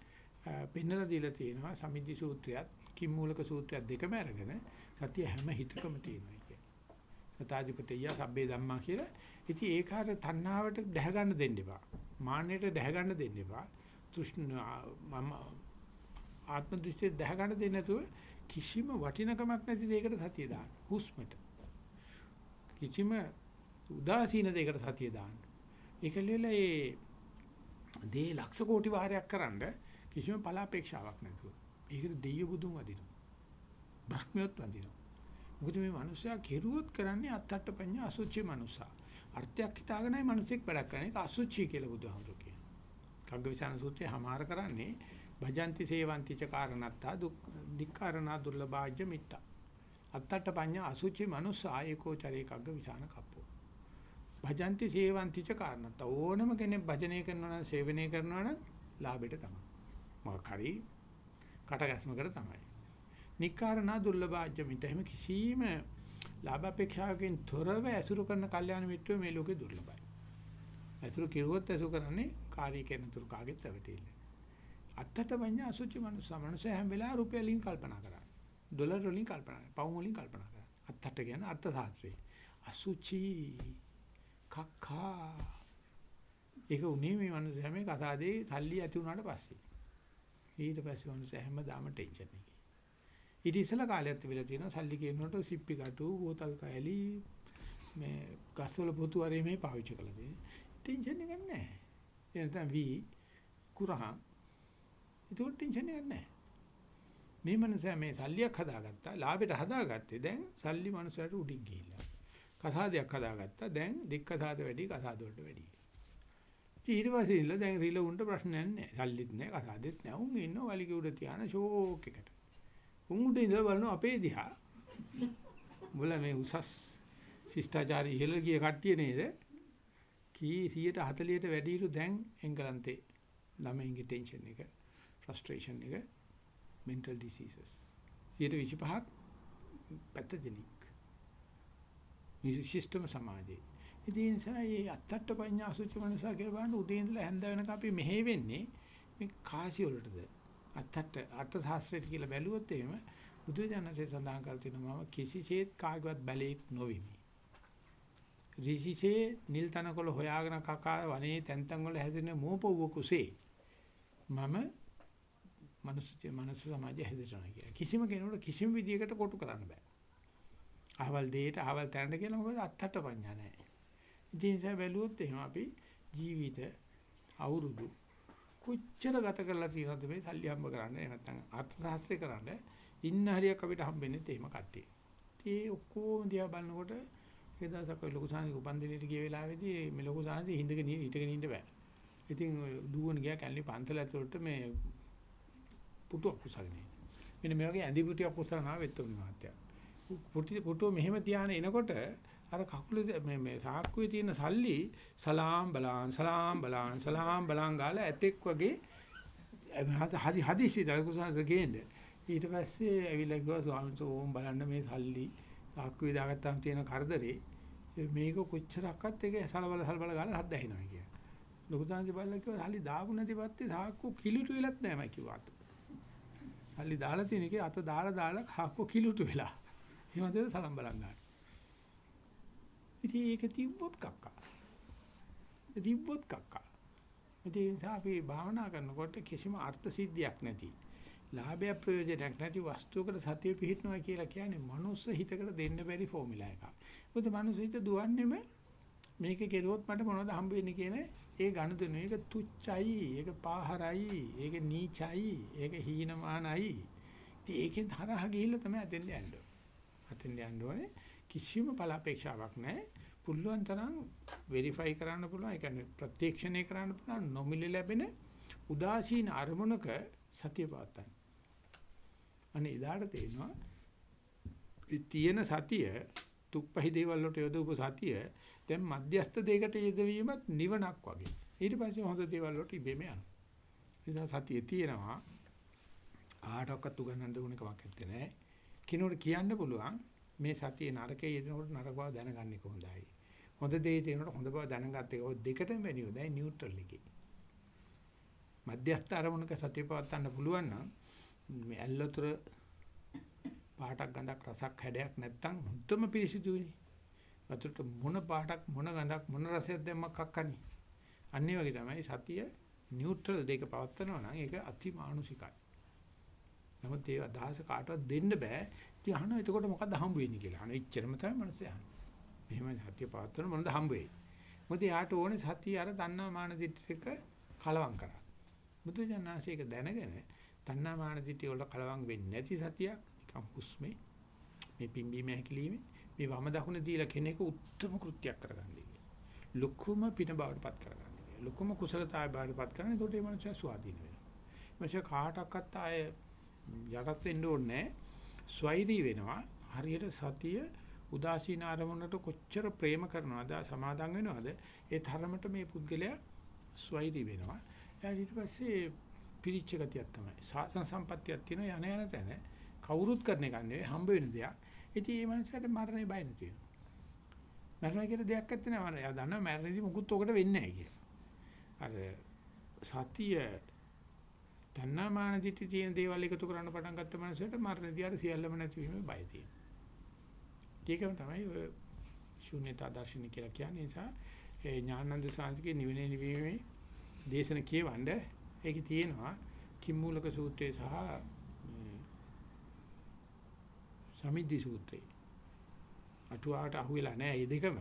පෙන්වලා දීලා තියෙනවා සමිද්දි සූත්‍රයත් කිම්මූලක සූත්‍රයත් දෙකම අරගෙන සත්‍ය හැම හිතකම තියෙනවා කියන. සතාධිපතිය සබ්බේ ධම්මා කියලා. ඉතින් ඒක හර තණ්හාවට දැහ ගන්න දෙන්න එපා. මාන්නයට දැහ ගන්න දෙන්න එපා. තෘෂ්ණ මම ආත්ම දෘෂ්ටිය දැහ ගන්න දෙන්නේ නැතුව කිසිම වටිනකමක් නැති දෙයකට සතිය දාන්න. හුස්මට. කිසිම උදාසීන දෙයකට සතිය දාන්න. ඒකලෙල ඒ දේ ලක්ෂ කෝටි වාරයක් කරන්ඩ කිසිම පලාපේක්ෂාවක් නැතුව. ඒකට දෙය බුදුන් වදිනවා. බ්‍රහ්මියොත් වදිනවා. මොකද මේ මිනිස්සයා කෙරුවොත් කරන්නේ අත්තට්ට පඤ්ඤා අසුචි මනුස්සා. අර්ථයක් හිතාගෙනයි මිනිසෙක් වැඩක් කරන්නේ. ඒක අසුචි කියලා බුදුහාමුදුරු කියනවා. කග්ගවිසාන සූත්‍රයේ හමාර කරන්නේ භජಂತಿ සේවಂತಿ ච කාරණත්තා දුක් දික්කාරණා දුර්ලභාජ්‍ය මිත්තා. අත්තට පඤ්ඤා අසුචි මනුස්සා ඒකෝ චරේකග්ග විසාන කප්පෝ. භජନ୍ତି සේවಂತಿ ච කාරණත ඕනම කෙනෙක් භජනය කරනවා නම් සේවනය කරනවා නම් ලාභෙට තමයි. මොකක් හරි කටගැස්මකට තමයි. නික්කාරණා දුර්ලභාජ්‍ය මිට එහෙම කිසිම ලාභ අපේක්ෂාවකින් තොරව ඇසුරු කරන කල්යාණ මිත්‍රයෝ මේ ලෝකේ දුර්ලභයි. ඇසුරු කිරුවොත් ඇසුරු කරන්නේ කාර්ය කරන තුරු කාගෙත් රැවටිල්ල. අත්තට වඤ්ඤා අසුචි මනුස්ස මනුස්ස හැම වෙලාවෙම රුපියලින් කල්පනා කරා. ඩොලර් වලින් කල්පනා කරන්නේ. පවුම් වලින් කල්පනා කරන්නේ. අත්තට කියන්නේ අර්ථ ශාස්ත්‍රයේ. අසුචි කක්කා ඒක උනේ මේ මනුස්සයා මේ කසාදේ සල්ලි ඇති වුණාට පස්සේ. ඊට පස්සේ මනුස්සයා හැමදාම ටෙන්ෂන් එකේ. ඊට ඉස්සෙල්ලා කාලයක් තිබිලා තියෙනවා සල්ලි කියනකොට සිප්පි කටු, බෝතල් කෑලි මේ ගස්වල පොතු වරේ මේ පාවිච්චි කළා තියෙන්නේ. ටෙන්ෂන් එකක් නැහැ. ඒ නැත්නම් වී කුරහන්. ඒක ටෙන්ෂන් එකක් නැහැ. මේ මනුස්සයා මේ සල්ලියක් හදාගත්තා, ලාභයට හදාගත්තේ දැන් සල්ලි මනුස්සයාට උඩින් ගිහිල්ලා. කසාදයක් හදාගත්තා දැන් දික්කසාද වැඩි කසාද වලට වැඩි. ඊට පස්සේ ඉන්න දැන් රිල උන්ට ප්‍රශ්නයක් නැහැ. සල්ලිත් නැහැ කසාදෙත් නැහැ. උන් ඉන්නවා වලිග උඩ තියාන ෂෝක් එකට. උන් උඩ ඉඳලා බලනවා අපේ දිහා. මුල මේ උසස් ශිෂ්ටාචාරී ඉහළ ගිය කට්ටිය නේද? කී 140ට වැඩිලු දැන් එංගලන්තේ ළමයින්ගේ ටෙන්ෂන් එක, ෆ්‍රස්ට්‍රේෂන් එක, mental diseases. 125ක් පැතජෙනික්. මේ සිස්ටම සමාජයේ. ඉතින් ඒ නිසා මේ අත්තට්ට පඤ්ඤා අසුචි මනසා කියලා බලන්න උදේ ඉඳලා හැන්ද වෙනකම් අපි මෙහෙ වෙන්නේ මේ කාසි වලටද අත්තට්ට අර්ථ ශාස්ත්‍රයට කියලා බැලුවොත් එහෙම බුදුජානසේ සඳහන් කර තිනවා මම කිසිසේත් කාගවත් බැලේක් නොවිමි. ඍෂිසේ නිල් තනකොළ හොයාගෙන කකා වනේ තැන් තැන් වල හැදෙන මෝපවුව කුසේ මම මනුස්ස මනුස්ස සමාජය හැදෙනවා කියලා. කිසිම කෙනෙකුට කිසිම විදියකට කොටු කරන්න බෑ. අහවල් දෙයට අහවල් තැනට කියලා මොකද අත්තට පඤ්ඤා නැහැ. ඉතින් ඒ බැලුවොත් එහෙම අපි ජීවිත අවුරුදු කොච්චර ගත කරලා තියෙනවද මේ සල්ලි හම්බ කරන්න නැත්නම් අර්ථ ශාස්ත්‍රය කරන්න ඉන්න හරියක් අපිට හම්බෙන්නේ එහෙම කට්ටිය. ඒ ඔක්කොම දිහා බලනකොට ඒ දවසක් ඔය ලොකු සාන්ති උපන්දිනේට ගිය වෙලාවේදී මේ ලොකු සාන්ති හිඳගෙන හිටගෙන ඉන්න බෑ. ඉතින් දුවන ගියා කැලේ පන්සල ඇතුළට මේ පුටුවක් කුසගෙන. මෙන්න මේ වගේ ඇඳි පුටුවක් කුසගෙන ආවෙත් උනේ මාත්‍යා. පුටු පුටුව මෙහෙම තියාන එනකොට අර කකුලේ මේ මේ සාක්කුවේ තියෙන සල්ලි සලාම් බලන් සලාම් බලන් සලාම් බලන් ගාලා ඇතෙක් වගේ හදි හදිසි දල්කුසන්ස ගේන්නේ ඊට පස්සේ ඇවිල්ලා කිව්වා ස්වාමීන් වහන්සේ බලන්න මේ සල්ලි සාක්කුවේ දාගත්තාම තියෙන කරදරේ මේක කොච්චරක්වත් ඒක සලබල සලබල ගාලා හද ඇහිනවා කිය. ලොකු තාන්ති බලලා කිව්වා සල්ලි දාපු නැති පස්සේ සාක්කුව කිලුට වෙලත් නැහැ මම කිව්වා. සල්ලි දාලා තියෙන එකේ අත දාලා දාලා සාක්කුව කිලුට වෙලා. එහෙම දෙල සලම් බලන් ගන්න. ඉතින් ඒක තිබ්බොත් කක්කා. තිබ්බොත් කක්කා. ඉතින් ඒ නිසා අපි භාවනා කරනකොට කිසිම අර්ථ සිද්ධියක් නැති. ලාභය ප්‍රයෝජනයක් නැති වස්තුවකට සතිය පිහිටනවා කියලා කියන්නේ මනුස්ස හිතකට දෙන්න බැරි ෆෝමියුලා එකක්. මොකද මනුස්ස හිත දුවන්නේම මේක කෙරුවොත් මට මොනවද හම්බ වෙන්නේ කියන ඒ ගනුදෙනු. ඒක තුච්චයි, ඒක පාහරයි, ඒක නීචයි, ඒක හීනමානයි. ඉතින් ඒකෙන් හරහා ගිහිල්ලා තමයි අතෙන් යන්නේ. අතෙන් යන්න ඕනේ. කිසිම බලාපෑක්ෂාවක් නැහැ. පුළුවන් තරම් වෙරිෆයි කරන්න පුළුවන්. ඒ කියන්නේ ප්‍රත්‍යක්ෂණය කරන්න පුළුවන් නොමිලේ ලැබෙන උදාසීන අරමුණක සතිය පවත්තන්න. අනේ එදාට තේනවා තියෙන සතිය තුප්පහි දේවල් වලට යොදවපු සතිය දැන් මධ්‍යස්ථ දෙයකට යෙදවීමත් නිවනක් වගේ. ඊට පස්සේ හොඳ දේවල් වලට ඉබේම යනවා. නිසා සතිය තියෙනවා කාටවත් උගන්නන්න ඕන කමක් නැත්තේ. කිනෝට කියන්න පුළුවන් මේ සතියේ නරකයේ යෙදෙනකොට නරක බව දැනගන්න එක හොඳයි. හොඳ දේ තියෙනකොට හොඳ බව දැනගත්ත එක ඔය දෙකටම වැඩි හොඳයි නියුට්‍රල් එකේ. මධ්‍යස්ථ අරමුණක සතිය පවත්වන්න පුළුවන් නම් මේ ඇල්ලතර පාටක් ගඳක් රසක් හැඩයක් නැත්තම් හුත්තම පිරිසිදුනේ. වතුරට මොන පාටක් මොන ගඳක් මොන රසයක් දැම්මක් අක්කනි. අන්නේ වගේ තමයි සතිය නියුට්‍රල් දෙක පවත්වනවා නම් ඒක අතිමානුෂිකයි. නමුත් ඒ අදහස කාටවත් දෙන්න බෑ. ඉතින් අහනවා එතකොට මොකද්ද හම්බ වෙන්නේ කියලා. අනේ ඉච්චරම තමයි මනස යන්නේ. මෙහෙම සතිය පවත්වන මොනද හම්බ වෙන්නේ. මොකද යාට ඕනේ සතිය අර තණ්හා මාන දිට්ඨික කලවම් කරා. බුදුජානනාංශයක දැනගෙන තණ්හා මාන දිට්ඨිය වල කලවම් වෙන්නේ නැති සතියක් නිකම් හුස්මේ මේ පිම්බීම හැකිලිමේ මේ වම දකුණ දීලා කෙනෙක් උත්තරම කෘත්‍යයක් කරගන්නේ. ලොකුම පින බවටපත් කරගන්නේ. ලොකුම කුසලතාවය බවටපත් කරන්නේ. ඒකට මේ මනුස්සයා ස්වාධීන වෙනවා. මනුස්සයා කාටවත් ආය යටත් වෙන්න ඕනේ ස්වෛරී වෙනවා. හරියට සතිය උදාසීන ආරමුණට කොච්චර ප්‍රේම කරනවද සමාදම් වෙනවද ඒ තරමට මේ පුද්ගලයා ස්වෛරී වෙනවා. ඊට පස්සේ පිරිච්ච ගතියක් තමයි. සාසන සම්පත්තියක් තියෙන යන යන තැන කවුරුත් කරන එක නෙවෙයි හම්බ වෙන දෙයක්. ඉතින් මේ මනුස්සයාට මරණය බය නැති වෙනවා. මරණය කියලා දෙයක් නැත්තේ නෑ. මම එයා දන්නවා මරණයදී මුකුත් ඔකට වෙන්නේ නැහැ කියලා. අර සතිය තණ්හාමාන දිටි තියෙන දේවල් එකතු කරන්න පටන් ගත්ත මනුස්සයට මරණදී අර සියල්ලම නැති වීමේ බය තියෙනවා. ඒකම තමයි ඔය ශූන්‍යතා දර්ශනය කියලා කියන්නේ. නිසා ඒ ඥානන්ද සාංශිකේ නිවෙනේ නිවීමේ දේශන කියවන්න ඒකේ තියෙනවා කිම්මූලක සූත්‍රය සහ සමිද්දි සූත්‍රය. අටුවාට අහුවෙලා නැහැ මේ දෙකම.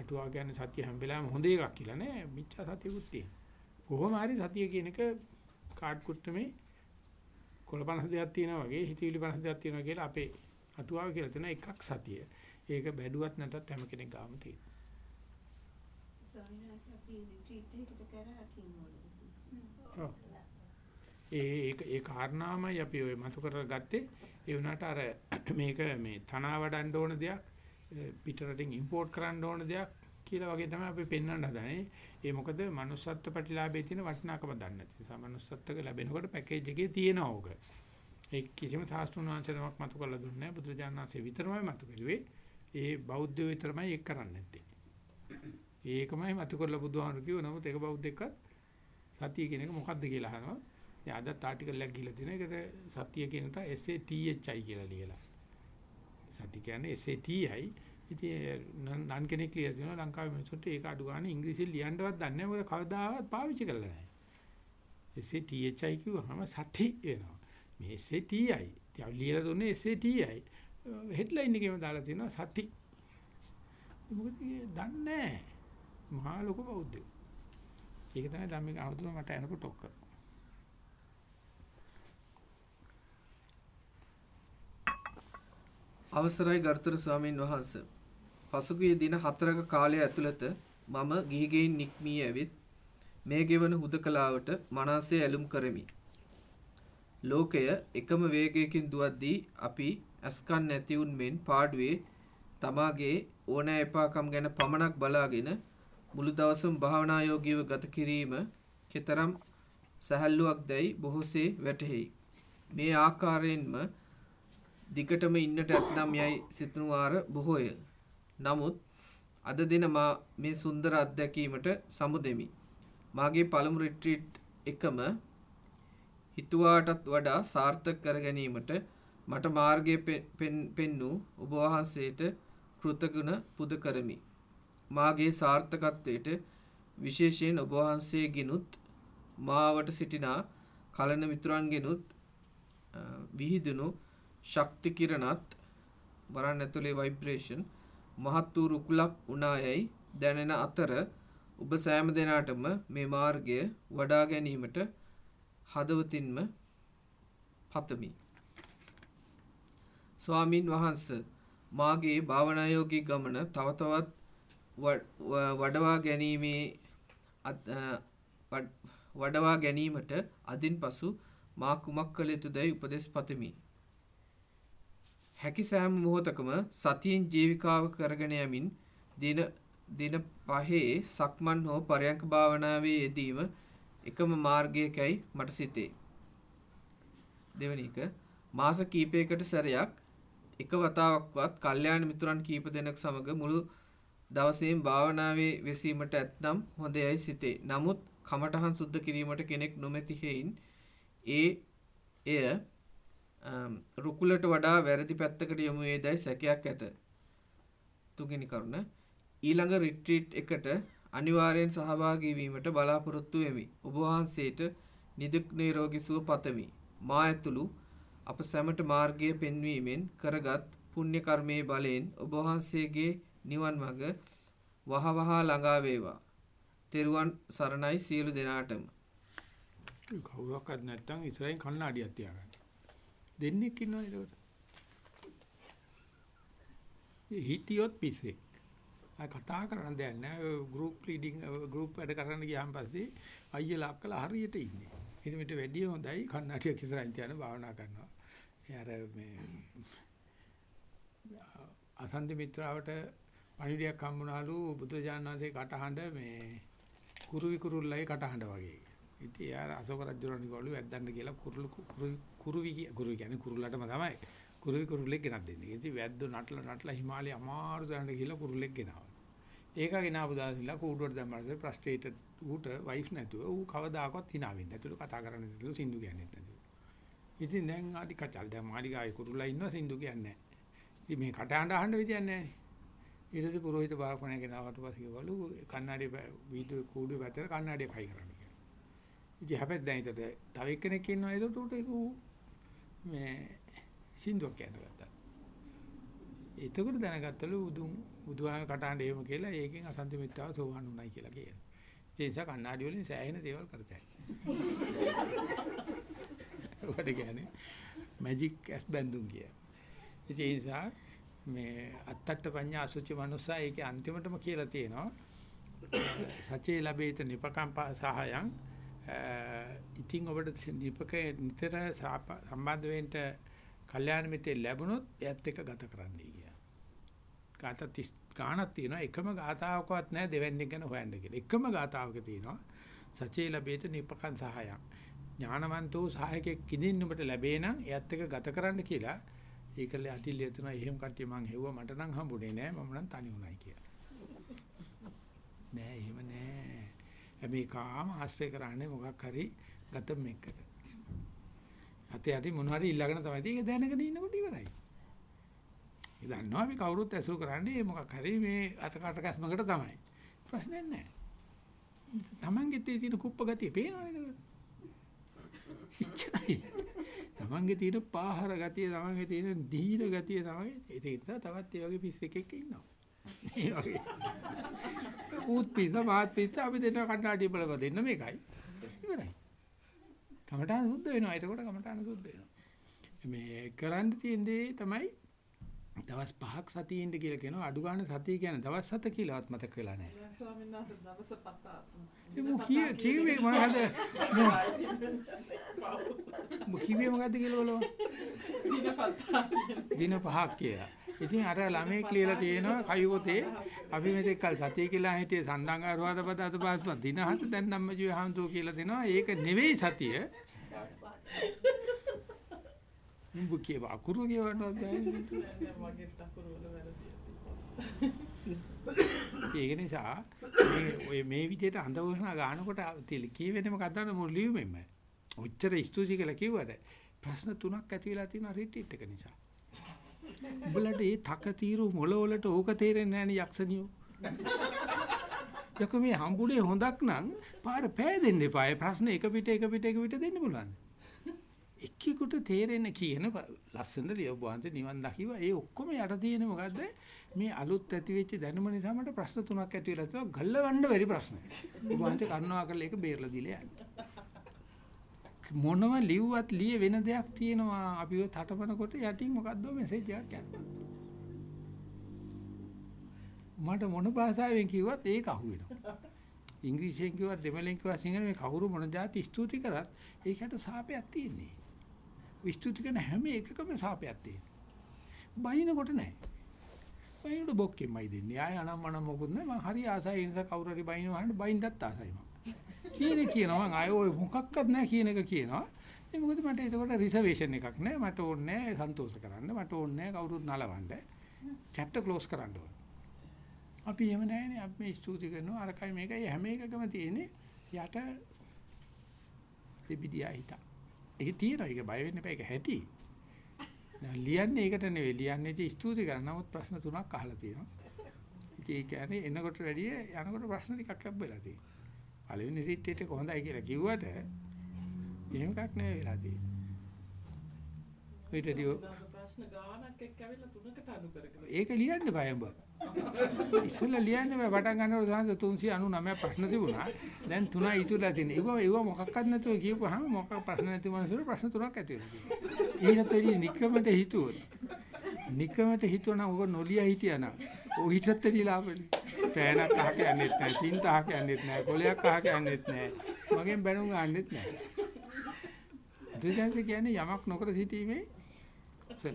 අටුවා කියන්නේ සත්‍ය හැම වෙලාවෙම හොඳ එකක් කියලා නෑ. මිච්ඡා සතියකුත් තියෙනවා. කොහොම හරි සතිය කියන එක කාඩ් කුට්ටමේ කොළ 52ක් තියෙනවා වගේ හිතවිලි 52ක් තියෙනවා කියලා අපේ අටුවාව කියලා තියෙන එකක් සතිය. ඒක බැඩුවත් නැතත් හැම කෙනෙක් ගාම තියෙනවා.
ස්වාමීන් වහන්සේ අපි රිට්‍රීට් එකකට කරා කිම්මෝලක
ඒ ඒ කාරණාමයි අපි ඔය මතු කරගත්තේ ඒ වුණාට අර මේක මේ තනවා වඩන්න ඕන දෙයක් පිටරටින් ඉම්පෝට් කරන්න ඕන දෙයක් කියලා වගේ තමයි අපි පෙන්වන්න හදනේ. ඒ මොකද manussත්ත්ව ප්‍රතිලාභයේ තියෙන වටිනාකම දන්නේ නැති නිසා manussත්ත්වක ලැබෙනකොට පැකේජ් එකේ තියෙනවා ඕක. ඒ කිසිම සාස්ත්‍රුණ වංශනමක් මතු කරලා දුන්නේ නැහැ. බුදුරජාණන්සේ විතරමයි මතු කළුවේ. ඒ බෞද්ධයෝ විතරමයි ඒක කරන්නේ නැත්තේ. ඒකමයි මතු කරලා බුදුහාමුදුරු කිව්ව නමුත් ඒක බෞද්ධෙක්වත් සතිය කියන එක මොකද්ද කියලා අහනවා. දැන් අදත් ආටිකල් එකක් ගිහලා තියෙනවා. ඒකට සතිය කියනට SATHI කියලා ලියලා. සති කියන්නේ SATI. ඉතින් නන් කෙනෙක් ලියලා තියෙනවා ලංකාවේ මිනිස්සුන්ට ඒක අඩු ගන්න ඉංග්‍රීසියෙන් ලියන්නවත් දන්නේ නැහැ. මොකද කවදාවත් පාවිච්චි කරලා නැහැ. SATHI කිව්වහම සති වෙනවා. මේ SATI. ඉතින් ලියලා දුන්නේ SATI. හෙඩ්ලයින් එකේම දාලා තියෙනවා සති. මොකද දන්නේ නැහැ. මහා ලොකු බෞද්ධයෝ. ඒක තමයි ධම්මික අවුදුන මට එනකොට ඔක්ක.
අවසරයි ගරුතර ස්වාමින් වහන්ස. පසුගිය දින හතරක කාලය ඇතුළත මම ගිහිගෙයින් නික්මී ඇවිත් මේ ගෙවන හුදකලාවට මනසේ ඇලුම් කරමි. ලෝකය එකම වේගයකින් දුවද්දී අපි ඇස්කන් නැතිවුන් මෙන් පාඩුවේ තමාගේ ඕනෑ එපාකම් ගැන පමණක් බලාගෙන මුළු දවසම භාවනා යෝගීව ගත කිරීම කෙතරම් සැහැල්ලුවක් දැයි බොහෝසේ වැටහෙයි. මේ ආකාරයෙන්ම දිගටම ඉන්නට ඇත්නම් යයි සිතනු වාර බොහෝය. නමුත් අද දින මා මේ සුන්දර අත්දැකීමට සමුදෙමි. මාගේ පළමු රිට්‍රීට් එකම හිතුවාටත් වඩා සාර්ථක කර ගැනීමට මට මාර්ගය පෙන්වූ ඔබ වහන්සේට කෘතගුණ පුද කරමි. මාගේ සාර්ථකත්වයට විශේෂයෙන් ඔබ වහන්සේගෙනුත් මාවට සිටිනා කලන මිතුරන්ගෙනුත් විහිදුණු ශක්ති කිරණත් වරන් ඇතුලේ ভাইබ්‍රේෂන් මහත් වූ රුකුලක් උනායයි දැනෙන අතර ඔබ සෑම දෙනාටම මේ මාර්ගය වඩා ගැනීමට හදවතින්ම පතමි. ස්වාමින් වහන්ස මාගේ භාවනායෝගී ගමන තව තවත් වඩවා ගැනීමේ වඩවා ගැනීමට අදින් පසු මා කුමක් කළ යුතුදැයි උපදෙස් පතමි. හැකි සෑම මොහොතකම සතියෙන් ජීවිකාව කරගෙන යමින් දින දින පහේ සක්මන් හෝ පරයන්ක භාවනාවේ යෙදීම එකම මාර්ගයකයි මට සිතේ. දෙවැනි එක මාස කීපයකට සැරයක් එක වතාවක්වත් කල්යාණ මිතුරන් කීප දෙනෙක් සමග මුළු දවසේම භාවනාවේ වෙසීමට ඇත්නම් හොඳයයි සිතේ. නමුත් කමඨහන් සුද්ධ කිරීමට කෙනෙක් නොමැති හේයින් ඒ එය රුකුලට වඩා වැරදි පැත්තකට යොමු වේදයි සැකයක් ඇත. තුන්වෙනි කරුණ ඊළඟ රිට්‍රීට් එකට අනිවාර්යෙන් සහභාගී වීමට බලාපොරොත්තු වෙමි. ඔබ වහන්සේට නිදුක් නිරෝගී සුව පතමි. මා ඇතුළු අප සැමට මාර්ගය පෙන්වීමෙන් කරගත් පුණ්‍ය කර්මයේ බලයෙන් ඔබ වහන්සේගේ නිවන් මඟ වහවහා ළඟා වේවා. තෙරුවන් සරණයි සියලු දෙනාටම.
කවුරක්වත් නැත්තම් ඉස්සරහින් කන්නඩියක් තියාගන්න. දෙන්නෙක් ඉන්නවනේ ඒකට. හිටියොත් පිස්සෙක්. අය කතා කරන්න දෙයක් නැහැ. ගෲප් ලීඩින් ගෲප් වැඩ කරන්න ගියාන් පස්සේ අයියලා අක්කලා හරියට ඉන්නේ. ඊට මෙට වැඩි හොඳයි කන්නඩියක් ඉස්සරහින් තියන භාවනා කරනවා. ඒ අර මේ අසන්ති මිත්‍රාවට පණිවිඩයක් හම්බුනාලු බුදුජානනාංශේ කටහඬ මේ කුරුවි කුරුල්ලයි කටහඬ වගේ. ඉතින් යාර අශෝක රජුරණ ගෝලු වැද්දන්න කියලා කුරුළු කුරු කුරුවි කිය- කුරුවි කියන්නේ කුරුල්ලටම තමයි. කුරුවි කුරුල්ලෙක් ගෙනත් දෙන්නේ. ඉතින් වැද්දෝ නටලා නටලා හිමාලය අමාරු දණ්ඩ ගිහලා කුරුල්ලෙක් ගෙනාවා. ඒක ගෙනාවු දාසිලා කූඩුවට දැම්මම ෆ්‍රස්ට්‍රේටඩ් ඌට වයිෆ් නැතුව ඌ කවදාකවත් hina වෙන්නේ නැතුළු කතා කරන්නේ නැතුළු සින්දු කියන්නේ නැතුළු. ඉතින් දැන් ආදි කචල් දැන් මාලිගාවේ කුරුල්ලා ඉන්නවා සින්දු කියන්නේ නැහැ. ඉතින් මේ කටහඬ අහන්න විදියක් නැහැ. ඊට පස්සේ පුරোহিত බාරපණ ගෙනාවට පස්සේ කිව්වලු කන්නඩි වීඩියෝ කූඩුවේ පැත්තට කන්නඩිය කයි කරන්න කියලා. ඉතින් හැබැයි දැන් ඊට තව එක්කෙනෙක් ඉන්නවා ඒකට උට ඒක ඌ මේ සින්දුවක් කියනවා. එතකොට දැනගත්තලු උදුම් බුදුහාම කටහඬ එහෙම කියලා ඒකෙන් අසන්ති මිත්‍රාව සෝවන් උනායි කියලා කියනවා. ඒ නිසා කණ්ණාඩි වලින් සෑහෙන දේවල් කරතයි. ඔකට කියන්නේ මැජික් ඇස් බැඳුම් කිය. ඒ නිසා මේ අත්තට්ට පඤ්ඤා අසුචි මනුස්සා ඒකේ අන්තිමටම කියලා තියෙනවා. සචේ ලැබේත නිපකම්ප සහයං ඉතින් ඔබට නිපක නිතර සම්බන්ධ වෙන්න කල්යාණ මිත්‍රෙ ලැබුණොත් එයත් එක්ක ගත කරන්නයි කියලා. ගාථා 30 ගාණක් තියෙනවා එකම ගාථාවකවත් නැහැ දෙවැන්නෙක් ගැන හොයන්න කියලා. එකම ගාථාවක තියෙනවා සචේ ලැබේත නිපකං සහායං. ඥානවන්තෝ සහායකෙක් කිදින් ඔබට ලැබේ නම් එයත් එක්ක ගත කරන්න කියලා. ඒකල අටිලිය තුන එහෙම කට්ටිය මං හෙව්වා මට නම් හම්බුනේ නෑ මම නම් තනි වුණයි කියලා. නෑ එහෙම නෑ. හැබැයි කාම ආශ්‍රය කරන්නේ මොකක් හරි ගතම් එක්කට. අතේ යටි මොන හරි ඊළඟන තමයි. ඒක දැනගෙන ඉන්නකොට ඉවරයි. ඒ දන්නවා අපි කවුරුත් ඇසුරු කරන්නේ මොකක් හරි මේ අටකට කැස්මකට තමයි. ප්‍රශ්නයක් නැහැ. තමන්ගේ තියෙන කුප්ප ගතිය පේනවනේ ඒක. ඉච්චරයි. තමන්ගේ තියෙන පාහර ගතිය, තමන්ගේ තියෙන දීන ගතිය තමයි. ඒක තවත් ඒ වගේ පිස්සෙක් එක්ක ඉන්නවා. මේ. ඌත් පිස්ස මාත් පිස්ස අපි දෙන්න කණ්ඩාඩිය බලව දෙන්න මේකයි. ඉවරයි. කමඨාන සුද්ධ වෙනවා. එතකොට කමඨාන සුද්ධ වෙනවා. මේ කරන්න තියෙන දේ තමයි දවස් 5ක් සතියේ ඉන්න කියලා කියනවා අඩු ගන්න සතිය කියන්නේ දවස් 7 කියලාවත් මතක වෙලා නැහැ.
ස්වාමීන් වහන්සේ දවස් පතා.
මම කිය කිව්වේ මොනවද? මම කිව්වේ මොකද්ද කියලා බලව.
දින පතා.
දින පහක් කියලා. ඉතින් අර ළමයි කියලා තියෙනවා කවි පොතේ අපි මෙතෙක් කල් සතිය කියලා හිටියේ සන්දාංගාරවාද පද අතපස්ම දින හත දැන් ධම්මජීව හාමුදුරුවෝ කියලා දෙනවා. ඒක නෙවෙයි සතිය. උඹ කියව අකුරු කියවන්නවත් බැහැ. ඒක නිසා මේ ඔය මේ විදිහට අඳවන ගානකොට කියවෙන්නේ මොකක්ද මොන ලියුමෙම. ඔච්චර ස්තුති කියලා කිව්වට ප්‍රශ්න තුනක් ඇති වෙලා තියෙනවා රිට්‍රීට් එක නිසා. උඹලට මේ තක తీරු මොළවලට ඕක තේරෙන්නේ නැහැ නේ යක්ෂණියෝ. යකෝ මේ හම්බුනේ හොඳක් නම් පාර පෑදෙන්න එපා. ඒ ප්‍රශ්න එක පිට එක පිට එක පිට දෙන්න පුළුවන්. එක්කෙකුට තේරෙන්න කියන ලස්සන ලියවුවාන්ත නිවන් දකිව ඒ ඔක්කොම යට තියෙන මොකද්ද මේ අලුත් ඇති වෙච්ච දැනුම නිසා මට ප්‍රශ්න තුනක් ඇති වෙලා තියෙනවා ගල්ලවන්න බැරි ප්‍රශ්න. ඔබ වහන්සේ කරුණා කරලා ඒක බේරලා දීලා යන්න. මොනව ලිව්වත් ලිය වෙන දෙයක් තියෙනවා අපිව තටමනකොට යටින් මොකද්ද මෙසේජ් එකක් යනවා. මට මොන භාෂාවෙන් කිව්වත් ඒක අහුවෙනවා. ඉංග්‍රීසියෙන් කිව්වත් දෙමළෙන් කිව්වත් සිංහලෙන් මේ කවුරු මොන જાති ස්තුති කරත් ඒකට සාපයක් තියෙන්නේ. ස්තුති කරන හැම එකකම සාපයක් තියෙනවා. බයිනකොට නැහැ. බයිනට බොක්කෙමයි දෙන්නේ. ආය අනම්මනම් මොකුත් නැහැ. මං හරි ආසයි ඒ නිසා කවුරු හරි බයිනවා අහන්න බයින්දත් ආසයි මං. කියන කියනවා මං ආය ඔය මොකක්වත් නැහැ කියන එක කියනවා. ඒ මොකද මට එතකොට රිසර්වේෂන් එකක් නැහැ. මට ඕනේ නැහැ සන්තෝෂ කරන්න. මට ඕනේ නැහැ කවුරුත් නලවන්න. චැප්ටර් ක්ලෝස් කරන්න ඕනේ. අපි එහෙම නැහැනේ අපි මේ ස්තුති කරනවා අරකයි මේකයි හැම එකකම තියෙන්නේ යට දෙබිඩියා හිත. ඒක තියෙනවා ඒක බය වෙන්න එපා ඒක හැටි. දැන් ලියන්නේ ඒකට නෙවෙයි ලියන්නේ ඉතින් ස්තුති කරන නමුත් ප්‍රශ්න තුනක් අහලා තියෙනවා. ඉතින් ඒ කියන්නේ එනකොට වැඩිය යනකොට ප්‍රශ්න ටිකක් ලැබෙලා තියෙනවා. පළවෙනි රිට්‍රීට් එක හොඳයි කියලා කිව්වට එහෙම එකක් නෙවෙයි වෙලා තියෙන්නේ. ඊටදී
ප්‍රශ්න ගානක් එක්ක ඇවිල්ලා තුනකට අඩු කරගෙන.
ඒක ලියන්න බෑ උඹ. ඉස්සෙල්ලා ලියන්න බෑ පටන් ගන්නකොට සාංශ 399 ප්‍රශ්න තිබුණා. දැන් තුනයි ඉතුරුලා තියෙන්නේ. ඒව ඒව මොකක්වත් නැතුව කියපුවාම මොකක් ප්‍රශ්න නැති මනුස්සයෙක් ප්‍රශ්න තුනක් ඇති වෙනවා කියනවා. ඊට තේරි නිකමට හිතුවොත්. නිකමට හිතුවනම් ඔබ නොලිය හිටියනම් ඔය හිතත් දීලාපලි. පෑනක් අහක යන්නෙත් නැහැ, තින්ත අහක යන්නෙත් නැහැ, කොලයක් අහක යන්නෙත් නැහැ. මගෙන් බැනුම් ගන්නෙත් නැහැ. දුජාන්සේ කියන්නේ යමක් නොකර සිටීමේ සලි.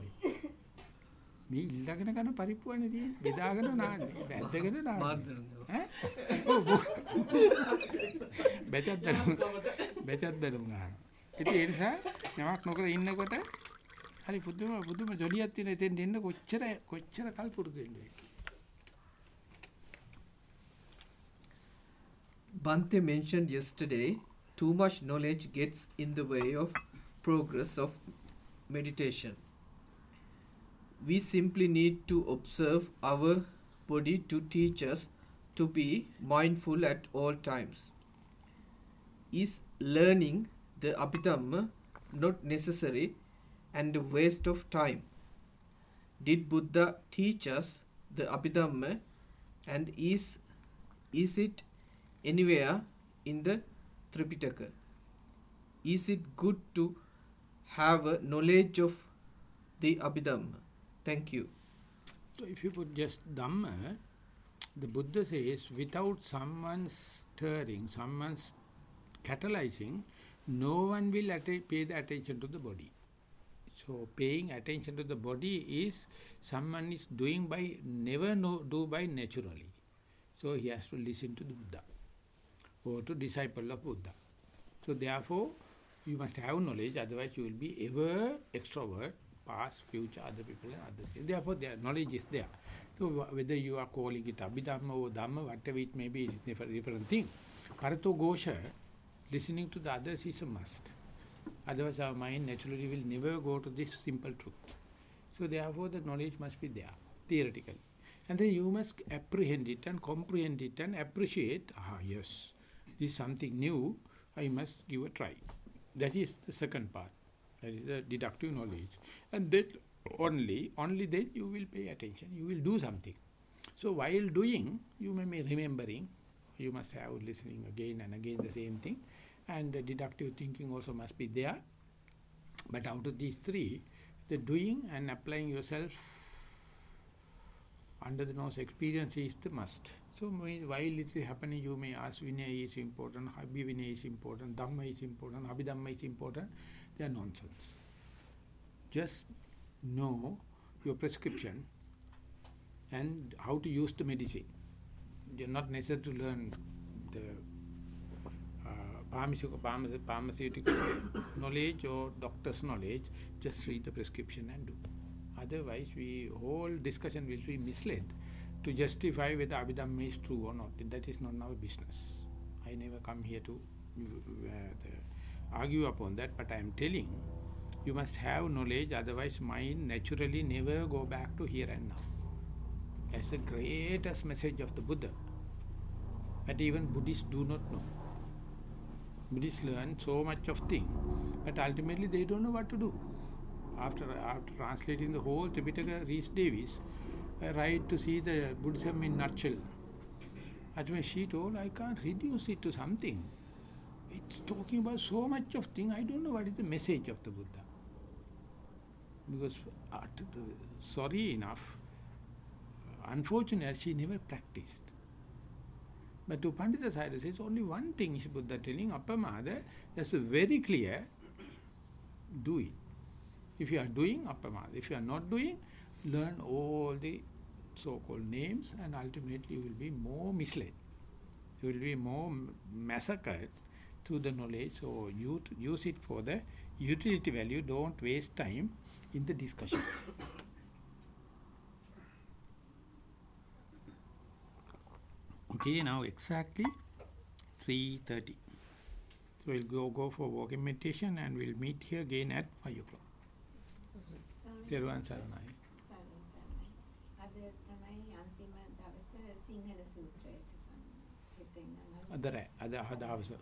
මේ ඉල්ලගෙන කරන පරිප්පුවනේ තියෙන්නේ. බෙදාගෙන නාන්නේ. බැද්දගෙන නාන්නේ.
මාත්‍රනවා.
ඈ? ඔව්, බො- බෙචත් බැලුම්. බෙචත් බැලුම් ගන්නවා. ඉතින් ඒ නිසා යමක් නොකර ඉන්නකොට හරි පුදුම පුදුම ජොලියක් තියෙන එතෙන් එන්න කොච්චර කොච්චර කල් පුරුදු වෙන්නේ.
Bante mentioned yesterday, too much knowledge gets in the way of progress of meditation. We simply need to observe our body to teach us to be mindful at all times. Is learning the Abhidhamma not necessary and a waste of time? Did Buddha teach us the Abhidhamma and is is it anywhere in the Tripitaka? Is it good to have a knowledge of the Abhidhamma? Thank you.
So if you put just Dhamma, the Buddha says without someone stirring, someone's catalyzing, no one will pay the attention to the body. So paying attention to the body is someone is doing by never know, do by naturally. So he has to listen to the Buddha or to disciple of Buddha. So therefore you must have knowledge, otherwise you will be ever extrovert, past, future, other people and other things. Therefore their knowledge is there. So whether you are calling it Abhidhamma or Dhamma, whatever it may be, it's a different thing. Parato Gosha, listening to the others is a must. Otherwise our mind naturally will never go to this simple truth. So therefore the knowledge must be there, theoretically. And then you must apprehend it and comprehend it and appreciate, ah yes, is something new, I must give a try. That is the second part. That is the deductive knowledge. And that only, only then you will pay attention, you will do something. So while doing, you may be remembering, you must have listening again and again the same thing. And the deductive thinking also must be there. But out of these three, the doing and applying yourself under the nose experience is the must. So while it is happening, you may ask Vinay is important, Habhi Vinay is important, Dhamma is important, Abhidhamma is important. They are nonsense. Just know your prescription and how to use the medicine. You're not necessary to learn the uh, pharmaceutical knowledge or doctor's knowledge. Just read the prescription and do. Otherwise, we whole discussion will be misled to justify whether Abhidhamma is true or not. That is not our business. I never come here to uh, argue upon that, but I am telling you must have knowledge, otherwise mind naturally never go back to here and now. That's the greatest message of the Buddha. But even Buddhists do not know. Buddhists learn so much of thing, but ultimately they don't know what to do. After, after translating the whole Tripitaka, Rhys Davis, I write to see the Buddhism in nutshell. Ultimately she told, I can't reduce it to something. It's talking about so much of thing, I don't know what is the message of the Buddha. Because, uh, sorry enough, unfortunately she never practiced. But to Pandita Sayadaw says only one thing is Buddha telling, Appamada, that's very clear, do it. If you are doing, Appamada. If you are not doing, learn all the so-called names and ultimately you will be more misled. You will be more massacred through the knowledge. So use it for the utility value. Don't waste time in the discussion. okay, now exactly 3.30. So we'll go, go for walking meditation and we'll meet here again at 5 o'clock.
Sarvan Saranai. එතෙන් නම්
අද රෑ